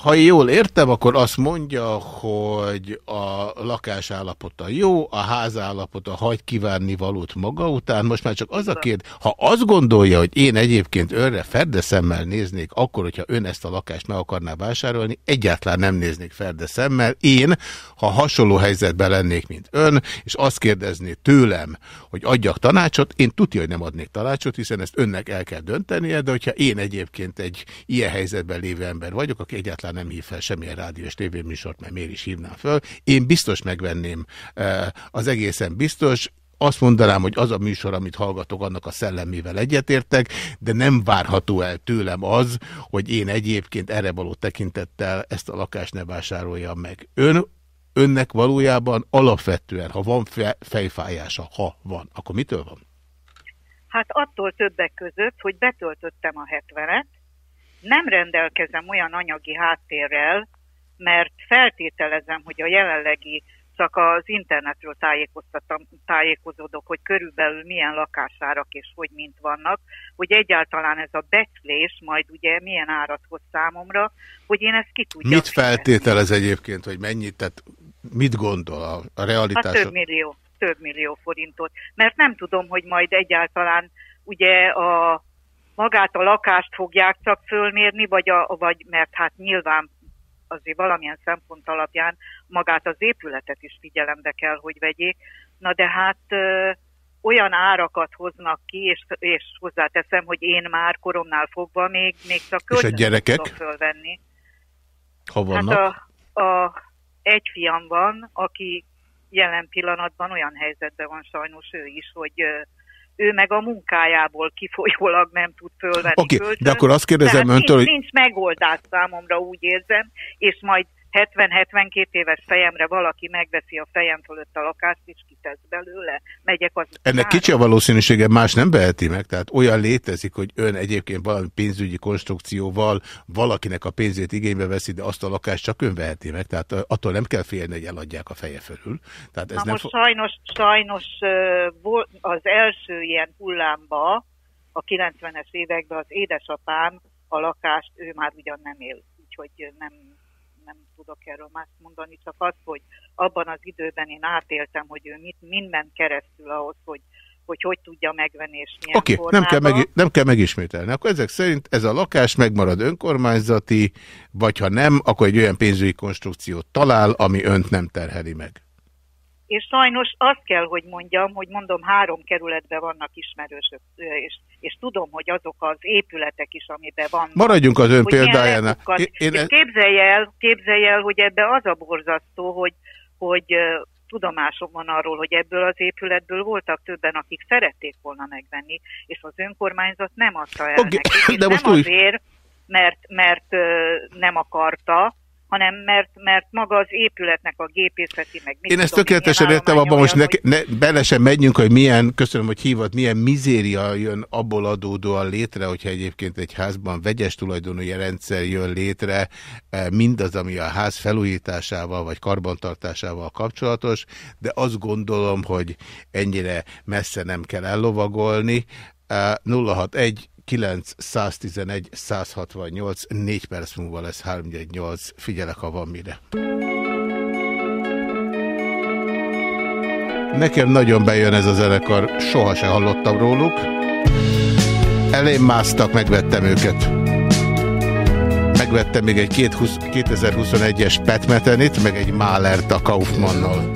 Ha jól értem, akkor azt mondja, hogy a lakás állapota jó, a ház állapota hagy kívánni valót maga után. Most már csak az a kérdés, ha azt gondolja, hogy én egyébként önre ferdeszemmel néznék, akkor, hogyha ön ezt a lakást meg akarná vásárolni, egyáltalán nem néznék ferdeszemmel. Én, ha hasonló helyzetben lennék, mint ön, és azt kérdezné tőlem, hogy adjak tanácsot, én tudja, hogy nem adnék tanácsot, hiszen ezt önnek el kell döntenie, de hogyha én egyébként egy ilyen helyzetben lévő ember vagyok, aki egyáltalán egyáltalán nem hív fel semmilyen rádiós tévéműsort, mert miért is hívnám föl. Én biztos megvenném eh, az egészen biztos, azt mondanám, hogy az a műsor, amit hallgatok, annak a szellemével egyetértek, de nem várható el tőlem az, hogy én egyébként erre való tekintettel ezt a lakást ne vásároljam meg. Ön önnek valójában alapvetően, ha van fejfájása, ha van, akkor mitől van? Hát attól többek között, hogy betöltöttem a 70-et, nem rendelkezem olyan anyagi háttérrel, mert feltételezem, hogy a jelenlegi csak az internetről tájékozódok, hogy körülbelül milyen lakásárak és hogy mint vannak, hogy egyáltalán ez a becslés majd ugye milyen árat hoz számomra, hogy én ezt ki tudjam. Mit feltételez egyébként, hogy mennyit, tehát mit gondol a, a realitás? Hát több millió, több millió forintot, mert nem tudom, hogy majd egyáltalán ugye a magát a lakást fogják csak fölmérni, vagy, a, vagy mert hát nyilván azért valamilyen szempont alapján magát az épületet is figyelembe kell, hogy vegyék. Na de hát ö, olyan árakat hoznak ki, és, és hozzáteszem, hogy én már koromnál fogva még, még csak a gyerekek? fölvenni. Ha vannak? Hát a, a, egy fiam van, aki jelen pillanatban olyan helyzetben van sajnos ő is, hogy ő meg a munkájából kifolyólag nem tud fölvenni okay, de akkor azt kérdezem Tehát öntől, nincs, hogy... nincs megoldás számomra, úgy érzem, és majd 70-72 éves fejemre valaki megveszi a fejem fölött a lakást, és kitesz belőle, megyek az Ennek kicsi a valószínűsége, más nem beheti meg, tehát olyan létezik, hogy ön egyébként valami pénzügyi konstrukcióval valakinek a pénzét igénybe veszi, de azt a lakást csak ön veheti meg, tehát attól nem kell félni, hogy eladják a feje fölül. Tehát ez Na nem most sajnos, sajnos az első ilyen hullámba, a 90-es években az édesapám a lakást, ő már ugyan nem él, úgyhogy nem nem tudok erről más mondani, csak az, hogy abban az időben én átéltem, hogy ő mit, minden keresztül ahhoz, hogy hogy hogy tudja megvenni és milyen Oké, okay, nem, kell meg, nem kell megismételni. Akkor ezek szerint ez a lakás megmarad önkormányzati, vagy ha nem, akkor egy olyan pénzügyi konstrukciót talál, ami önt nem terheli meg és sajnos azt kell, hogy mondjam, hogy mondom, három kerületben vannak ismerősök, és, és tudom, hogy azok az épületek is, amiben van. Maradjunk az ön példájánál. Én. És képzelj el, képzelj el, hogy ebbe az a borzasztó, hogy, hogy tudomásom van arról, hogy ebből az épületből voltak többen, akik szerették volna megvenni, és az önkormányzat nem adta el okay. nekik. De most nem azért, mert, mert nem akarta, hanem mert, mert maga az épületnek a gépészeti, meg Én ezt tökéletesen értem, abban most ne, ne, bele sem menjünk, hogy milyen, köszönöm, hogy hívott, milyen mizéria jön abból adódóan létre, hogyha egyébként egy házban vegyes tulajdonúja rendszer jön létre, eh, mindaz, ami a ház felújításával vagy karbantartásával kapcsolatos, de azt gondolom, hogy ennyire messze nem kell ellovagolni. 061 9, 111, 168, 4 perc múlva lesz 318. Figyelek, ha van mire. Nekem nagyon bejön ez a zenekar, soha se hallottam róluk. Elém másztak, megvettem őket. Megvettem még egy 2021-es Petmetenit, meg egy Mahlert a Kaufmannnal.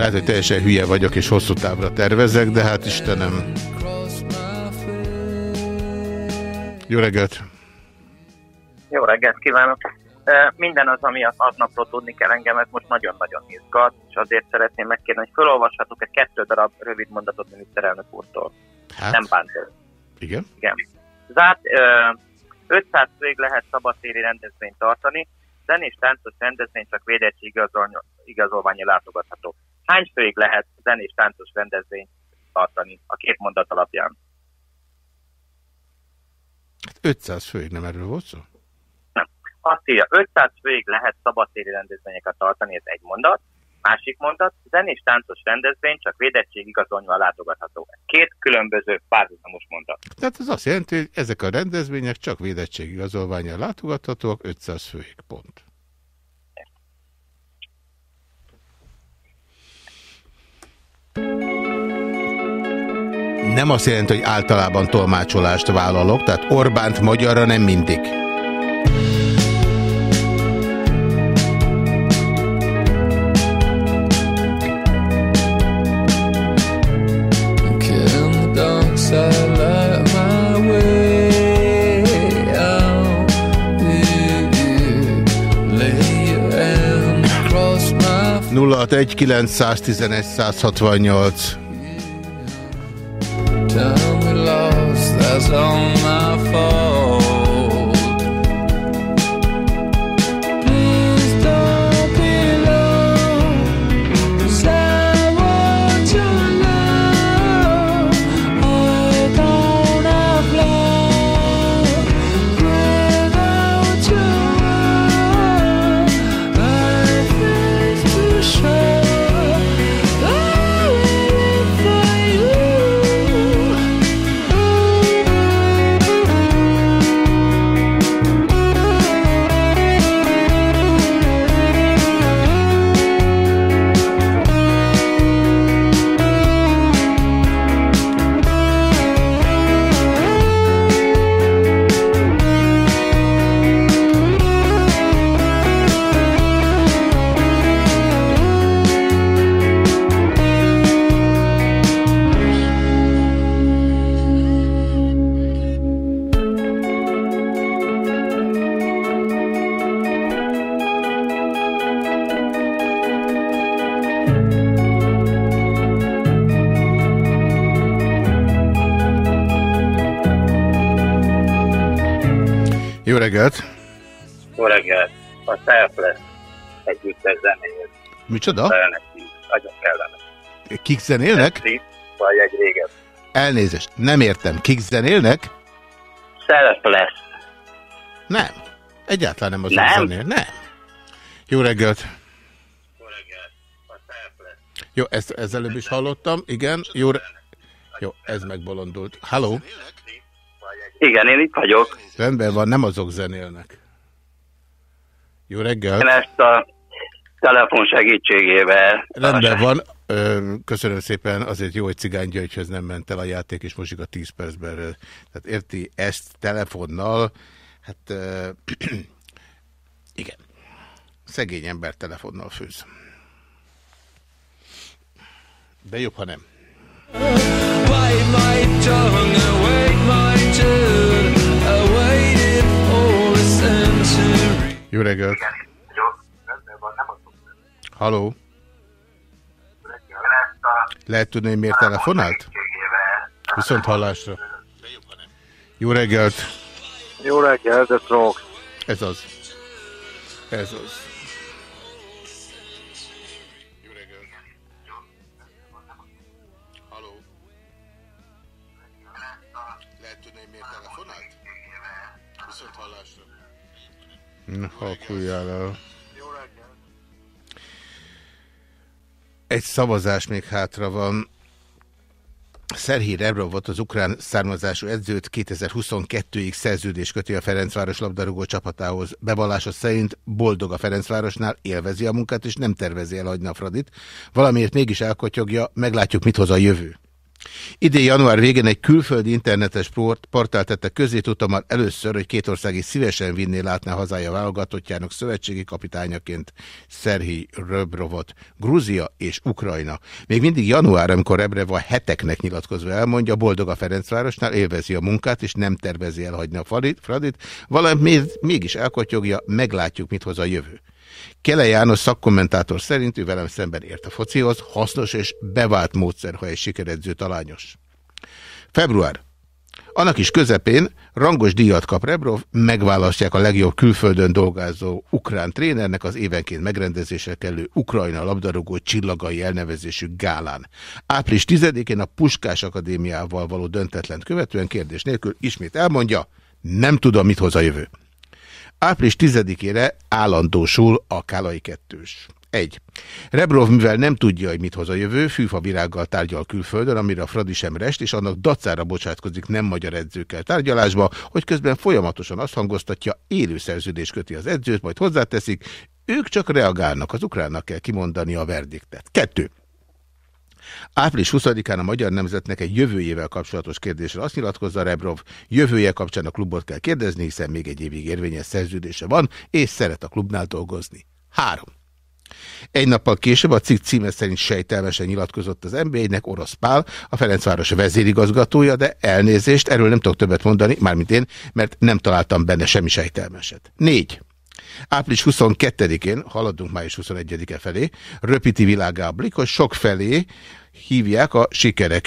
Lehet, hogy teljesen hülye vagyok, és hosszú távra tervezek, de hát Istenem. Jó reggelt! Jó reggelt kívánok! Minden az, ami az aznapról tudni kell engemet, most nagyon-nagyon izgat, és azért szeretném megkérni, hogy felolvashatok egy kettő darab rövid mondatot miniszterelnök úrtól. Hát? Nem bánt Igen? Igen. Zárt, 500 főig lehet szabadtéri rendezvényt tartani, zenés táncos rendezvény csak védettség igazolványa látogatható. Hány főig lehet zenés táncos rendezvényt tartani a két mondat alapján? 500 főig nem erről volt szó? Nem. Azt írja, 500 főig lehet szabadtéri rendezvényeket tartani, ez egy mondat. Másik mondat, zenés táncos rendezvény csak védettség igazolnyval látogatható. Két különböző párhuzamos mondat. Tehát ez azt jelenti, hogy ezek a rendezvények csak védettség igazolványjal látogathatóak 500 főig, pont. Nem azt jelenti, hogy általában tolmácsolást vállalok, tehát Orbánt magyarra nem mindig. Nulla 911 168 Tell me lost, that's all my fault reggelt! Jó reggelt! A Selfless együttes zenéjét. Micsoda? Nagyon kellene. Kik zenélnek? Vagy egy régen. Elnézést, nem értem. Kik zenélnek? Selfless. Nem. Egyáltalán nem az nem? zenél. Nem. Jó reggelt! Jó reggelt! Jó, ezt, ezt előbb is hallottam. Igen, jó re... Jó, ez megbolondult. Halló? Igen, én itt vagyok. Rendben van, nem azok zenélnek. Jó reggel. Én ezt a telefon segítségével. Rendben van. Köszönöm szépen, azért jó, hogy Cigány Györgyhöz nem ment el a játék, és most a 10 percben. Tehát érti ezt telefonnal, hát igen. Szegény ember telefonnal főz. De jobb, ha nem. Bite my tongue, await Jó reggelt! Haló? Lehet tudni, hogy miért telefonált? Viszont hallásra. Jó reggelt! Jó reggelt, ez Rock. Ez az. Ez az. Halkuljál el. Egy szavazás még hátra van. Rebrov volt az ukrán származású edzőt 2022-ig szerződés köti a Ferencváros labdarúgó csapatához. Bevallása szerint boldog a Ferencvárosnál, élvezi a munkát és nem tervezi elhagyni a Fradit. Valamiért mégis elkotyogja, meglátjuk mit hoz a jövő. Idén január végén egy külföldi internetes portál tette közé, tudtam már először, hogy két ország is szívesen vinné látná hazája válogatottjának szövetségi kapitányaként Szerhi Röbrovot, Grúzia és Ukrajna. Még mindig január, amikor Rebreva heteknek nyilatkozva elmondja, boldog a Ferencvárosnál, élvezi a munkát, és nem tervezi elhagyni a Fradit, valami mégis elkotyogja, meglátjuk, mit hoz a jövő. Kele János szakkommentátor szerint ő velem szemben ért a focihoz, hasznos és bevált módszer, ha egy sikeredző talányos. Február. Annak is közepén rangos díjat kap Rebrov, megválasztják a legjobb külföldön dolgozó ukrán trénernek az évenként megrendezésre kellő Ukrajna labdarúgó csillagai elnevezésű gálán. Április 10-én a Puskás Akadémiával való döntetlen követően kérdés nélkül ismét elmondja, nem tudom, mit hoz a jövő. Április 10-ére állandósul a Kálai kettős. 1. Rebrov, mivel nem tudja, hogy mit hoz a jövő, fűfa tárgyal külföldön, amire a Fradi sem rest, és annak dacára bocsátkozik nem magyar edzőkkel tárgyalásba, hogy közben folyamatosan azt hangoztatja, élő szerződés köti az edzőt, majd hozzáteszik, ők csak reagálnak, az ukránnak kell kimondani a verdiktet. 2. Április 20-án a Magyar Nemzetnek egy jövőjével kapcsolatos kérdésre azt nyilatkozza Rebrov, jövője kapcsán a klubot kell kérdezni, hiszen még egy évig érvényes szerződése van, és szeret a klubnál dolgozni. 3. Egy nappal később a cikk címe szerint sejtelmesen nyilatkozott az NBA-nek Orosz Pál, a Ferencváros vezérigazgatója, de elnézést, erről nem tudok többet mondani, mármint én, mert nem találtam benne semmi sejtelmeset. 4. Április 22-én, haladunk május 21-e felé, röpíti világá blikos, sok felé hívják a sikerek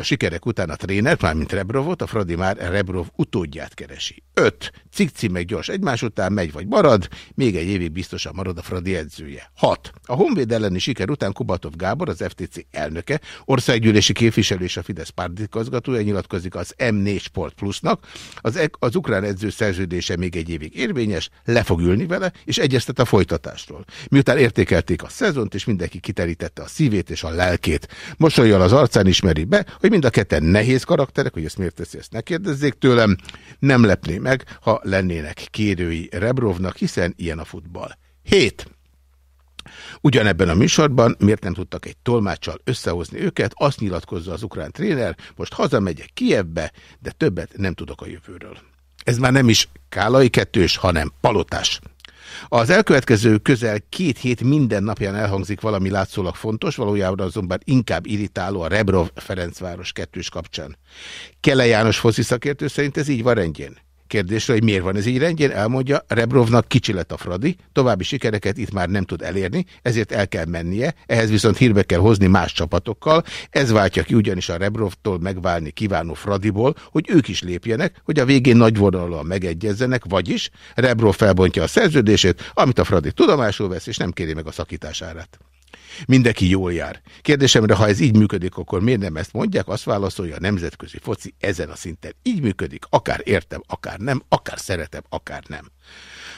a sikerek után a tréner, mármint Rebrovot, a Fradi már Rebrov utódját keresi. 5. Cikk gyors egymás után megy vagy marad, még egy évig biztosan marad a Fradi edzője. 6. A Honvéd elleni siker után Kubatov Gábor, az FTC elnöke, országgyűlési képviselő és a Fidesz pártikazgatója nyilatkozik az M4 Sport Plusnak. Az, az ukrán edző szerződése még egy évig érvényes, le fog ülni vele, és egyeztet a folytatásról. Miután értékelték a szezont, és mindenki kiterítette a szívét és a lelkét. Mosolyjal az arcán ismeri be, hogy mind a ketten nehéz karakterek, hogy ezt miért teszi, ezt ne kérdezzék tőlem, nem lepné meg, ha lennének kérői Rebrovnak, hiszen ilyen a futball. 7. Ugyanebben a műsorban miért nem tudtak egy tolmáccsal összehozni őket, azt nyilatkozza az ukrán tréner, most hazamegyek Kievbe, de többet nem tudok a jövőről. Ez már nem is Kálai kettős, hanem palotás. Az elkövetkező közel két hét minden napján elhangzik valami látszólag fontos, valójában azonban inkább irritáló a Rebrov Ferencváros kettős kapcsán. Kele János foszi szakértő szerint ez így van rendjén. Kérdésre, hogy miért van ez így rendjén, elmondja, Rebrovnak kicsi lett a Fradi, további sikereket itt már nem tud elérni, ezért el kell mennie, ehhez viszont hírbe kell hozni más csapatokkal, ez váltja ki ugyanis a Rebrovtól megválni kívánó Fradiból, hogy ők is lépjenek, hogy a végén nagyvonalúan megegyezzenek, vagyis Rebrov felbontja a szerződését, amit a Fradi tudomásul vesz, és nem kéri meg a szakításárát. Mindenki jól jár. Kérdésemre, ha ez így működik, akkor miért nem ezt mondják? Azt válaszolja, a nemzetközi foci ezen a szinten így működik, akár értem, akár nem, akár szeretem, akár nem.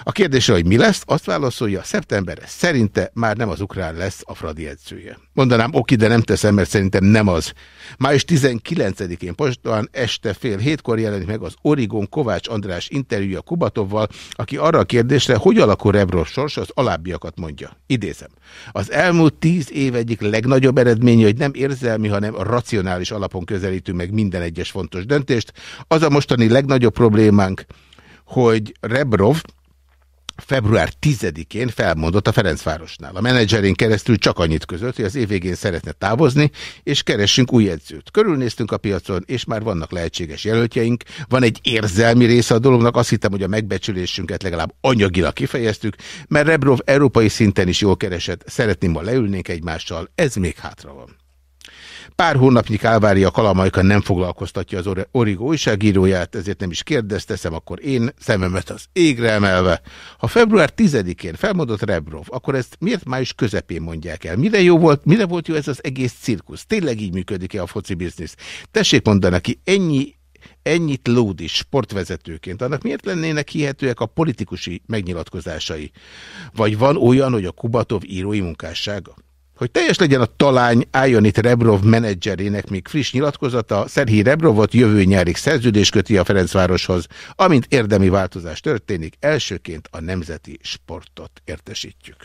A kérdésre, hogy mi lesz, azt válaszolja, szeptemberre szerinte már nem az ukrán lesz a Fradi edzője. Mondanám, oké, de nem teszem, mert szerintem nem az. Május 19-én postan este fél hétkor jelenik meg az Origon Kovács András interjúja Kubatovval, aki arra a kérdésre, hogy alakul Rebrov sors, az alábbiakat mondja. Idézem. Az elmúlt tíz év egyik legnagyobb eredménye, hogy nem érzelmi, hanem racionális alapon közelítünk meg minden egyes fontos döntést. Az a mostani legnagyobb problémánk, hogy Rebrov február 10-én felmondott a Ferencvárosnál. A menedzserén keresztül csak annyit között, hogy az év végén szeretne távozni, és keressünk új edzőt. Körülnéztünk a piacon, és már vannak lehetséges jelöltjeink. Van egy érzelmi része a dolognak, azt hittem, hogy a megbecsülésünket legalább anyagilag kifejeztük, mert Rebrov európai szinten is jól keresett, szeretném, ha leülnénk egymással, ez még hátra van. Pár hónapnyi Kálvária Kalamajka nem foglalkoztatja az Origo újságíróját, ezért nem is kérdezteszem, akkor én szememet az égre emelve. Ha február 10-én felmondott Rebrov, akkor ezt miért május közepén mondják el? Mire, jó volt, mire volt jó ez az egész cirkusz? Tényleg így működik-e a foci biznisz? Tessék mondani neki, ennyi ennyit lódi sportvezetőként, annak miért lennének hihetőek a politikusi megnyilatkozásai? Vagy van olyan, hogy a Kubatov írói munkássága? Hogy teljes legyen a talány, álljon itt Rebrov menedzserének még friss nyilatkozata, Szerhi Rebrovot jövő nyárig szerződés köti a Ferencvároshoz, amint érdemi változás történik, elsőként a nemzeti sportot értesítjük.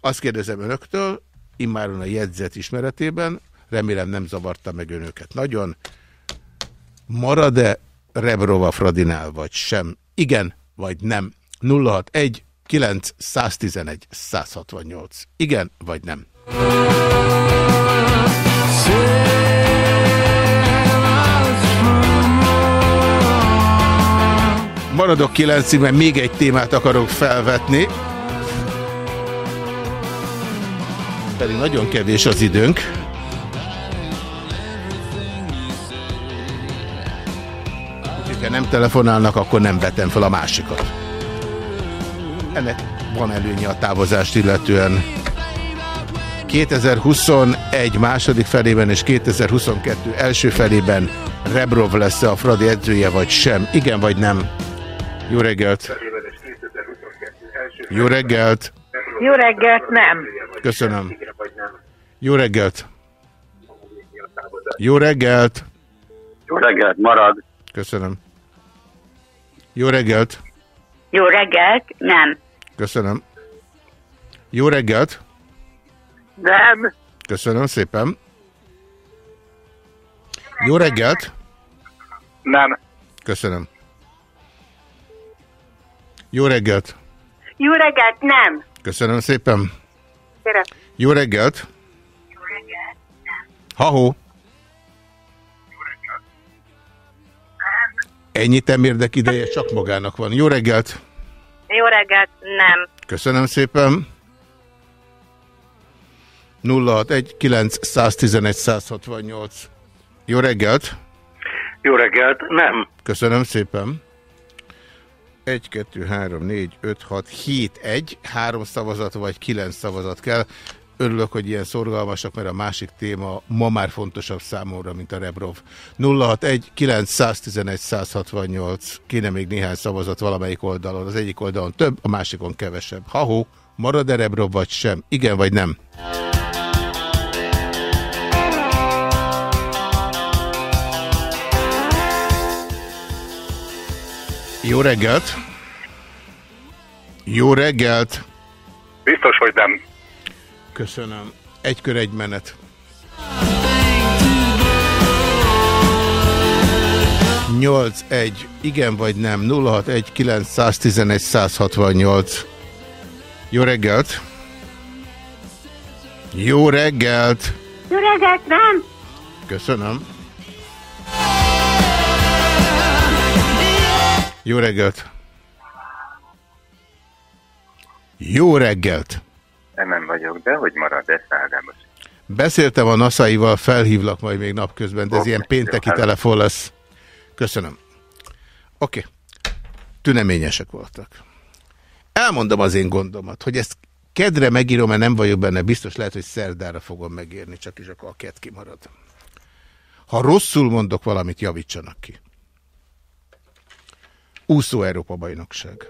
Azt kérdezem önöktől, immáron a jegyzet ismeretében, remélem nem zavarta meg önöket nagyon, marad-e Rebrova Fradinál vagy sem? Igen vagy nem? 061 911 168. Igen vagy nem? Maradok kilencig, mert még egy témát akarok felvetni. Pedig nagyon kevés az időnk. Ha nem telefonálnak, akkor nem vetem fel a másikat. Ennek van előnye a távozást illetően. 2021 második felében és 2022 első felében Rebrov lesz -e a Fradi edzője, vagy sem? Igen, vagy nem? Jó reggelt! Jó reggelt! Jó reggelt, nem. Köszönöm. Jó reggelt! Jó reggelt! Jó reggelt, marad. Köszönöm. Jó reggelt! Jó reggelt, nem. Köszönöm. Jó reggelt! Nem. Köszönöm szépen. Jó reggelt! Nem. Köszönöm. Jó reggelt! Jó reggelt, nem. Köszönöm szépen. Kérem. Jó reggelt! Jó reggelt, nem. Ha-ho! Ennyi temérdek ideje csak magának van. Jó reggelt! Jó reggelt, nem. Köszönöm szépen. 061 911 168. Jó reggelt! Jó reggelt, nem. Köszönöm szépen. 1, 2, 3, 4, 5, 6, 7, 1, 3 szavazat vagy 9 szavazat kell. Örülök, hogy ilyen szorgalmasak, mert a másik téma ma már fontosabb számomra, mint a Rebrov. 061 911 168. Kéne még néhány szavazat valamelyik oldalon. Az egyik oldalon több, a másikon kevesebb. Ha-hó, marad-e Rebrov vagy sem? Igen vagy nem? Jó reggelt! Jó reggelt! Biztos, hogy nem. Köszönöm. Egy kör, egy menet. Nyolc, egy, igen vagy nem, 061 911 168. Jó reggelt! Jó reggelt! Jó reggelt, nem. Köszönöm. Jó reggelt! Jó reggelt! Nem vagyok, de hogy marad ez Ádámos? Beszéltem a NASA-ival, felhívlak majd még napközben, de ez okay, ilyen pénteki telefon lesz. Köszönöm. Oké. Okay. Tüneményesek voltak. Elmondom az én gondomat, hogy ezt kedre megírom, mert nem vagyok benne, biztos lehet, hogy szerdára fogom megírni, csak is akkor a ked kimarad. Ha rosszul mondok valamit, javítsanak ki. Úszó Európa bajnokság.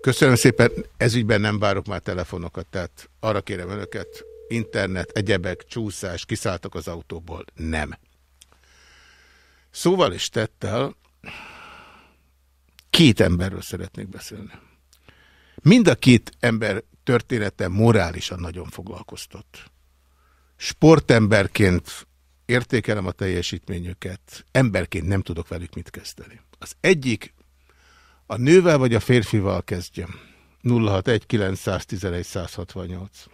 Köszönöm szépen, ezügyben nem várok már telefonokat, tehát arra kérem önöket, internet, egyebek, csúszás, kiszálltak az autóból. Nem. Szóval is tettel, két emberről szeretnék beszélni. Mind a két ember története morálisan nagyon foglalkoztat. Sportemberként értékelem a teljesítményüket, emberként nem tudok velük mit kezdeni. Az egyik a nővel vagy a férfival kezdjem. 061 911 168.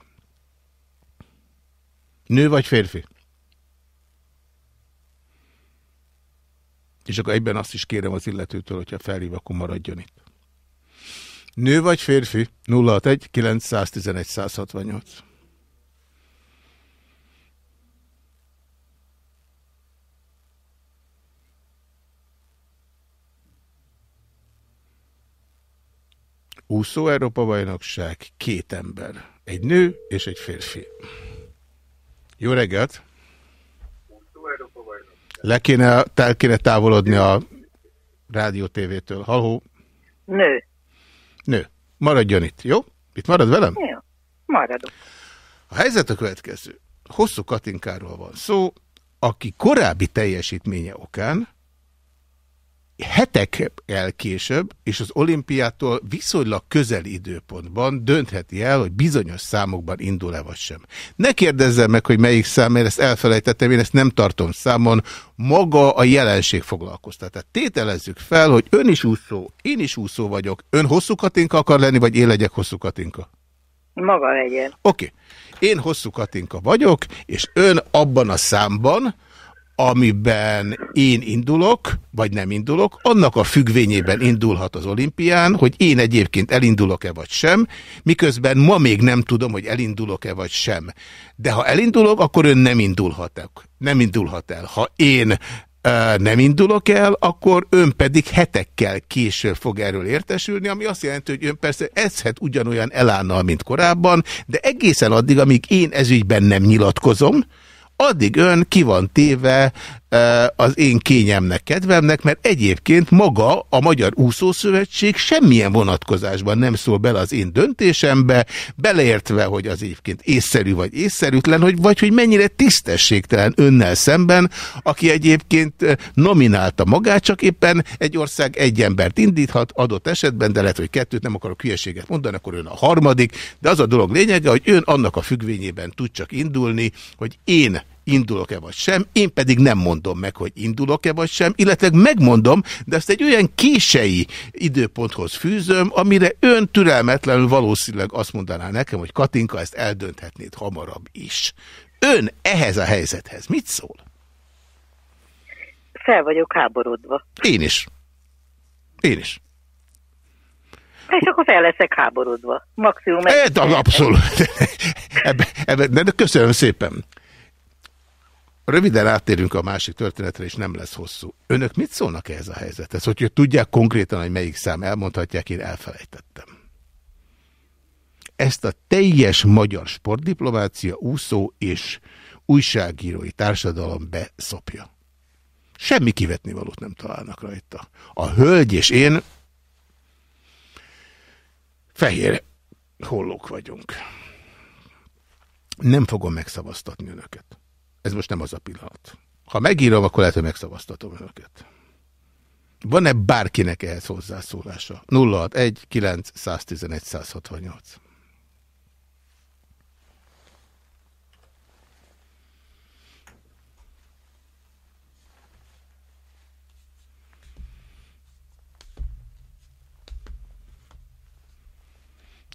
Nő vagy férfi? És akkor egyben azt is kérem az illetőtől, hogyha felhív, akkor maradjon itt. Nő vagy férfi? 061 911 168. Úszó Európa bajnokság, két ember. Egy nő és egy férfi. Jó reggelt! Le kéne, el kéne távolodni a rádió tévétől. Haló? Nő. Nő. Maradjon itt, jó? Itt marad velem? Jó, maradok. A helyzet a következő. Hosszú Katinkáról van szó, aki korábbi teljesítménye okán hetekkel később, és az olimpiától viszonylag közeli időpontban döntheti el, hogy bizonyos számokban indul-e vagy sem. Ne kérdezzem meg, hogy melyik szám, mert ezt elfelejtettem, én ezt nem tartom számon, maga a jelenség foglalkoztat. Tehát tételezzük fel, hogy ön is úszó, én is úszó vagyok. Ön hosszú katinka akar lenni, vagy én legyek hosszú katinka? Maga legyen. Oké. Okay. Én hosszú katinka vagyok, és ön abban a számban, amiben én indulok, vagy nem indulok, annak a függvényében indulhat az olimpián, hogy én egyébként elindulok-e vagy sem, miközben ma még nem tudom, hogy elindulok-e vagy sem. De ha elindulok, akkor ön nem indulhat el. Nem indulhat el. Ha én nem indulok el, akkor ön pedig hetekkel később fog erről értesülni, ami azt jelenti, hogy ön persze eszhet ugyanolyan elánnal, mint korábban, de egészen addig, amíg én ezügyben nem nyilatkozom, addig ön ki van téve az én kényemnek, kedvemnek, mert egyébként maga a Magyar Úszószövetség semmilyen vonatkozásban nem szól bele az én döntésembe, beleértve, hogy az egyébként észszerű vagy észszerűtlen, hogy, vagy hogy mennyire tisztességtelen önnel szemben, aki egyébként nominálta magát, csak éppen egy ország egy embert indíthat adott esetben, de lehet, hogy kettőt nem akarok hülyeséget mondani, akkor ön a harmadik, de az a dolog lényege, hogy ön annak a függvényében tud csak indulni, hogy én indulok-e vagy sem, én pedig nem mondom meg, hogy indulok-e vagy sem, illetve megmondom, de ezt egy olyan kései időponthoz fűzöm, amire ön türelmetlenül valószínűleg azt mondaná nekem, hogy Katinka, ezt eldönthetnéd hamarabb is. Ön ehhez a helyzethez mit szól? Fel vagyok háborodva. Én is. Én is. És akkor fel leszek háborodva. Maximum. E, abszolút. ebbe, ebbe, de köszönöm szépen. Röviden áttérünk a másik történetre, és nem lesz hosszú. Önök mit szólnak ehhez a helyzethez? Hogyha tudják konkrétan, hogy melyik szám, elmondhatják, én elfelejtettem. Ezt a teljes magyar sportdiplomácia, úszó és újságírói társadalom beszopja. Semmi kivetni valót nem találnak rajta. A hölgy és én fehér hollók vagyunk. Nem fogom megszavaztatni önöket. Ez most nem az a pillanat. Ha megírom, akkor lehet, hogy megszavaztatom önöket. Van-e bárkinek ehhez hozzászólása? 061 9 111 168.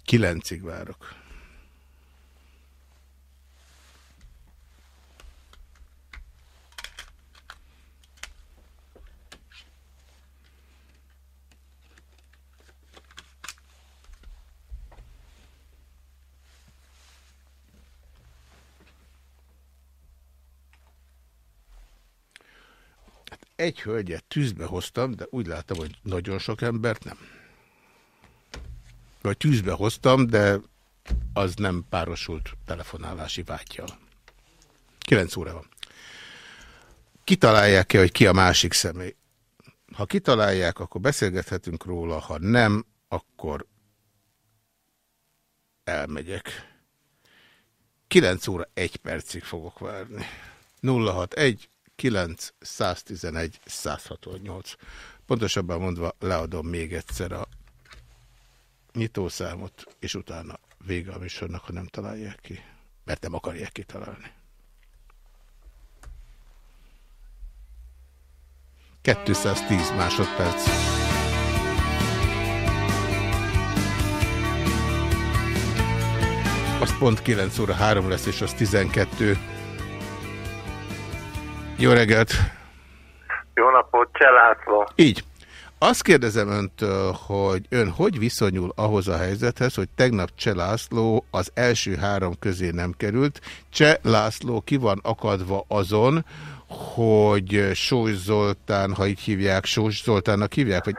Kilencig várok. Egy hölgyet tűzbe hoztam, de úgy látom, hogy nagyon sok embert nem. Vagy tűzbe hoztam, de az nem párosult telefonálási vágyjal. 9 óra van. Kitalálják-e, hogy ki a másik személy? Ha kitalálják, akkor beszélgethetünk róla, ha nem, akkor elmegyek. 9 óra 1 percig fogok várni. 061 9 111 168. Pontosabban mondva leadom még egyszer a nyitószámot, és utána vége a műsornak, ha nem találják ki. Mert nem akarják kitalálni. 210 másodperc. Az pont 9 óra 3 lesz, és az 12. Jó reggelt! Jó napot, Cselászló! Így. Azt kérdezem öntől, hogy ön hogy viszonyul ahhoz a helyzethez, hogy tegnap Cseh László az első három közé nem került. Cseh László ki van akadva azon, hogy Sós Zoltán, ha így hívják, Sós Zoltánnak hívják, vagy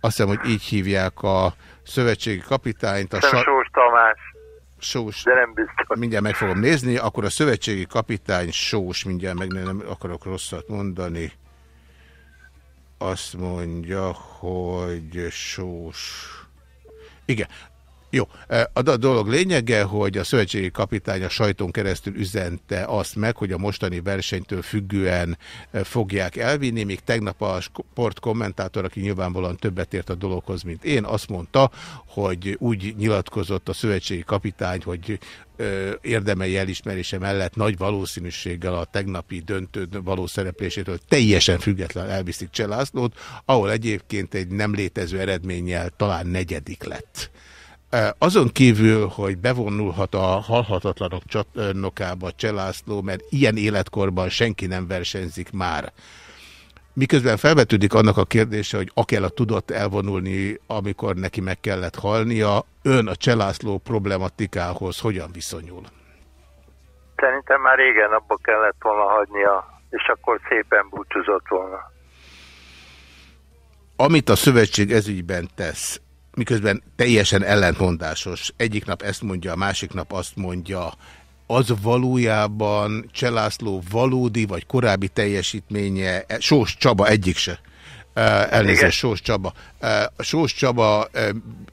azt hiszem, hogy így hívják a szövetségi kapitányt. A Sós Tamás. Sós. De nem biztos. Mindjárt meg fogom nézni, akkor a szövetségi kapitány Sós, mindjárt meg nem akarok rosszat mondani. Azt mondja, hogy Sós. Igen, jó, a dolog lényege, hogy a szövetségi kapitány a sajton keresztül üzente azt meg, hogy a mostani versenytől függően fogják elvinni, még tegnap a sport kommentátor, aki nyilvánvalóan többet ért a dologhoz, mint én, azt mondta, hogy úgy nyilatkozott a szövetségi kapitány, hogy érdemei elismerése mellett nagy valószínűséggel a tegnapi döntő való szereplésétől teljesen független elviszik Cselászlót, ahol egyébként egy nem létező eredménnyel talán negyedik lett. Azon kívül, hogy bevonulhat a halhatatlanok csatnokába Cselászló, mert ilyen életkorban senki nem versenyzik már. Miközben felvetődik annak a kérdése, hogy Akela tudott elvonulni, amikor neki meg kellett halnia, ön a Cselászló problematikához hogyan viszonyul? Szerintem már régen abba kellett volna hagynia, és akkor szépen búcsúzott volna. Amit a szövetség ezügyben tesz, miközben teljesen ellentmondásos. Egyik nap ezt mondja, a másik nap azt mondja, az valójában Cselászló valódi vagy korábbi teljesítménye, Sós Csaba egyik se. Elnézést, Sós Csaba. Sós Csaba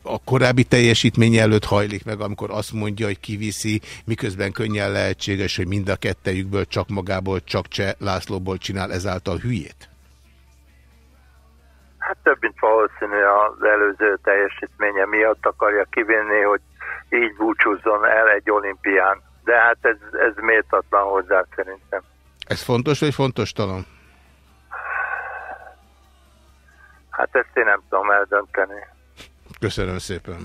a korábbi teljesítménye előtt hajlik meg, amikor azt mondja, hogy kiviszi, miközben könnyen lehetséges, hogy mind a kettejükből csak magából, csak Cseh Lászlóból csinál ezáltal hülyét? Hát több, mint valószínű az előző teljesítménye miatt akarja kivinni, hogy így búcsúzzon el egy olimpián. De hát ez, ez méltatlan hozzá szerintem. Ez fontos vagy fontos talán? Hát ezt én nem tudom eldönteni. Köszönöm szépen.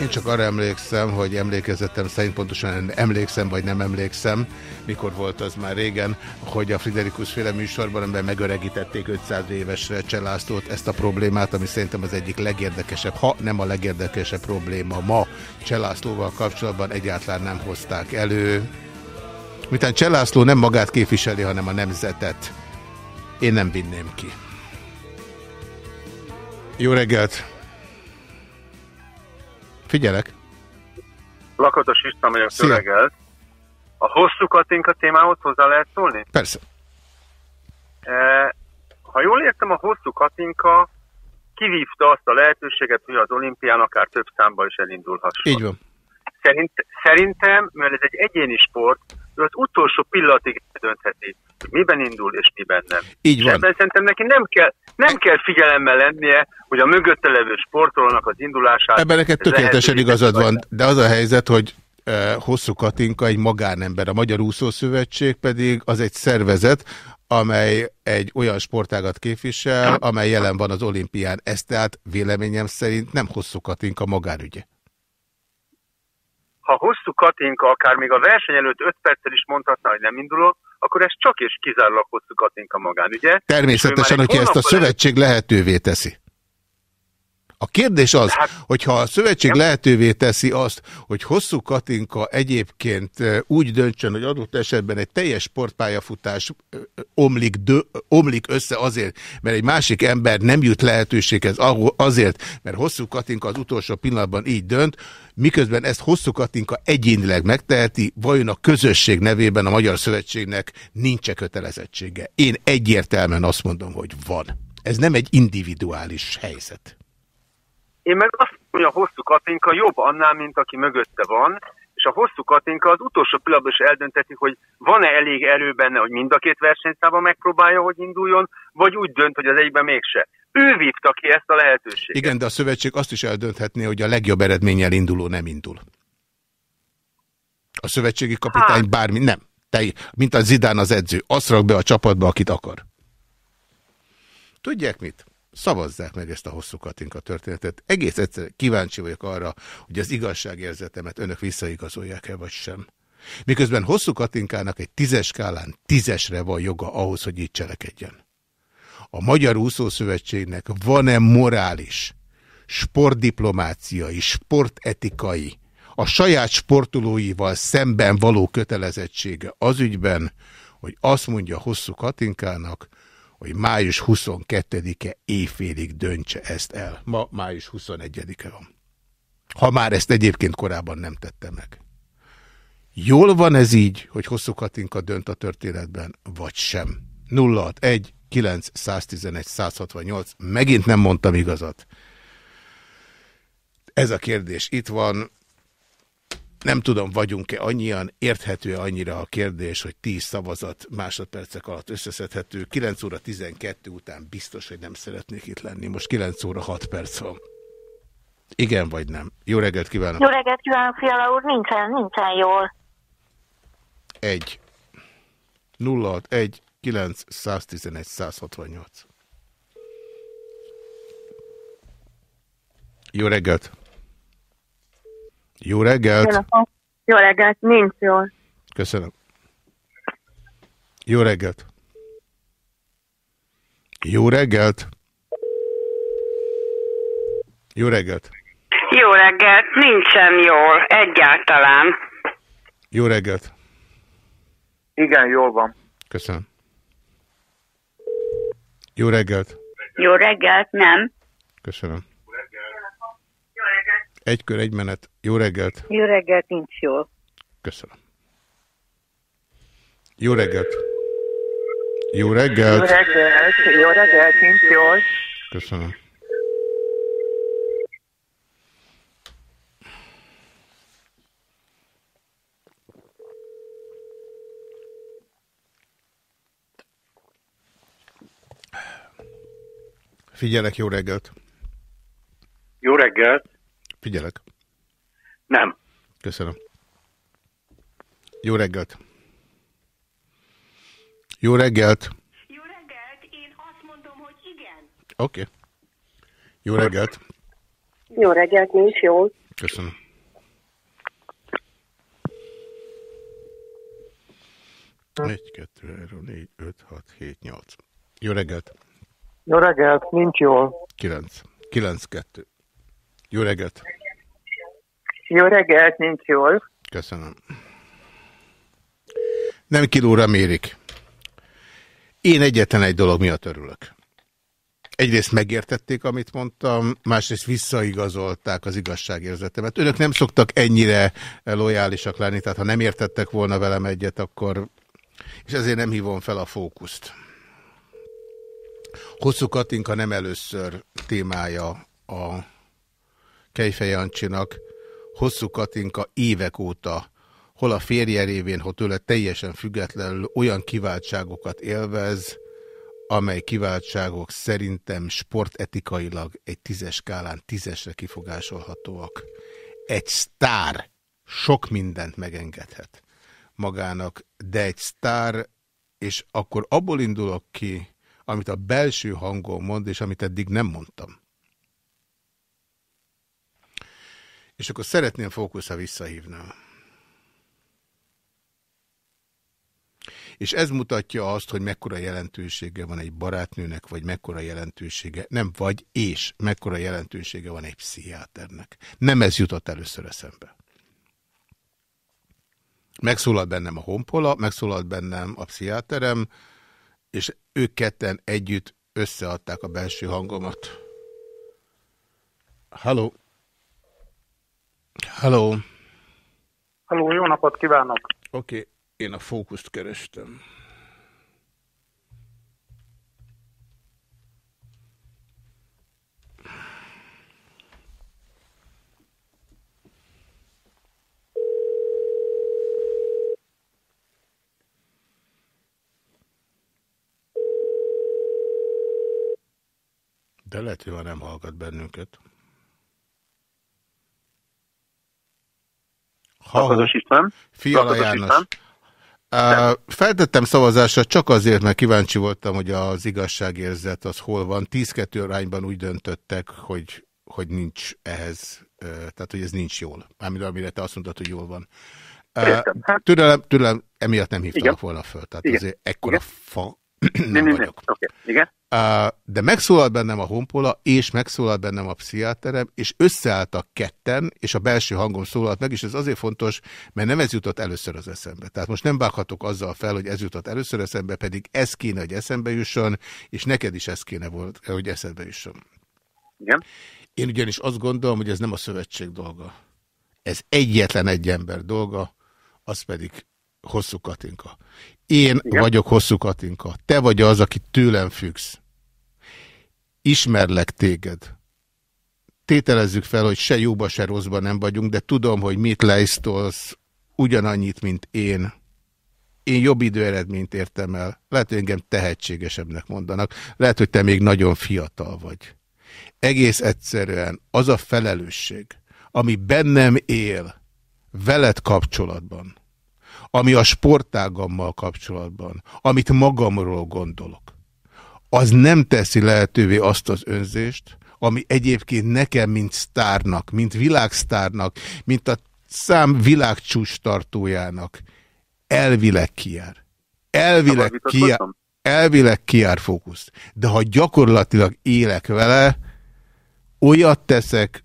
Én csak arra emlékszem, hogy emlékezetem szerint pontosan emlékszem, vagy nem emlékszem, mikor volt az már régen, hogy a Friderikus féle műsorban, amiben megöregítették 500 évesre Cselászlót ezt a problémát, ami szerintem az egyik legérdekesebb, ha nem a legérdekesebb probléma ma Cselászlóval kapcsolatban egyáltalán nem hozták elő. Miután Cselászló nem magát képviseli, hanem a nemzetet, én nem vinném ki. Jó reggelt! Figyelek. Lakatos István vagyok, szövegelt. A hosszú Katinka témához hozzá lehet szólni? Persze. E, ha jól értem, a hosszú Katinka kivívta azt a lehetőséget, hogy az olimpián akár több számba is elindulhasson. Így van. Szerint, szerintem, mert ez egy egyéni sport, ő az utolsó pillanatig döntheti, hogy miben indul és miben nem. Így van. Ebben szerintem neki nem kell, nem kell figyelemmel lennie, hogy a mögötte levő sportolónak az indulását... Ebben neked tökéletesen igazad van, de az a helyzet, hogy e, Hosszú Katinka egy magánember, a Magyar Úszószövetség pedig az egy szervezet, amely egy olyan sportágat képvisel, amely jelen van az olimpián. Ez tehát véleményem szerint nem Hosszú Katinka magánügye ha hosszú Katinka akár még a verseny előtt 5 perccel is mondhatna, hogy nem indulok, akkor ez csak és kizárólag hosszú Katinka magán, ugye? Természetesen, hogyha ezt a szövetség lehetővé teszi. A kérdés az, hát, hogyha a szövetség ja. lehetővé teszi azt, hogy hosszú Katinka egyébként úgy döntsön, hogy adott esetben egy teljes sportpályafutás omlik, dö, omlik össze azért, mert egy másik ember nem jut lehetőséghez azért, mert hosszú Katinka az utolsó pillanatban így dönt, miközben ezt hosszú Katinka egyénileg megteheti, vajon a közösség nevében a Magyar Szövetségnek nincs -e kötelezettsége? Én egyértelműen azt mondom, hogy van. Ez nem egy individuális helyzet. Én meg azt mondom, hogy a hosszú Katinka jobb annál, mint aki mögötte van, és a hosszú Katinka az utolsó pillanatban is eldönteti, hogy van-e elég erő benne, hogy mind a két versenyszában megpróbálja, hogy induljon, vagy úgy dönt, hogy az egyben mégse. Ő vívta ki ezt a lehetőséget. Igen, de a szövetség azt is eldönthetné, hogy a legjobb eredménnyel induló nem indul. A szövetségi kapitány hát. bármi, nem. Te, mint a Zidán az edző, azt rak be a csapatba, akit akar. Tudják mit? Szavazzák meg ezt a hosszú Katinka történetet. Egész egyszer kíváncsi vagyok arra, hogy az igazságérzetemet önök visszaigazolják-e vagy sem. Miközben hosszú Katinkának egy tízes skálán tízesre van joga ahhoz, hogy így cselekedjen. A Magyar Úszószövetségnek van-e morális, sportdiplomáciai, sportetikai, a saját sportolóival szemben való kötelezettsége az ügyben, hogy azt mondja hosszú Katinkának, hogy május 22-e éjfélig döntse ezt el. Ma május 21-e van. Ha már ezt egyébként korábban nem tette meg. Jól van ez így, hogy hosszú Katinka dönt a történetben, vagy sem? 061 911 168. Megint nem mondtam igazat. Ez a kérdés itt van. Nem tudom, vagyunk-e annyian, érthető-e annyira a kérdés, hogy 10 szavazat másodpercek alatt összeszedhető. 9 óra 12 után biztos, hogy nem szeretnék itt lenni. Most 9 óra 6 perc van. Igen vagy nem? Jó reggelt kívánok! Jó reggelt kívánok, Fiala úr! Nincsen, nincsen jól. Egy. 061 9 111 168. Jó reggelt! Jó reggelt! Jó reggelt, nincs jól. Köszönöm. Jó reggelt! Jó reggelt! Jó reggelt! Jó reggelt, nincsen jól, egyáltalán. Jó reggelt! Igen, jól van. Köszönöm. Jó reggelt! Jó reggelt, nem. Köszönöm. Egy kör, egy menet. Jó reggelt! Jó reggelt, nincs jó. Köszönöm. Jó reggelt! Jó reggelt! Jó reggelt! Jó reggelt, nincs jó. Köszönöm. Figyelek, jó reggelt! Jó reggelt! Figyelek. Nem. Köszönöm. Jó reggelt! Jó reggelt! Jó reggelt, én azt mondom, hogy igen. Oké. Okay. Jó reggelt! Jó reggelt, nincs jó. Köszönöm. Egy, kettő, három, négy, öt, hat, hét, nyolc. Jó reggelt! Jó reggelt, nincs jól. 9. 9 2. Jó reggelt. Jó reggelt, nincs jól. Köszönöm. Nem kilóra mérik. Én egyetlen egy dolog miatt örülök. Egyrészt megértették, amit mondtam, másrészt visszaigazolták az igazságérzetemet. Önök nem szoktak ennyire lojálisak lenni, tehát ha nem értettek volna velem egyet, akkor... És ezért nem hívom fel a fókuszt. Hosszú Katinka nem először témája a Kejfej Jancsinak. Hosszú Katinka évek óta, hol a férje révén, hol tőle teljesen függetlenül olyan kiváltságokat élvez, amely kiváltságok szerintem sportetikailag egy tízes skálán tízesre kifogásolhatóak. Egy sztár sok mindent megengedhet magának, de egy sztár, és akkor abból indulok ki, amit a belső hangon mond, és amit eddig nem mondtam. És akkor szeretném fókuszra visszahívni. És ez mutatja azt, hogy mekkora jelentősége van egy barátnőnek, vagy mekkora jelentősége, nem vagy, és mekkora jelentősége van egy pszichiáternek. Nem ez jutott először eszembe. Megszólalt bennem a honpola, megszólalt bennem a pszichiáterem, és ők ketten együtt összeadták a belső hangomat. Halló! Halló! Halló, jó napot kívánok! Oké, okay, én a fókuszt kerestem. De lehet, hogy nem hallgat bennünket. Lakatos István. Fiala János. Uh, feltettem szavazásra csak azért, mert kíváncsi voltam, hogy az igazságérzet az hol van. 10-2 arányban úgy döntöttek, hogy, hogy nincs ehhez, uh, tehát hogy ez nincs jól. Mármint amire te azt mondtad, hogy jól van. Uh, türelem, türelem, emiatt nem hívtalak volna föl. Tehát Igen. azért ekkora Igen. fa nem, nem, nem vagyok. Okay. Igen. De megszólalt bennem a honpola, és megszólalt bennem a pszichiáterem, és összeálltak ketten, és a belső hangom szólalt meg, és ez azért fontos, mert nem ez jutott először az eszembe. Tehát most nem vághatok azzal fel, hogy ez jutott először eszembe, pedig ez kéne, hogy eszembe jusson, és neked is ez kéne volt, hogy eszembe jusson. Igen. Én ugyanis azt gondolom, hogy ez nem a szövetség dolga. Ez egyetlen egy ember dolga, az pedig Hosszú Katinka. Én Igen? vagyok Hosszú Katinka. Te vagy az, aki tőlem függsz. Ismerlek téged. Tételezzük fel, hogy se jóba, se rosszba nem vagyunk, de tudom, hogy mit leisztolsz ugyanannyit, mint én. Én jobb időeredményt értem el. Lehet, hogy engem tehetségesebbnek mondanak. Lehet, hogy te még nagyon fiatal vagy. Egész egyszerűen az a felelősség, ami bennem él, veled kapcsolatban, ami a sportágammal kapcsolatban, amit magamról gondolok, az nem teszi lehetővé azt az önzést, ami egyébként nekem, mint sztárnak, mint világsztárnak, mint a szám világcsúcs tartójának elvileg kijár. Elvileg kijár, elvileg kijár fókusz. De ha gyakorlatilag élek vele, olyat teszek,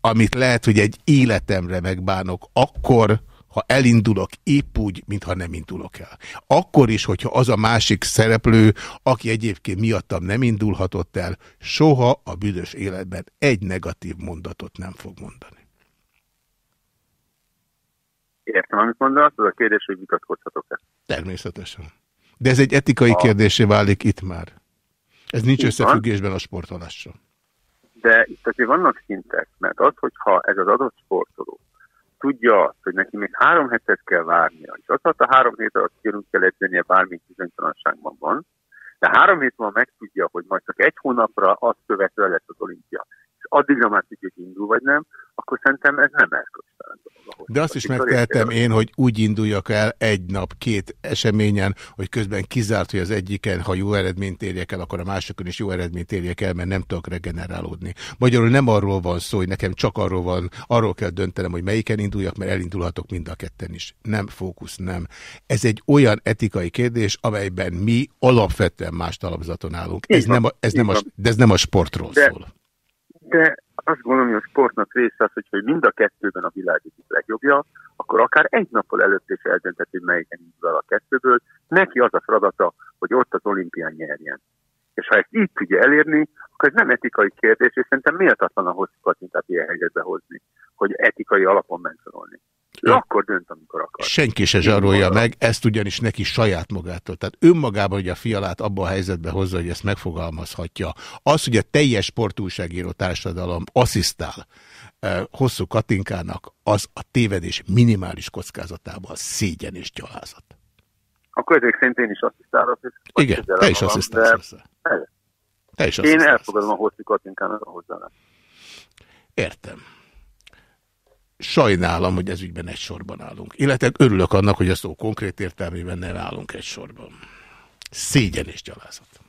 amit lehet, hogy egy életemre megbánok, akkor, ha elindulok épp úgy, mintha nem indulok el. Akkor is, hogyha az a másik szereplő, aki egyébként miattam nem indulhatott el, soha a büdös életben egy negatív mondatot nem fog mondani. Értem, amit mondasz, az a kérdés, hogy vitatkozhatok-e. Természetesen. De ez egy etikai a... kérdésé válik itt már. Ez nincs itt összefüggésben van. a sportolással. De itt azért vannak szintek, mert az, hogyha ez az adott sportoló tudja azt, hogy neki még három hetet kell várnia, és azt a három hét alatt kérünk kell edzenie, bármi bizonytalanságban van, de három hét múlva megtudja, hogy majd csak egy hónapra azt követően lesz az olimpia, addigra már hogy indul vagy nem, akkor szerintem ez nem erkölcstelen dolog. De azt is megtehetem én, hogy úgy induljak el egy nap, két eseményen, hogy közben kizárt, hogy az egyiken, ha jó eredményt érjek el, akkor a másikon is jó eredményt érjek el, mert nem tudok regenerálódni. Magyarul nem arról van szó, hogy nekem csak arról van, arról kell döntenem, hogy melyiken induljak, mert elindulhatok mind a ketten is. Nem fókusz, nem. Ez egy olyan etikai kérdés, amelyben mi alapvetően más talapzaton állunk. Ez nem, a, ez nem a, de ez nem a sportról de, szól. De azt gondolom, hogy a sportnak része az, hogy, hogy mind a kettőben a világ egyik legjobbja, akkor akár egy nappal előtt is eldönthet, melyiken indul a kettőből. Neki az a feladata, hogy ott az olimpián nyerjen. És ha ezt így tudja elérni, akkor ez nem etikai kérdés, és szerintem méltatlan a hosszú Katintát ilyen helyzetbe hozni, hogy etikai alapon megszorolni. Ő akkor dönt, amikor akar. Senki se zsarolja meg, ezt ugyanis neki saját magától. Tehát önmagában, hogy a fialát abba a helyzetbe hozza, hogy ezt megfogalmazhatja. Az, hogy a teljes sportúságíró társadalom asszisztál hosszú Katinkának, az a tévedés minimális kockázatával szégyen és gyalázat. Akkor ezek szerint én is asszisztálok. Igen, te is asszisztálsz de... Te is Én elfogadom a hosszú Katinkának a hozzá. Értem sajnálom, hogy ez ügyben egy sorban állunk. Illetve örülök annak, hogy a szó konkrét értelmében nem állunk egy sorban. Szégyen és gyalázat.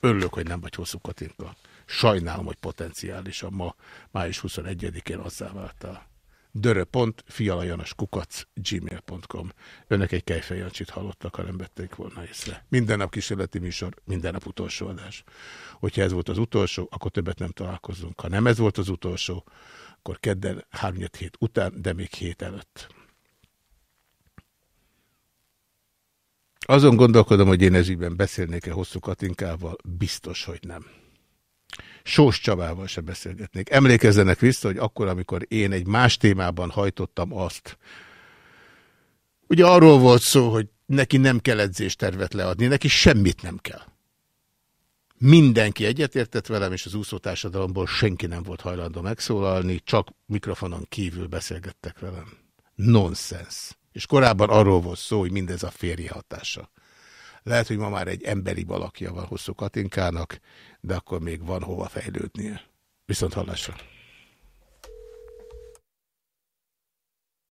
Örülök, hogy nem vagy hosszú Katinka. Sajnálom, hogy potenciálisan ma, május 21-én azzá váltál. dörö.fialajanaskukac gmail.com Önnek egy kejfejancsit hallottak, ha nem vették volna észre. Minden nap kísérleti műsor, minden nap utolsó adás. Hogyha ez volt az utolsó, akkor többet nem találkozunk. Ha nem ez volt az utolsó, akkor kedden 3 hét után, de még hét előtt. Azon gondolkodom, hogy én ezügyben beszélnék-e hosszú Katinkával, biztos, hogy nem. Sós Csabával se beszélgetnék. Emlékezzenek vissza, hogy akkor, amikor én egy más témában hajtottam azt, ugye arról volt szó, hogy neki nem kell edzéstervet leadni, neki semmit nem kell. Mindenki egyetértett velem, és az úszótársadalomból senki nem volt hajlandó megszólalni, csak mikrofonon kívül beszélgettek velem. Nonsens. És korábban arról volt szó, hogy mindez a férje hatása. Lehet, hogy ma már egy emberi valakja van hosszú Katinkának, de akkor még van hova fejlődnie. Viszont hallásra.